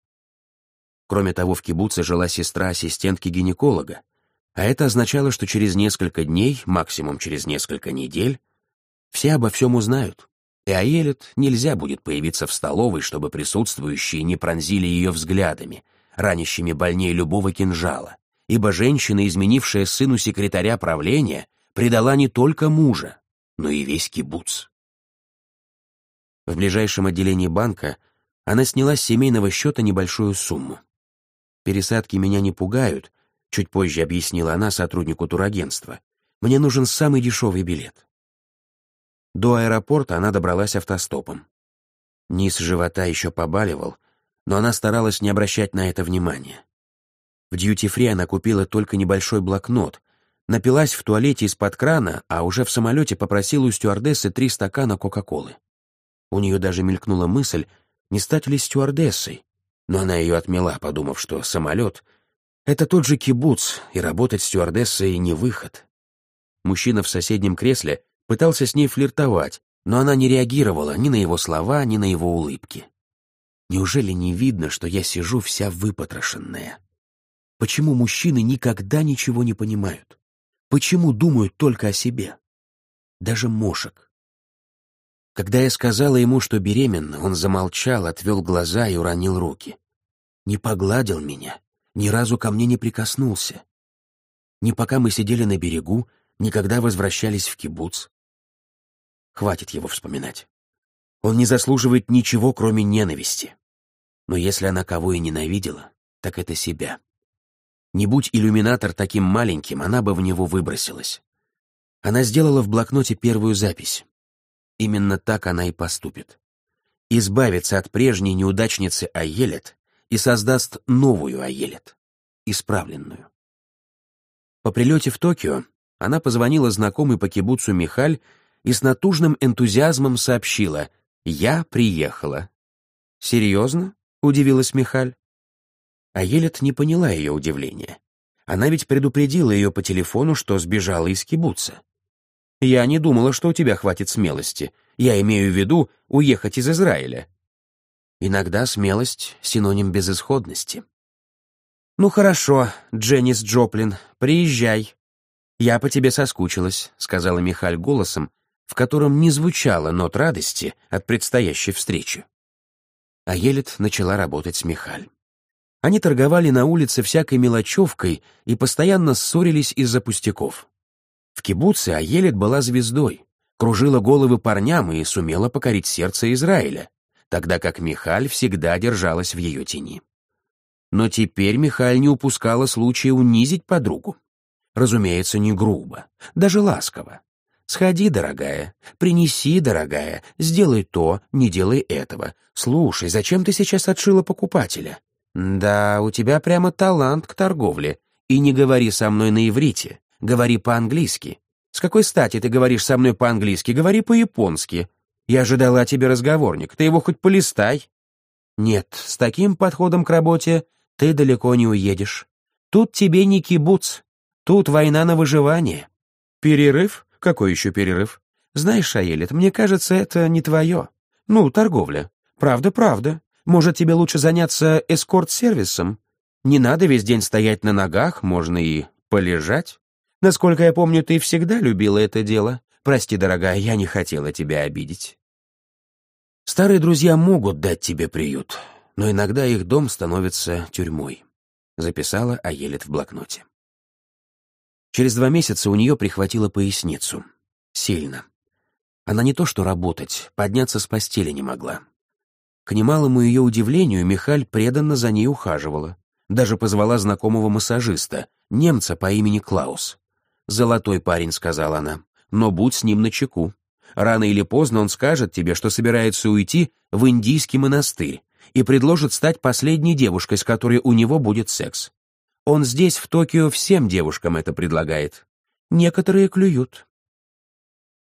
Кроме того, в кибуце жила сестра ассистентки гинеколога, а это означало, что через несколько дней, максимум через несколько недель, все обо всем узнают, и Аелет нельзя будет появиться в столовой, чтобы присутствующие не пронзили ее взглядами, ранящими больнее любого кинжала, ибо женщина, изменившая сыну секретаря правления, предала не только мужа, но и весь кибуц. В ближайшем отделении банка она сняла с семейного счета небольшую сумму. «Пересадки меня не пугают», — чуть позже объяснила она сотруднику турагентства. «Мне нужен самый дешевый билет». До аэропорта она добралась автостопом. Низ живота еще побаливал, но она старалась не обращать на это внимания. В дьюти-фри она купила только небольшой блокнот, напилась в туалете из-под крана, а уже в самолете попросила у стюардессы три стакана Кока-Колы. У нее даже мелькнула мысль, не стать ли стюардессой, но она ее отмела, подумав, что самолет — это тот же кибуц, и работать стюардессой не выход. Мужчина в соседнем кресле пытался с ней флиртовать, но она не реагировала ни на его слова, ни на его улыбки. Неужели не видно, что я сижу вся выпотрошенная? Почему мужчины никогда ничего не понимают? Почему думают только о себе? Даже Мошек. Когда я сказала ему, что беременна, он замолчал, отвел глаза и уронил руки. Не погладил меня, ни разу ко мне не прикоснулся. Ни пока мы сидели на берегу, ни когда возвращались в кибуц. Хватит его вспоминать. Он не заслуживает ничего, кроме ненависти. Но если она кого и ненавидела, так это себя. Не будь иллюминатор таким маленьким, она бы в него выбросилась. Она сделала в блокноте первую запись. Именно так она и поступит. Избавится от прежней неудачницы Аелет и создаст новую Аелет, исправленную. По прилете в Токио она позвонила знакомой по кибуцу Михаль и с натужным энтузиазмом сообщила «Я приехала». «Серьезно?» — удивилась Михаль. Аелет не поняла ее удивления. Она ведь предупредила ее по телефону, что сбежала из кибуца. Я не думала, что у тебя хватит смелости. Я имею в виду уехать из Израиля. Иногда смелость — синоним безысходности. «Ну хорошо, Дженнис Джоплин, приезжай. Я по тебе соскучилась», — сказала Михаль голосом, в котором не звучало нот радости от предстоящей встречи. А Елит начала работать с Михаль. Они торговали на улице всякой мелочевкой и постоянно ссорились из-за пустяков. В кибуце Аелит была звездой, кружила головы парням и сумела покорить сердце Израиля, тогда как Михаль всегда держалась в ее тени. Но теперь Михаль не упускала случая унизить подругу. Разумеется, не грубо, даже ласково. «Сходи, дорогая, принеси, дорогая, сделай то, не делай этого. Слушай, зачем ты сейчас отшила покупателя? Да, у тебя прямо талант к торговле. И не говори со мной на иврите, говори по-английски. С какой стати ты говоришь со мной по-английски? Говори по-японски. Я ожидала тебе разговорник, ты его хоть полистай. Нет, с таким подходом к работе ты далеко не уедешь. Тут тебе не кибуц, тут война на выживание. Перерыв? Какой еще перерыв? Знаешь, Шаелит, мне кажется, это не твое. Ну, торговля. Правда, правда. Может, тебе лучше заняться эскорт-сервисом? Не надо весь день стоять на ногах, можно и полежать. Насколько я помню, ты всегда любила это дело. Прости, дорогая, я не хотела тебя обидеть. Старые друзья могут дать тебе приют, но иногда их дом становится тюрьмой, записала Аелит в блокноте. Через два месяца у нее прихватило поясницу. Сильно. Она не то что работать, подняться с постели не могла. К немалому ее удивлению Михаль преданно за ней ухаживала. Даже позвала знакомого массажиста, немца по имени Клаус. «Золотой парень», — сказала она, — «но будь с ним начеку. Рано или поздно он скажет тебе, что собирается уйти в индийский монастырь и предложит стать последней девушкой, с которой у него будет секс. Он здесь, в Токио, всем девушкам это предлагает. Некоторые клюют.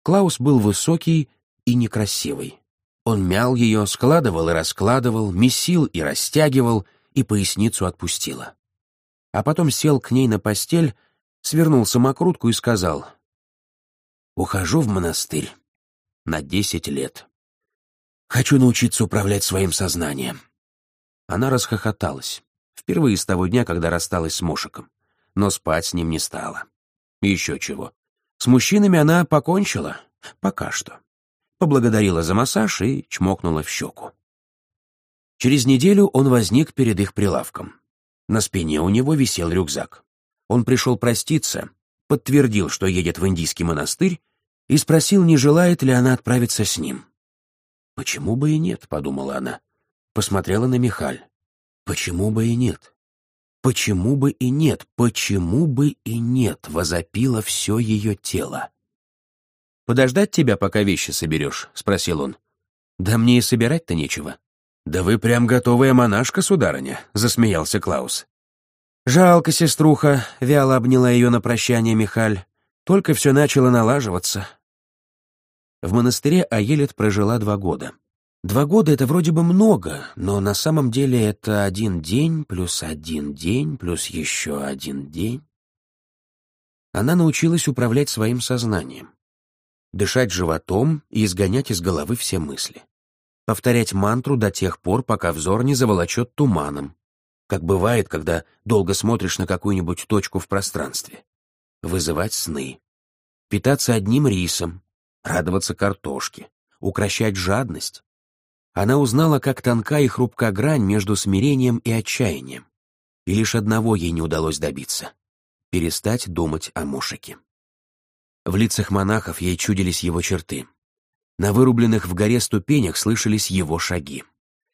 Клаус был высокий и некрасивый. Он мял ее, складывал и раскладывал, месил и растягивал, и поясницу отпустила. А потом сел к ней на постель, свернул самокрутку и сказал, «Ухожу в монастырь на десять лет. Хочу научиться управлять своим сознанием». Она расхохоталась. Впервые с того дня, когда рассталась с Мошиком. Но спать с ним не стала. Еще чего. С мужчинами она покончила. Пока что. Поблагодарила за массаж и чмокнула в щеку. Через неделю он возник перед их прилавком. На спине у него висел рюкзак. Он пришел проститься, подтвердил, что едет в индийский монастырь, и спросил, не желает ли она отправиться с ним. «Почему бы и нет?» — подумала она. Посмотрела на Михаль. Почему бы и нет? Почему бы и нет? Почему бы и нет? Возопило все ее тело. «Подождать тебя, пока вещи соберешь?» — спросил он. «Да мне и собирать-то нечего». «Да вы прям готовая монашка, сударыня», — засмеялся Клаус. «Жалко, сеструха», — вяло обняла ее на прощание Михаль. «Только все начало налаживаться». В монастыре Аелит прожила два года. Два года — это вроде бы много, но на самом деле это один день плюс один день плюс еще один день. Она научилась управлять своим сознанием, дышать животом и изгонять из головы все мысли, повторять мантру до тех пор, пока взор не заволочет туманом, как бывает, когда долго смотришь на какую-нибудь точку в пространстве, вызывать сны, питаться одним рисом, радоваться картошке, укращать жадность, она узнала, как тонка и хрупка грань между смирением и отчаянием. И лишь одного ей не удалось добиться — перестать думать о Мушике. В лицах монахов ей чудились его черты. На вырубленных в горе ступенях слышались его шаги.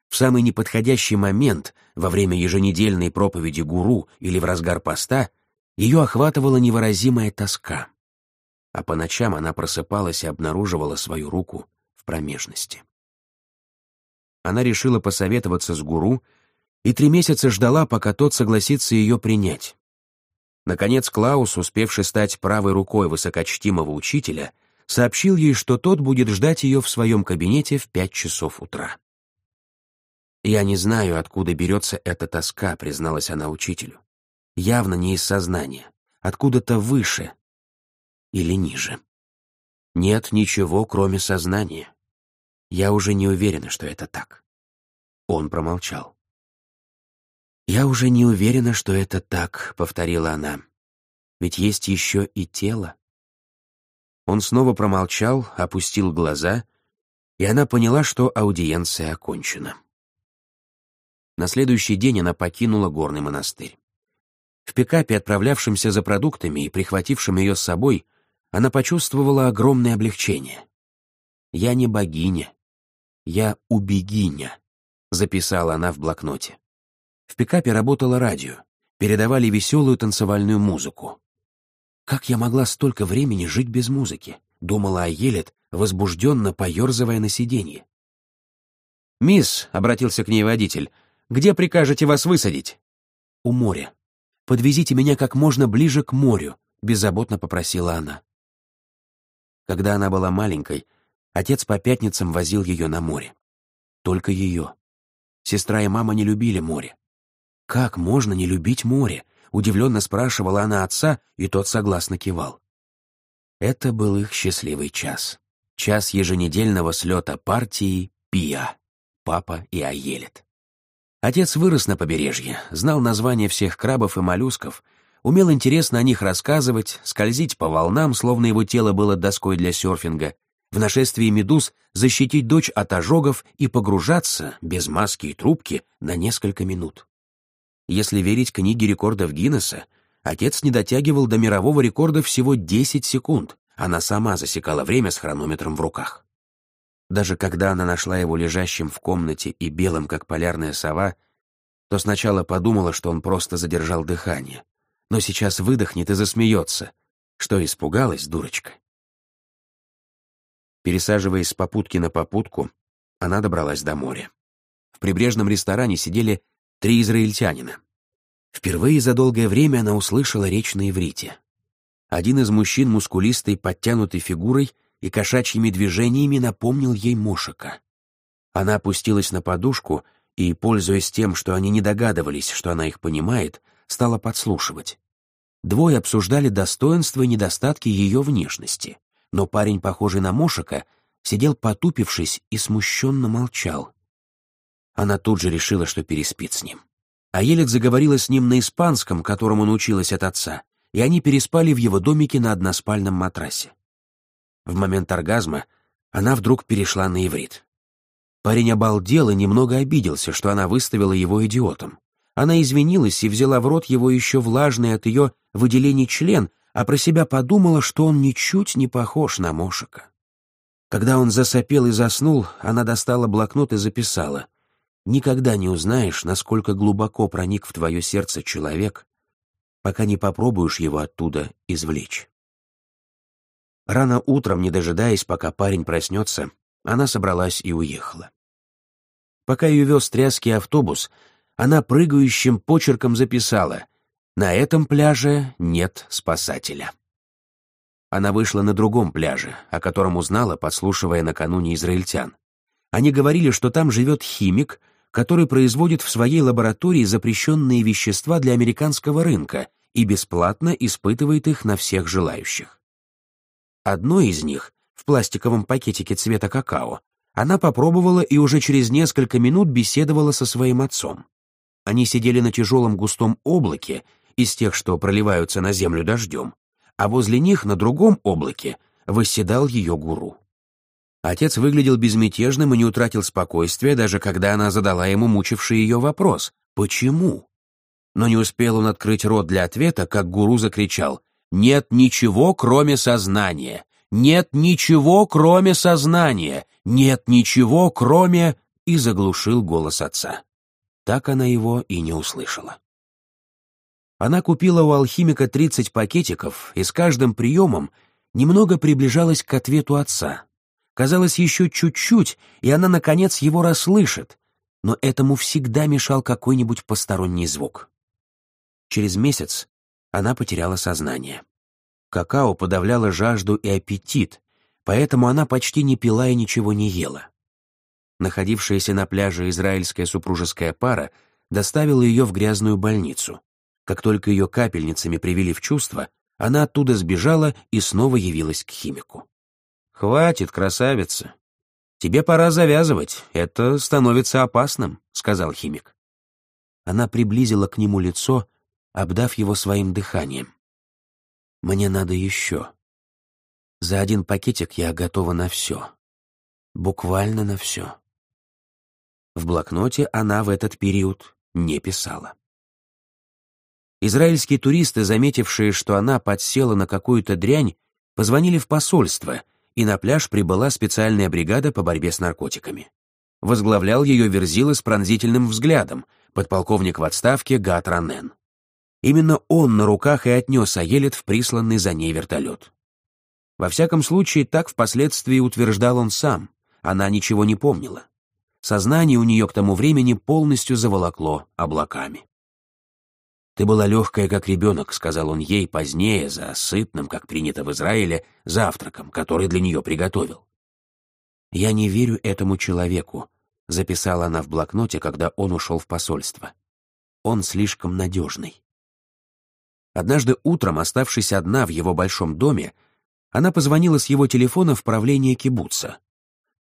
В самый неподходящий момент, во время еженедельной проповеди гуру или в разгар поста, ее охватывала невыразимая тоска. А по ночам она просыпалась и обнаруживала свою руку в промежности она решила посоветоваться с гуру и три месяца ждала, пока тот согласится ее принять. Наконец Клаус, успевший стать правой рукой высокочтимого учителя, сообщил ей, что тот будет ждать ее в своем кабинете в пять часов утра. «Я не знаю, откуда берется эта тоска», — призналась она учителю. «Явно не из сознания, откуда-то выше или ниже. Нет ничего, кроме сознания. Я уже не уверена, что это так. Он промолчал. «Я уже не уверена, что это так», — повторила она. «Ведь есть еще и тело». Он снова промолчал, опустил глаза, и она поняла, что аудиенция окончена. На следующий день она покинула горный монастырь. В пикапе, отправлявшемся за продуктами и прихватившем ее с собой, она почувствовала огромное облегчение. «Я не богиня, я убегиня», — записала она в блокноте. В пикапе работало радио, передавали веселую танцевальную музыку. «Как я могла столько времени жить без музыки?» — думала Аелет, возбужденно поерзывая на сиденье. «Мисс», — обратился к ней водитель, — «где прикажете вас высадить?» «У моря. Подвезите меня как можно ближе к морю», — беззаботно попросила она. Когда она была маленькой, отец по пятницам возил ее на море. Только ее. Сестра и мама не любили море. «Как можно не любить море?» — удивленно спрашивала она отца, и тот согласно кивал. Это был их счастливый час. Час еженедельного слета партии «Пия», папа и Аелет. Отец вырос на побережье, знал названия всех крабов и моллюсков, умел интересно о них рассказывать, скользить по волнам, словно его тело было доской для серфинга, в нашествии медуз защитить дочь от ожогов и погружаться, без маски и трубки, на несколько минут. Если верить книге рекордов Гиннесса, отец не дотягивал до мирового рекорда всего 10 секунд, она сама засекала время с хронометром в руках. Даже когда она нашла его лежащим в комнате и белым, как полярная сова, то сначала подумала, что он просто задержал дыхание, но сейчас выдохнет и засмеется, что испугалась, дурочка. Пересаживаясь с попутки на попутку, она добралась до моря. В прибрежном ресторане сидели три израильтянина. Впервые за долгое время она услышала речь на иврите. Один из мужчин мускулистой, подтянутой фигурой и кошачьими движениями напомнил ей Мошика. Она опустилась на подушку и, пользуясь тем, что они не догадывались, что она их понимает, стала подслушивать. Двое обсуждали достоинства и недостатки ее внешности, но парень, похожий на Мошика, сидел потупившись и смущенно молчал. Она тут же решила, что переспит с ним. А Елек заговорила с ним на испанском, которому научилась от отца, и они переспали в его домике на односпальном матрасе. В момент оргазма она вдруг перешла на иврит. Парень обалдел и немного обиделся, что она выставила его идиотом. Она извинилась и взяла в рот его еще влажный от ее выделений член, а про себя подумала, что он ничуть не похож на Мошика. Когда он засопел и заснул, она достала блокнот и записала Никогда не узнаешь, насколько глубоко проник в твое сердце человек, пока не попробуешь его оттуда извлечь. Рано утром, не дожидаясь, пока парень проснется, она собралась и уехала. Пока ее вез тряский автобус, она прыгающим почерком записала «На этом пляже нет спасателя». Она вышла на другом пляже, о котором узнала, подслушивая накануне израильтян. Они говорили, что там живет химик, который производит в своей лаборатории запрещенные вещества для американского рынка и бесплатно испытывает их на всех желающих. Одно из них, в пластиковом пакетике цвета какао, она попробовала и уже через несколько минут беседовала со своим отцом. Они сидели на тяжелом густом облаке, из тех, что проливаются на землю дождем, а возле них на другом облаке восседал ее гуру. Отец выглядел безмятежным и не утратил спокойствия, даже когда она задала ему мучивший ее вопрос «Почему?». Но не успел он открыть рот для ответа, как гуру закричал «Нет ничего, кроме сознания! Нет ничего, кроме сознания! Нет ничего, кроме...» и заглушил голос отца. Так она его и не услышала. Она купила у алхимика 30 пакетиков и с каждым приемом немного приближалась к ответу отца, Казалось, еще чуть-чуть, и она, наконец, его расслышит, но этому всегда мешал какой-нибудь посторонний звук. Через месяц она потеряла сознание. Какао подавляло жажду и аппетит, поэтому она почти не пила и ничего не ела. Находившаяся на пляже израильская супружеская пара доставила ее в грязную больницу. Как только ее капельницами привели в чувство, она оттуда сбежала и снова явилась к химику. «Хватит, красавица. «Тебе пора завязывать, это становится опасным», — сказал химик. Она приблизила к нему лицо, обдав его своим дыханием. «Мне надо еще. За один пакетик я готова на все. Буквально на все». В блокноте она в этот период не писала. Израильские туристы, заметившие, что она подсела на какую-то дрянь, позвонили в посольство, и на пляж прибыла специальная бригада по борьбе с наркотиками. Возглавлял ее Верзила с пронзительным взглядом, подполковник в отставке Гат Ранен. Именно он на руках и отнес Аелет в присланный за ней вертолет. Во всяком случае, так впоследствии утверждал он сам, она ничего не помнила. Сознание у нее к тому времени полностью заволокло облаками. «Ты была легкая, как ребенок», — сказал он ей позднее, за сытным, как принято в Израиле, завтраком, который для нее приготовил. «Я не верю этому человеку», — записала она в блокноте, когда он ушел в посольство. «Он слишком надежный». Однажды утром, оставшись одна в его большом доме, она позвонила с его телефона в правление кибуца.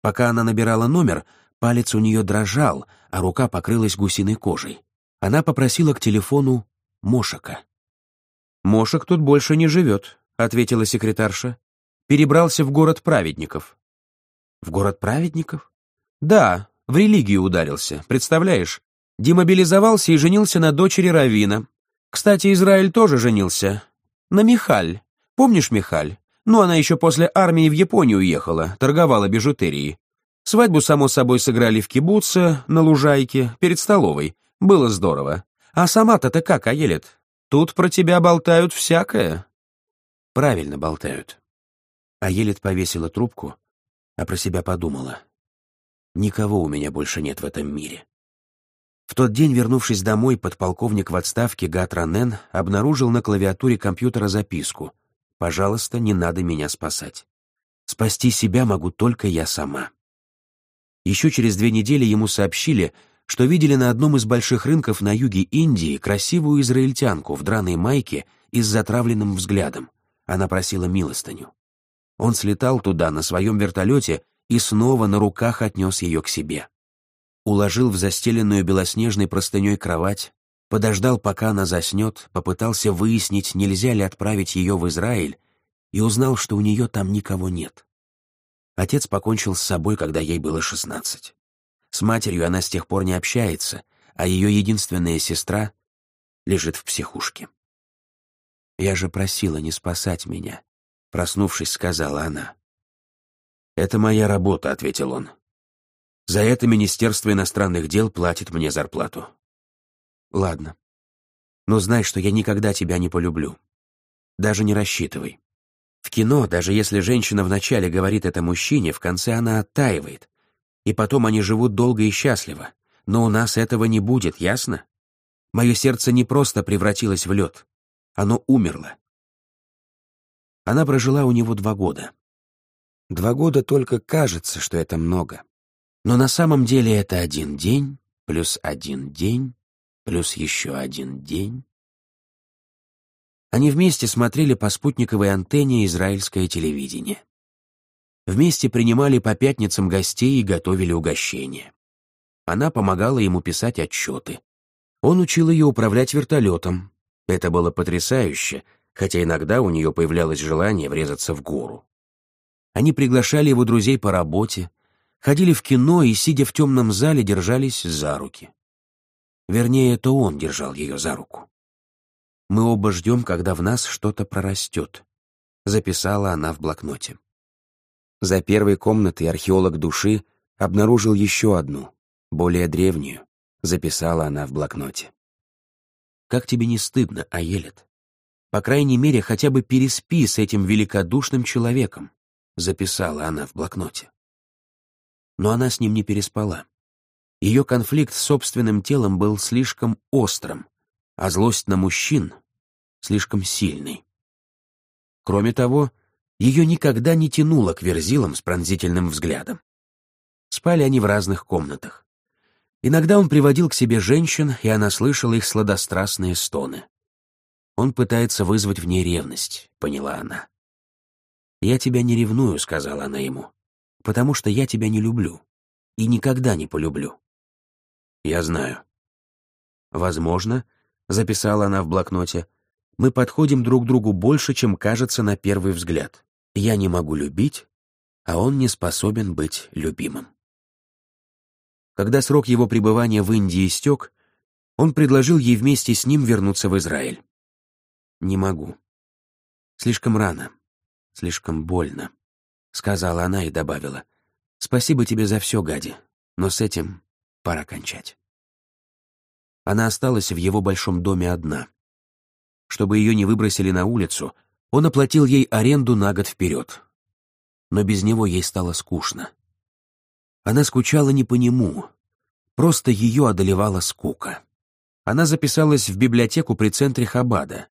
Пока она набирала номер, Палец у нее дрожал, а рука покрылась гусиной кожей. Она попросила к телефону Мошика. «Мошек тут больше не живет», — ответила секретарша. «Перебрался в город праведников». «В город праведников?» «Да, в религию ударился, представляешь? Демобилизовался и женился на дочери Равина. Кстати, Израиль тоже женился. На Михаль. Помнишь Михаль? Ну, она еще после армии в Японию уехала, торговала бижутерией. Свадьбу, само собой, сыграли в кибуце, на лужайке, перед столовой. Было здорово. А сама-то ты как, Аелет? Тут про тебя болтают всякое. Правильно болтают. Аелет повесила трубку, а про себя подумала. Никого у меня больше нет в этом мире. В тот день, вернувшись домой, подполковник в отставке Гат обнаружил на клавиатуре компьютера записку «Пожалуйста, не надо меня спасать. Спасти себя могу только я сама». Еще через две недели ему сообщили, что видели на одном из больших рынков на юге Индии красивую израильтянку в драной майке и с затравленным взглядом. Она просила милостыню. Он слетал туда на своем вертолете и снова на руках отнес ее к себе. Уложил в застеленную белоснежной простыней кровать, подождал, пока она заснет, попытался выяснить, нельзя ли отправить ее в Израиль, и узнал, что у нее там никого нет. Отец покончил с собой, когда ей было шестнадцать. С матерью она с тех пор не общается, а ее единственная сестра лежит в психушке. «Я же просила не спасать меня», — проснувшись, сказала она. «Это моя работа», — ответил он. «За это Министерство иностранных дел платит мне зарплату». «Ладно. Но знай, что я никогда тебя не полюблю. Даже не рассчитывай. В кино, даже если женщина вначале говорит это мужчине, в конце она оттаивает. И потом они живут долго и счастливо. Но у нас этого не будет, ясно? Мое сердце не просто превратилось в лед. Оно умерло. Она прожила у него два года. Два года только кажется, что это много. Но на самом деле это один день, плюс один день, плюс еще один день. Они вместе смотрели по спутниковой антенне израильское телевидение. Вместе принимали по пятницам гостей и готовили угощения. Она помогала ему писать отчеты. Он учил ее управлять вертолетом. Это было потрясающе, хотя иногда у нее появлялось желание врезаться в гору. Они приглашали его друзей по работе, ходили в кино и, сидя в темном зале, держались за руки. Вернее, это он держал ее за руку. Мы оба ждем, когда в нас что-то прорастет», — записала она в блокноте. За первой комнатой археолог души обнаружил еще одну, более древнюю, записала она в блокноте. «Как тебе не стыдно, Аелет? По крайней мере, хотя бы переспи с этим великодушным человеком», записала она в блокноте. Но она с ним не переспала. Ее конфликт с собственным телом был слишком острым, а злость на мужчин слишком сильной. Кроме того, ее никогда не тянуло к верзилам с пронзительным взглядом. Спали они в разных комнатах. Иногда он приводил к себе женщин, и она слышала их сладострастные стоны. Он пытается вызвать в ней ревность, поняла она. «Я тебя не ревную», — сказала она ему. потому что я тебя не люблю и никогда не полюблю». «Я знаю». «Возможно», — записала она в блокноте, «мы подходим друг другу больше, чем кажется на первый взгляд. Я не могу любить, а он не способен быть любимым». Когда срок его пребывания в Индии истек, он предложил ей вместе с ним вернуться в Израиль. «Не могу. Слишком рано. Слишком больно», — сказала она и добавила. «Спасибо тебе за все, Гади, но с этим пора кончать». Она осталась в его большом доме одна. Чтобы ее не выбросили на улицу, он оплатил ей аренду на год вперед. Но без него ей стало скучно. Она скучала не по нему, просто ее одолевала скука. Она записалась в библиотеку при центре Хабада.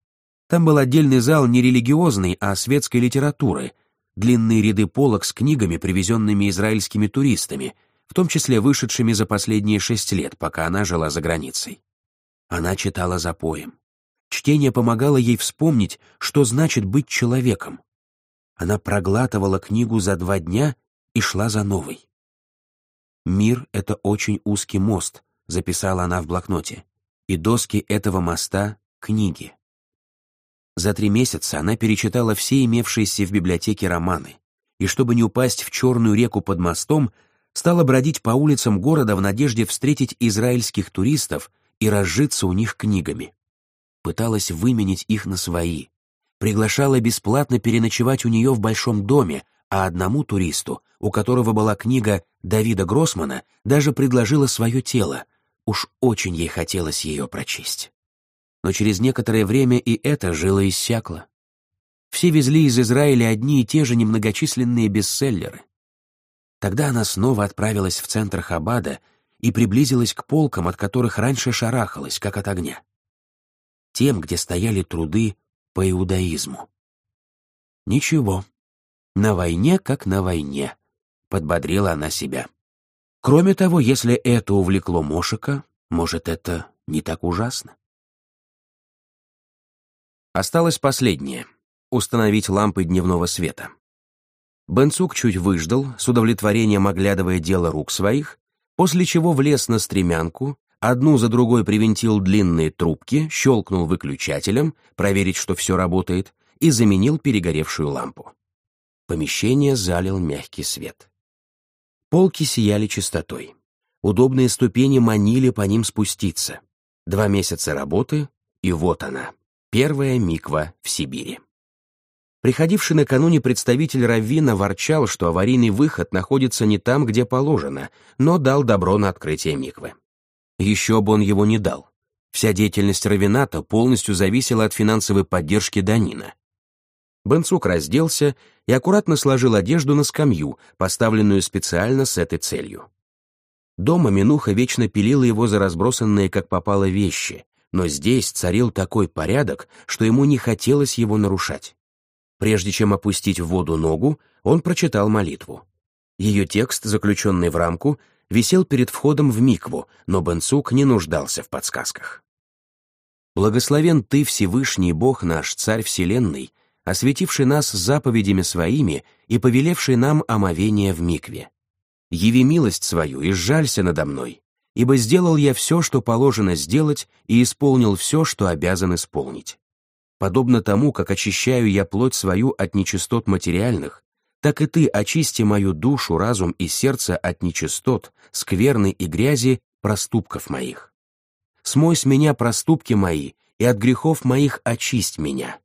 Там был отдельный зал не религиозный, а светской литературы, длинные ряды полок с книгами, привезенными израильскими туристами, в том числе вышедшими за последние шесть лет, пока она жила за границей. Она читала за поем. Чтение помогало ей вспомнить, что значит быть человеком. Она проглатывала книгу за два дня и шла за новой. «Мир — это очень узкий мост», — записала она в блокноте, «и доски этого моста — книги». За три месяца она перечитала все имевшиеся в библиотеке романы, и чтобы не упасть в черную реку под мостом, стала бродить по улицам города в надежде встретить израильских туристов и разжиться у них книгами. Пыталась выменить их на свои. Приглашала бесплатно переночевать у нее в большом доме, а одному туристу, у которого была книга Давида Гроссмана, даже предложила свое тело. Уж очень ей хотелось ее прочесть. Но через некоторое время и это жило иссякло. Все везли из Израиля одни и те же немногочисленные бестселлеры. Тогда она снова отправилась в центр Хабада и приблизилась к полкам, от которых раньше шарахалась, как от огня. Тем, где стояли труды по иудаизму. Ничего, на войне как на войне, подбодрила она себя. Кроме того, если это увлекло Мошика, может, это не так ужасно. Осталось последнее — установить лампы дневного света. Бенцук чуть выждал, с удовлетворением оглядывая дело рук своих, после чего влез на стремянку, одну за другой привинтил длинные трубки, щелкнул выключателем, проверить, что все работает, и заменил перегоревшую лампу. Помещение залил мягкий свет. Полки сияли чистотой. Удобные ступени манили по ним спуститься. Два месяца работы, и вот она, первая миква в Сибири. Приходивший накануне представитель Раввина ворчал, что аварийный выход находится не там, где положено, но дал добро на открытие миквы. Еще бы он его не дал. Вся деятельность Равината полностью зависела от финансовой поддержки Данина. Бенцук разделся и аккуратно сложил одежду на скамью, поставленную специально с этой целью. Дома Минуха вечно пилила его за разбросанные как попало вещи, но здесь царил такой порядок, что ему не хотелось его нарушать. Прежде чем опустить в воду ногу, он прочитал молитву. Ее текст, заключенный в рамку, висел перед входом в микву, но Бенцук не нуждался в подсказках. «Благословен Ты, Всевышний Бог наш, Царь Вселенной, осветивший нас заповедями своими и повелевший нам омовение в микве. Яви милость свою и сжалься надо мной, ибо сделал я все, что положено сделать, и исполнил все, что обязан исполнить. Подобно тому, как очищаю я плоть свою от нечистот материальных, так и ты очисти мою душу, разум и сердце от нечистот, скверны и грязи проступков моих. Смой с меня проступки мои, и от грехов моих очисть меня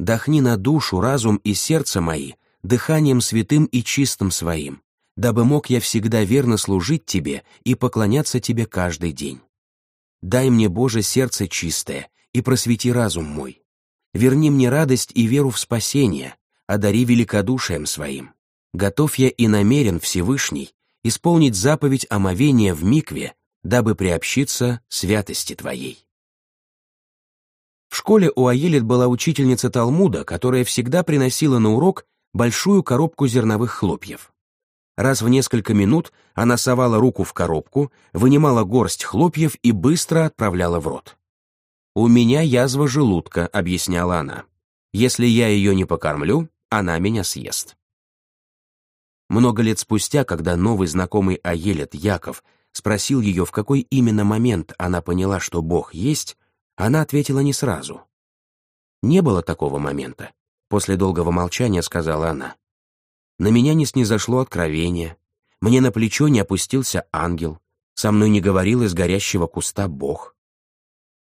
Дохни на душу, разум и сердце мои дыханием святым и чистым своим, дабы мог я всегда верно служить Тебе и поклоняться Тебе каждый день. Дай мне, Боже, сердце чистое и просвети разум мой. Верни мне радость и веру в спасение, одари великодушием своим. Готов я и намерен, Всевышний, исполнить заповедь омовения в микве, дабы приобщиться святости Твоей. В школе у Аелит была учительница Талмуда, которая всегда приносила на урок большую коробку зерновых хлопьев. Раз в несколько минут она совала руку в коробку, вынимала горсть хлопьев и быстро отправляла в рот. «У меня язва желудка», — объясняла она. «Если я ее не покормлю, она меня съест». Много лет спустя, когда новый знакомый Аелет, Яков, спросил ее, в какой именно момент она поняла, что Бог есть, она ответила не сразу. «Не было такого момента», — после долгого молчания сказала она. «На меня не снизошло откровение, мне на плечо не опустился ангел, со мной не говорил из горящего куста Бог.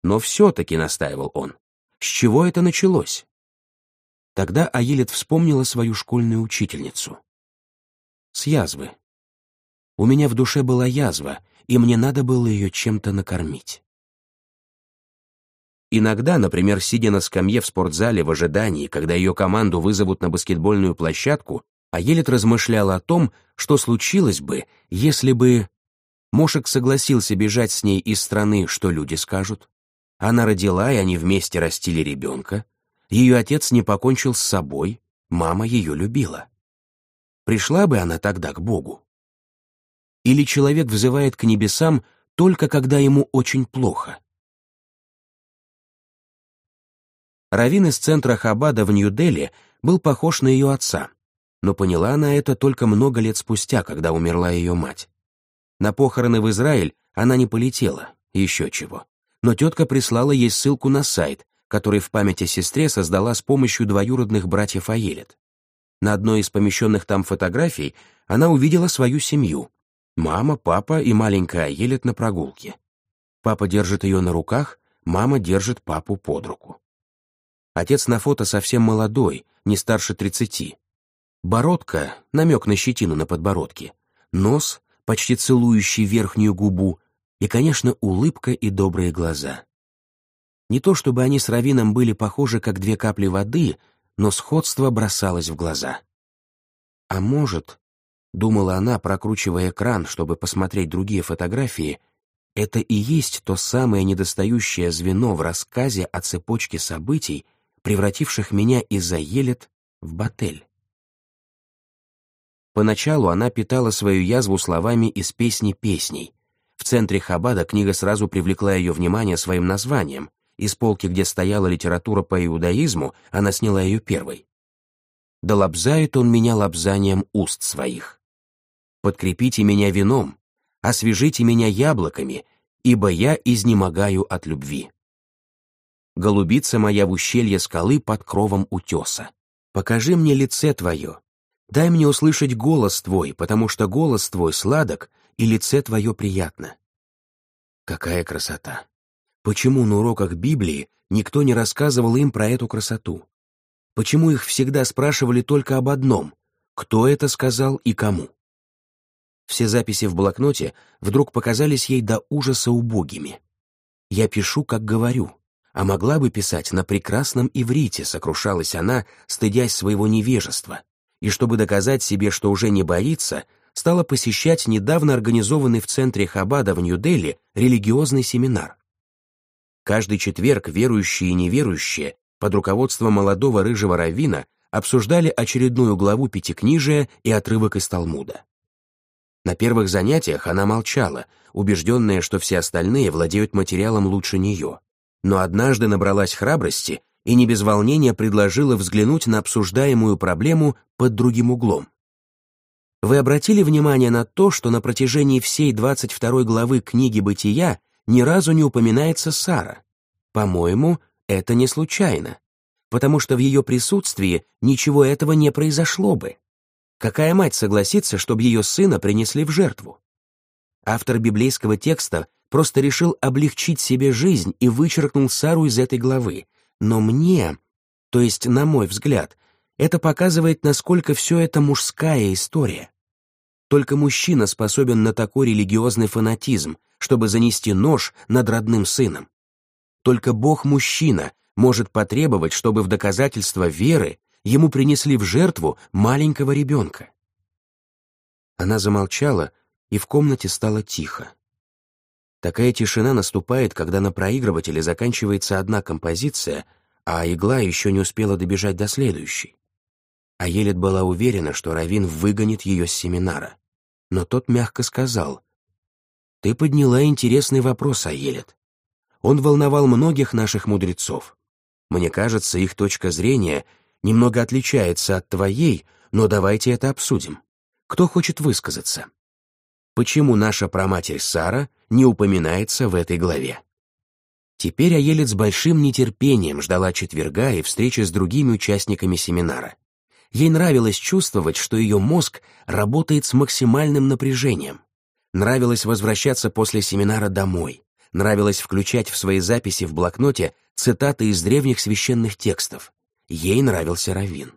Но все-таки, настаивал он, с чего это началось? Тогда Аилет вспомнила свою школьную учительницу. С язвы. У меня в душе была язва, и мне надо было ее чем-то накормить. Иногда, например, сидя на скамье в спортзале в ожидании, когда ее команду вызовут на баскетбольную площадку, Аелит размышляла о том, что случилось бы, если бы... Мошек согласился бежать с ней из страны, что люди скажут. Она родила, и они вместе растили ребенка. Ее отец не покончил с собой, мама ее любила. Пришла бы она тогда к Богу? Или человек взывает к небесам только когда ему очень плохо? Равин из центра Хабада в Нью-Дели был похож на ее отца, но поняла она это только много лет спустя, когда умерла ее мать. На похороны в Израиль она не полетела, еще чего. Но тетка прислала ей ссылку на сайт, который в память о сестре создала с помощью двоюродных братьев Аелет. На одной из помещенных там фотографий она увидела свою семью. Мама, папа и маленькая Аелет на прогулке. Папа держит ее на руках, мама держит папу под руку. Отец на фото совсем молодой, не старше тридцати. Бородка, намек на щетину на подбородке, нос, почти целующий верхнюю губу, и, конечно, улыбка и добрые глаза. Не то чтобы они с Равином были похожи, как две капли воды, но сходство бросалось в глаза. А может, думала она, прокручивая экран, чтобы посмотреть другие фотографии, это и есть то самое недостающее звено в рассказе о цепочке событий, превративших меня из Аелет в Батель. Поначалу она питала свою язву словами из песни песней. В центре Хабада книга сразу привлекла ее внимание своим названием. Из полки, где стояла литература по иудаизму, она сняла ее первой. «Да лобзает он меня лобзанием уст своих. Подкрепите меня вином, освежите меня яблоками, ибо я изнемогаю от любви. Голубица моя в ущелье скалы под кровом утеса. Покажи мне лице твое, Дай мне услышать голос твой, потому что голос твой сладок, и лице твое приятно. Какая красота! Почему на уроках Библии никто не рассказывал им про эту красоту? Почему их всегда спрашивали только об одном — кто это сказал и кому? Все записи в блокноте вдруг показались ей до ужаса убогими. «Я пишу, как говорю», а могла бы писать на прекрасном иврите, сокрушалась она, стыдясь своего невежества и чтобы доказать себе, что уже не боится, стала посещать недавно организованный в центре Хабада в Нью-Дели религиозный семинар. Каждый четверг верующие и неверующие под руководством молодого рыжего раввина обсуждали очередную главу Пятикнижия и отрывок из Талмуда. На первых занятиях она молчала, убежденная, что все остальные владеют материалом лучше нее. Но однажды набралась храбрости и не без волнения предложила взглянуть на обсуждаемую проблему под другим углом. Вы обратили внимание на то, что на протяжении всей 22 главы книги «Бытия» ни разу не упоминается Сара? По-моему, это не случайно, потому что в ее присутствии ничего этого не произошло бы. Какая мать согласится, чтобы ее сына принесли в жертву? Автор библейского текста просто решил облегчить себе жизнь и вычеркнул Сару из этой главы, но мне, то есть на мой взгляд, это показывает, насколько все это мужская история. Только мужчина способен на такой религиозный фанатизм, чтобы занести нож над родным сыном. Только Бог-мужчина может потребовать, чтобы в доказательство веры ему принесли в жертву маленького ребенка. Она замолчала, и в комнате стало тихо. Такая тишина наступает, когда на проигрывателе заканчивается одна композиция, а игла еще не успела добежать до следующей. А Елет была уверена, что Равин выгонит ее с семинара. Но тот мягко сказал, «Ты подняла интересный вопрос, Аелет. Он волновал многих наших мудрецов. Мне кажется, их точка зрения немного отличается от твоей, но давайте это обсудим. Кто хочет высказаться? Почему наша праматерь Сара не упоминается в этой главе? Теперь Аелит с большим нетерпением ждала четверга и встречи с другими участниками семинара. Ей нравилось чувствовать, что ее мозг работает с максимальным напряжением. Нравилось возвращаться после семинара домой. Нравилось включать в свои записи в блокноте цитаты из древних священных текстов. Ей нравился Равин.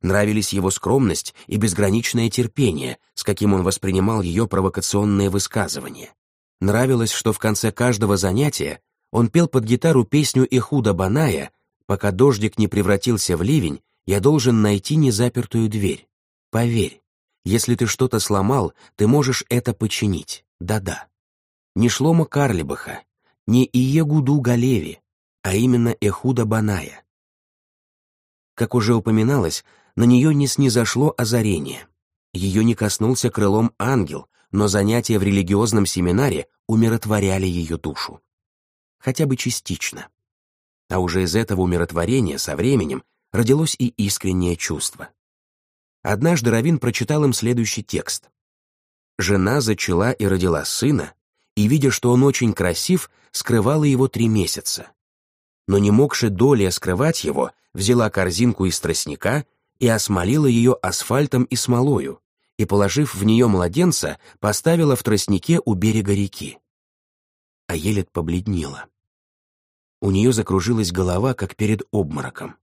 Нравились его скромность и безграничное терпение, с каким он воспринимал ее провокационные высказывания. Нравилось, что в конце каждого занятия он пел под гитару песню Эхуда Баная «Пока дождик не превратился в ливень, я должен найти незапертую дверь. Поверь, если ты что-то сломал, ты можешь это починить. Да-да. Не Шлома Карлибаха, не Иегуду Галеви, а именно Эхуда Баная. Как уже упоминалось, на нее не снизошло озарение. Ее не коснулся крылом ангел, но занятия в религиозном семинаре умиротворяли ее душу. Хотя бы частично. А уже из этого умиротворения со временем родилось и искреннее чувство. Однажды Равин прочитал им следующий текст. «Жена зачала и родила сына, и, видя, что он очень красив, скрывала его три месяца. Но не могши доля скрывать его, взяла корзинку из тростника и осмолила ее асфальтом и смолою, и, положив в нее младенца, поставила в тростнике у берега реки. А Елет побледнела. У нее закружилась голова, как перед обмороком.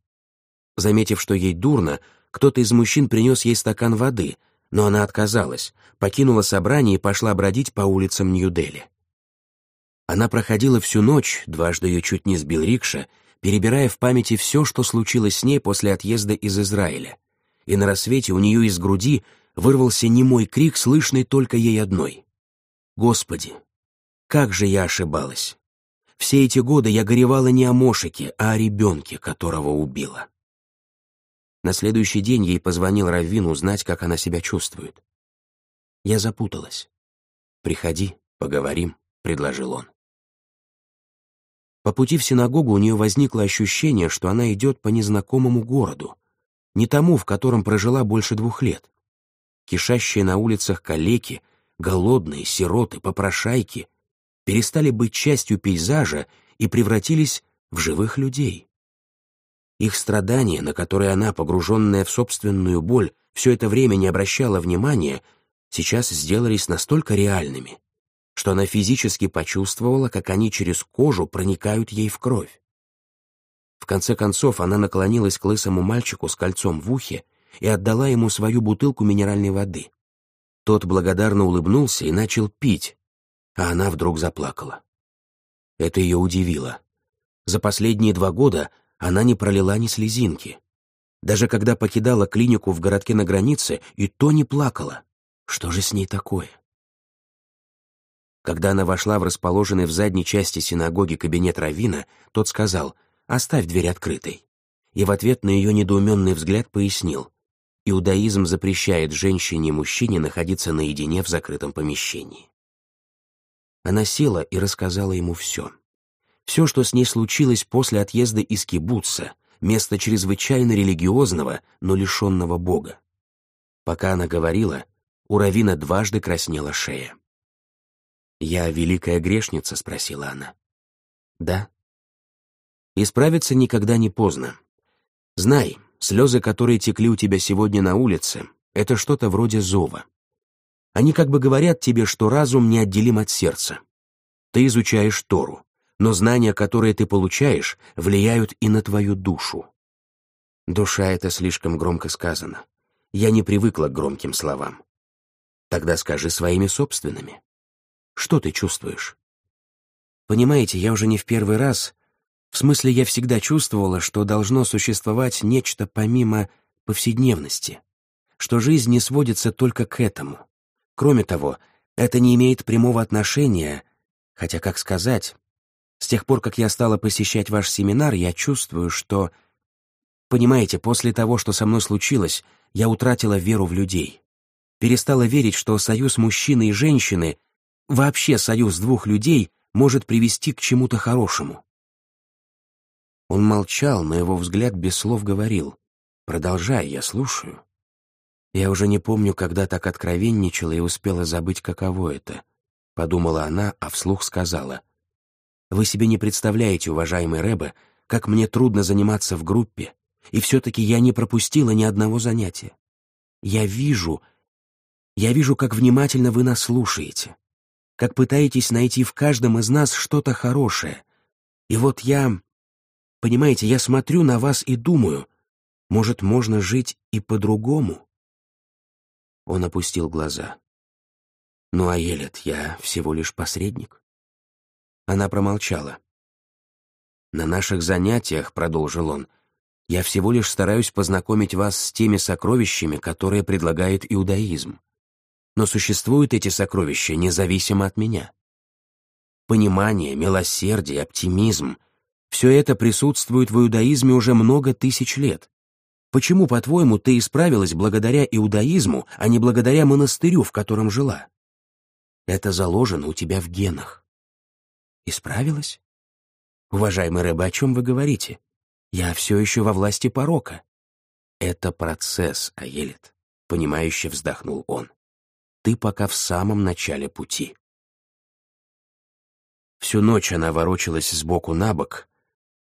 Заметив, что ей дурно, кто-то из мужчин принес ей стакан воды, но она отказалась, покинула собрание и пошла бродить по улицам Нью-Дели. Она проходила всю ночь, дважды ее чуть не сбил рикша, перебирая в памяти все, что случилось с ней после отъезда из Израиля. И на рассвете у нее из груди вырвался немой крик, слышный только ей одной. «Господи, как же я ошибалась! Все эти годы я горевала не о Мошике, а о ребенке, которого убила». На следующий день ей позвонил Раввин узнать, как она себя чувствует. Я запуталась. «Приходи, поговорим», — предложил он. По пути в синагогу у нее возникло ощущение, что она идет по незнакомому городу, не тому, в котором прожила больше двух лет. Кишащие на улицах калеки, голодные, сироты, попрошайки перестали быть частью пейзажа и превратились в живых людей. Их страдания, на которые она, погруженная в собственную боль, все это время не обращала внимания, сейчас сделались настолько реальными, что она физически почувствовала, как они через кожу проникают ей в кровь. В конце концов, она наклонилась к лысому мальчику с кольцом в ухе и отдала ему свою бутылку минеральной воды. Тот благодарно улыбнулся и начал пить, а она вдруг заплакала. Это ее удивило. За последние два года она не пролила ни слезинки. Даже когда покидала клинику в городке на границе, и то не плакала. Что же с ней такое? Когда она вошла в расположенный в задней части синагоги кабинет Равина, тот сказал «Оставь дверь открытой». И в ответ на ее недоуменный взгляд пояснил «Иудаизм запрещает женщине и мужчине находиться наедине в закрытом помещении». Она села и рассказала ему все. Все, что с ней случилось после отъезда из кибуца, место чрезвычайно религиозного, но лишенного Бога. Пока она говорила, у Равина дважды краснела шея. «Я великая грешница?» — спросила она. «Да». «Исправиться никогда не поздно. Знай, слезы, которые текли у тебя сегодня на улице, это что-то вроде зова. Они как бы говорят тебе, что разум неотделим от сердца. Ты изучаешь Тору но знания, которые ты получаешь, влияют и на твою душу. Душа — это слишком громко сказано. Я не привыкла к громким словам. Тогда скажи своими собственными. Что ты чувствуешь? Понимаете, я уже не в первый раз... В смысле, я всегда чувствовала, что должно существовать нечто помимо повседневности, что жизнь не сводится только к этому. Кроме того, это не имеет прямого отношения, хотя, как сказать, с тех пор, как я стала посещать ваш семинар, я чувствую, что... Понимаете, после того, что со мной случилось, я утратила веру в людей. Перестала верить, что союз мужчины и женщины, вообще союз двух людей, может привести к чему-то хорошему. Он молчал, но его взгляд без слов говорил. «Продолжай, я слушаю». Я уже не помню, когда так откровенничала и успела забыть, каково это. Подумала она, а вслух сказала. Вы себе не представляете, уважаемый Рэбе, как мне трудно заниматься в группе, и все-таки я не пропустила ни одного занятия. Я вижу, я вижу, как внимательно вы нас слушаете, как пытаетесь найти в каждом из нас что-то хорошее. И вот я, понимаете, я смотрю на вас и думаю, может, можно жить и по-другому? Он опустил глаза. Ну а Елет, я всего лишь посредник. Она промолчала. На наших занятиях, продолжил он, я всего лишь стараюсь познакомить вас с теми сокровищами, которые предлагает иудаизм но существуют эти сокровища независимо от меня. Понимание, милосердие, оптимизм — все это присутствует в иудаизме уже много тысяч лет. Почему, по-твоему, ты исправилась благодаря иудаизму, а не благодаря монастырю, в котором жила? Это заложено у тебя в генах. Исправилась? Уважаемый Рэбе, о чем вы говорите? Я все еще во власти порока. Это процесс, Аелит, понимающе вздохнул он ты пока в самом начале пути. Всю ночь она ворочалась сбоку на бок,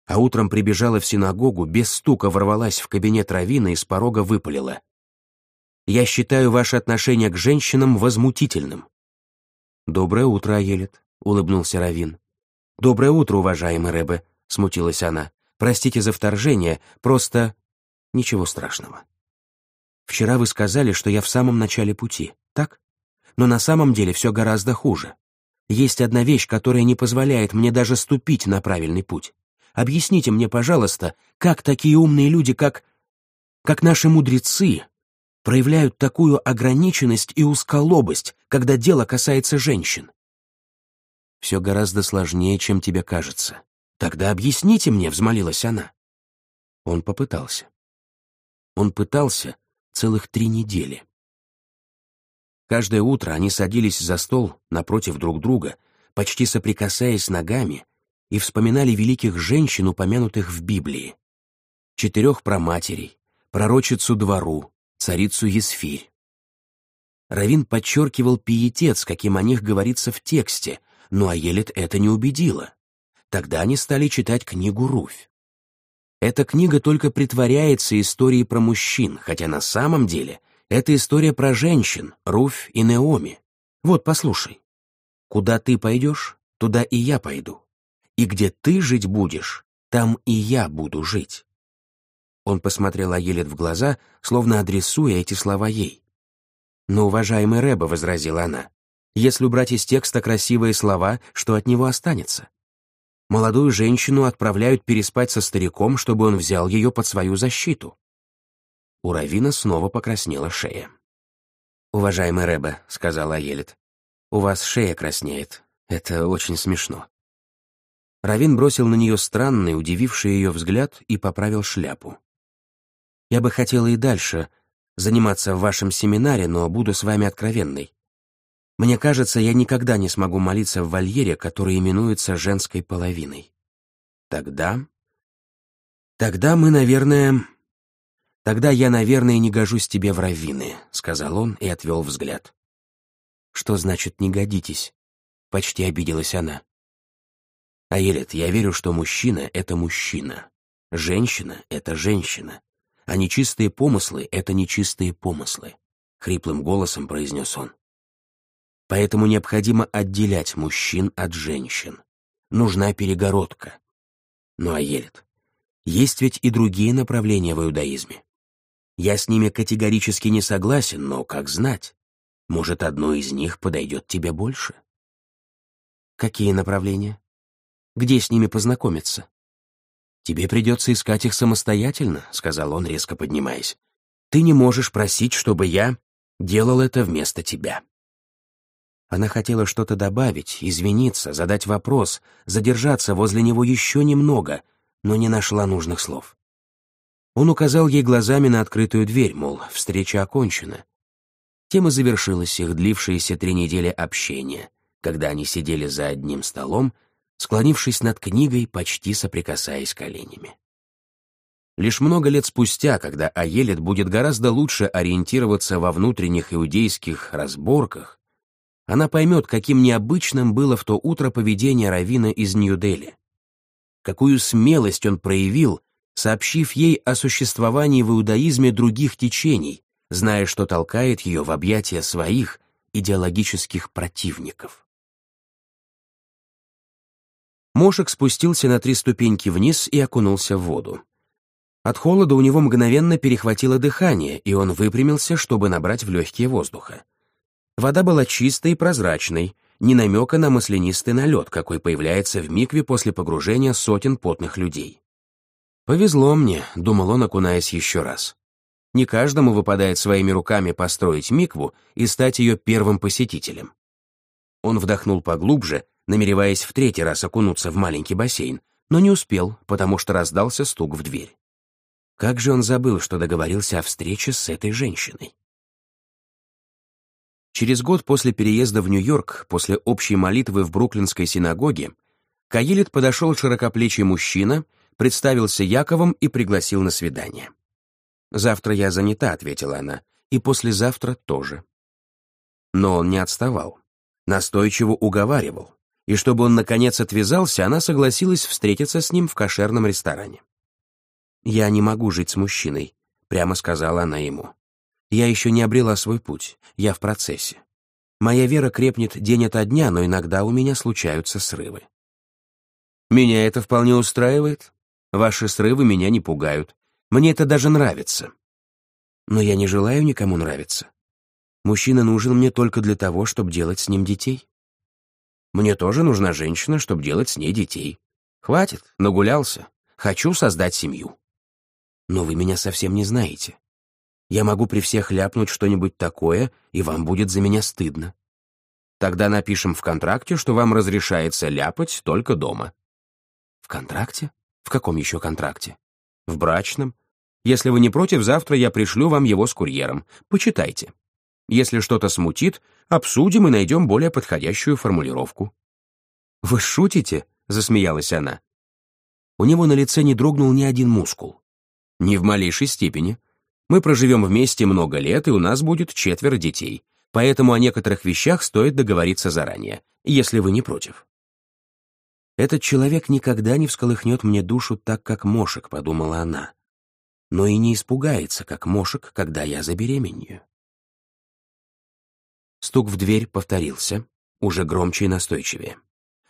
а утром прибежала в синагогу, без стука ворвалась в кабинет Равина и с порога выпалила. «Я считаю ваше отношение к женщинам возмутительным». «Доброе утро, Аелит», — улыбнулся Равин. «Доброе утро, уважаемый Рэбе», — смутилась она. «Простите за вторжение, просто... ничего страшного. Вчера вы сказали, что я в самом начале пути, так? Но на самом деле все гораздо хуже. Есть одна вещь, которая не позволяет мне даже ступить на правильный путь. Объясните мне, пожалуйста, как такие умные люди, как... как наши мудрецы, проявляют такую ограниченность и узколобость, когда дело касается женщин? Все гораздо сложнее, чем тебе кажется. Тогда объясните мне, взмолилась она. Он попытался. Он пытался целых три недели. Каждое утро они садились за стол напротив друг друга, почти соприкасаясь ногами, и вспоминали великих женщин, упомянутых в Библии. Четырех проматерей, пророчицу Двору, царицу Есфирь. Равин подчеркивал пиетет, с каким о них говорится в тексте, но Аелит это не убедило. Тогда они стали читать книгу Руфь. Эта книга только притворяется историей про мужчин, хотя на самом деле это история про женщин, Руфь и Неоми. Вот, послушай. Куда ты пойдешь, туда и я пойду. И где ты жить будешь, там и я буду жить. Он посмотрел Аелет в глаза, словно адресуя эти слова ей. «Но, уважаемый Рэба», — возразила она, — «если убрать из текста красивые слова, что от него останется? Молодую женщину отправляют переспать со стариком, чтобы он взял ее под свою защиту. У Равина снова покраснела шея. «Уважаемый Рэбе», — сказала Аелит, — «у вас шея краснеет. Это очень смешно». Равин бросил на нее странный, удививший ее взгляд и поправил шляпу. «Я бы хотела и дальше заниматься в вашем семинаре, но буду с вами откровенной. Мне кажется, я никогда не смогу молиться в вольере, который именуется женской половиной. Тогда... Тогда мы, наверное, «Тогда я, наверное, не гожусь тебе в раввины», — сказал он и отвел взгляд. «Что значит «не годитесь»?» — почти обиделась она. «Аелет, я верю, что мужчина — это мужчина, женщина — это женщина, а нечистые помыслы — это нечистые помыслы», — хриплым голосом произнес он. «Поэтому необходимо отделять мужчин от женщин. Нужна перегородка. Ну, Аелет, есть ведь и другие направления в иудаизме. Я с ними категорически не согласен, но как знать? Может, одно из них подойдет тебе больше? Какие направления? Где с ними познакомиться? Тебе придется искать их самостоятельно, сказал он, резко поднимаясь. Ты не можешь просить, чтобы я делал это вместо тебя. Она хотела что-то добавить, извиниться, задать вопрос, задержаться возле него еще немного, но не нашла нужных слов. Он указал ей глазами на открытую дверь, мол, встреча окончена. Тем и завершилось их длившееся три недели общения, когда они сидели за одним столом, склонившись над книгой, почти соприкасаясь коленями. Лишь много лет спустя, когда Аелит будет гораздо лучше ориентироваться во внутренних иудейских разборках, она поймет, каким необычным было в то утро поведение Равина из Нью-Дели. Какую смелость он проявил, сообщив ей о существовании в иудаизме других течений, зная, что толкает ее в объятия своих идеологических противников. Мошек спустился на три ступеньки вниз и окунулся в воду. От холода у него мгновенно перехватило дыхание, и он выпрямился, чтобы набрать в легкие воздуха. Вода была чистой и прозрачной, ни намека на маслянистый налет, какой появляется в микве после погружения сотен потных людей. «Повезло мне», — думал он, окунаясь еще раз. «Не каждому выпадает своими руками построить микву и стать ее первым посетителем». Он вдохнул поглубже, намереваясь в третий раз окунуться в маленький бассейн, но не успел, потому что раздался стук в дверь. Как же он забыл, что договорился о встрече с этой женщиной? Через год после переезда в Нью-Йорк, после общей молитвы в Бруклинской синагоге, Каилит подошел широкоплечий мужчина, представился Яковом и пригласил на свидание. «Завтра я занята», — ответила она, — «и послезавтра тоже». Но он не отставал, настойчиво уговаривал, и чтобы он наконец отвязался, она согласилась встретиться с ним в кошерном ресторане. «Я не могу жить с мужчиной», — прямо сказала она ему. «Я еще не обрела свой путь, я в процессе. Моя вера крепнет день ото дня, но иногда у меня случаются срывы». «Меня это вполне устраивает. Ваши срывы меня не пугают. Мне это даже нравится». «Но я не желаю никому нравиться. Мужчина нужен мне только для того, чтобы делать с ним детей». Мне тоже нужна женщина, чтобы делать с ней детей. Хватит, нагулялся. Хочу создать семью. Но вы меня совсем не знаете. Я могу при всех ляпнуть что-нибудь такое, и вам будет за меня стыдно. Тогда напишем в контракте, что вам разрешается ляпать только дома. В контракте? В каком еще контракте? В брачном. Если вы не против, завтра я пришлю вам его с курьером. Почитайте. Если что-то смутит, обсудим и найдем более подходящую формулировку». «Вы шутите?» — засмеялась она. У него на лице не дрогнул ни один мускул. «Ни в малейшей степени. Мы проживем вместе много лет, и у нас будет четверо детей, поэтому о некоторых вещах стоит договориться заранее, если вы не против». «Этот человек никогда не всколыхнет мне душу так, как Мошек», — подумала она. «Но и не испугается, как Мошек, когда я забеременею». Стук в дверь повторился, уже громче и настойчивее.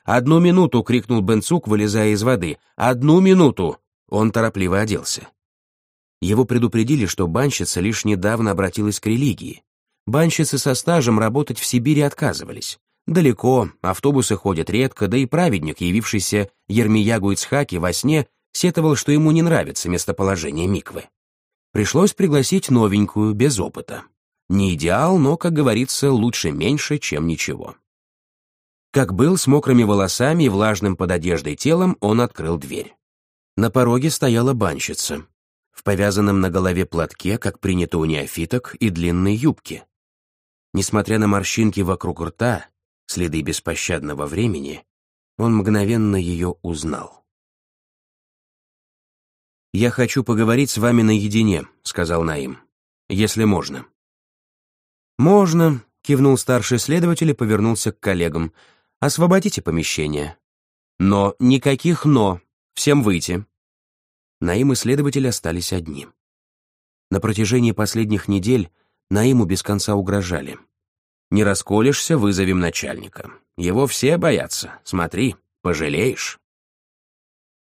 «Одну минуту!» — крикнул Бенцук, вылезая из воды. «Одну минуту!» Он торопливо оделся. Его предупредили, что банщица лишь недавно обратилась к религии. Банщицы со стажем работать в Сибири отказывались. Далеко, автобусы ходят редко, да и праведник, явившийся Ермиягу Ицхаки во сне, сетовал, что ему не нравится местоположение Миквы. Пришлось пригласить новенькую, без опыта. Не идеал, но, как говорится, лучше меньше, чем ничего. Как был, с мокрыми волосами и влажным под одеждой телом, он открыл дверь. На пороге стояла банщица, в повязанном на голове платке, как принято у неофиток, и длинной юбке. Несмотря на морщинки вокруг рта, следы беспощадного времени, он мгновенно ее узнал. «Я хочу поговорить с вами наедине», — сказал Наим, — «если можно». «Можно», — кивнул старший следователь и повернулся к коллегам. «Освободите помещение». «Но, никаких «но». Всем выйти». Наим и следователь остались одни. На протяжении последних недель Наиму без конца угрожали. «Не расколешься, вызовем начальника. Его все боятся. Смотри, пожалеешь».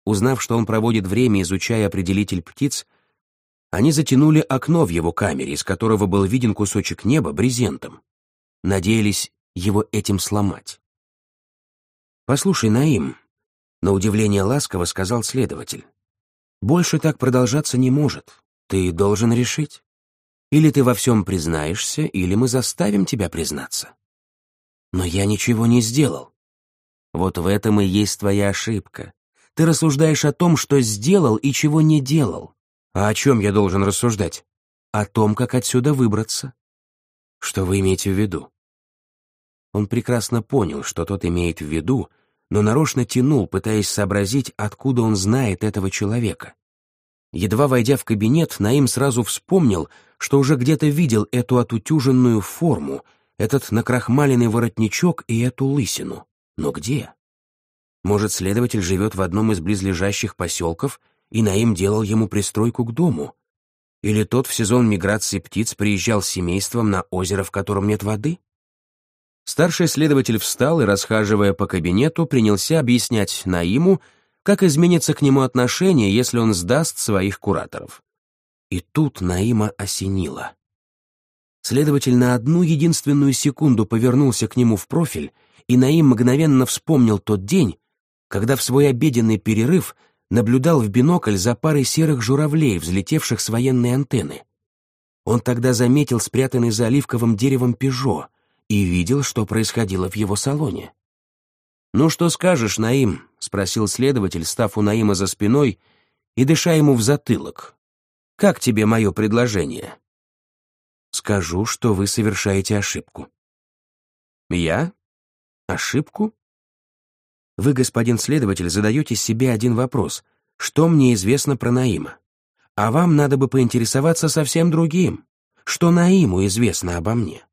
Узнав, что он проводит время, изучая определитель птиц, они затянули окно в его камере, из которого был виден кусочек неба брезентом. Надеялись его этим сломать. «Послушай, Наим», — на удивление ласково сказал следователь, «больше так продолжаться не может. Ты должен решить. Или ты во всем признаешься, или мы заставим тебя признаться». «Но я ничего не сделал». «Вот в этом и есть твоя ошибка. Ты рассуждаешь о том, что сделал и чего не делал. А о чем я должен рассуждать? О том, как отсюда выбраться. Что вы имеете в виду? Он прекрасно понял, что тот имеет в виду, но нарочно тянул, пытаясь сообразить, откуда он знает этого человека. Едва войдя в кабинет, Наим сразу вспомнил, что уже где-то видел эту отутюженную форму, этот накрахмаленный воротничок и эту лысину. Но где? Может, следователь живет в одном из близлежащих поселков, и Наим делал ему пристройку к дому? Или тот в сезон миграции птиц приезжал с семейством на озеро, в котором нет воды? Старший следователь встал и, расхаживая по кабинету, принялся объяснять Наиму, как изменится к нему отношение, если он сдаст своих кураторов. И тут Наима осенило. Следователь на одну единственную секунду повернулся к нему в профиль, и Наим мгновенно вспомнил тот день, когда в свой обеденный перерыв наблюдал в бинокль за парой серых журавлей, взлетевших с военной антенны. Он тогда заметил спрятанный за оливковым деревом «Пежо» и видел, что происходило в его салоне. «Ну что скажешь, Наим?» — спросил следователь, став у Наима за спиной и дыша ему в затылок. «Как тебе мое предложение?» «Скажу, что вы совершаете ошибку». «Я? Ошибку?» Вы, господин следователь, задаете себе один вопрос. Что мне известно про Наима? А вам надо бы поинтересоваться совсем другим. Что Наиму известно обо мне?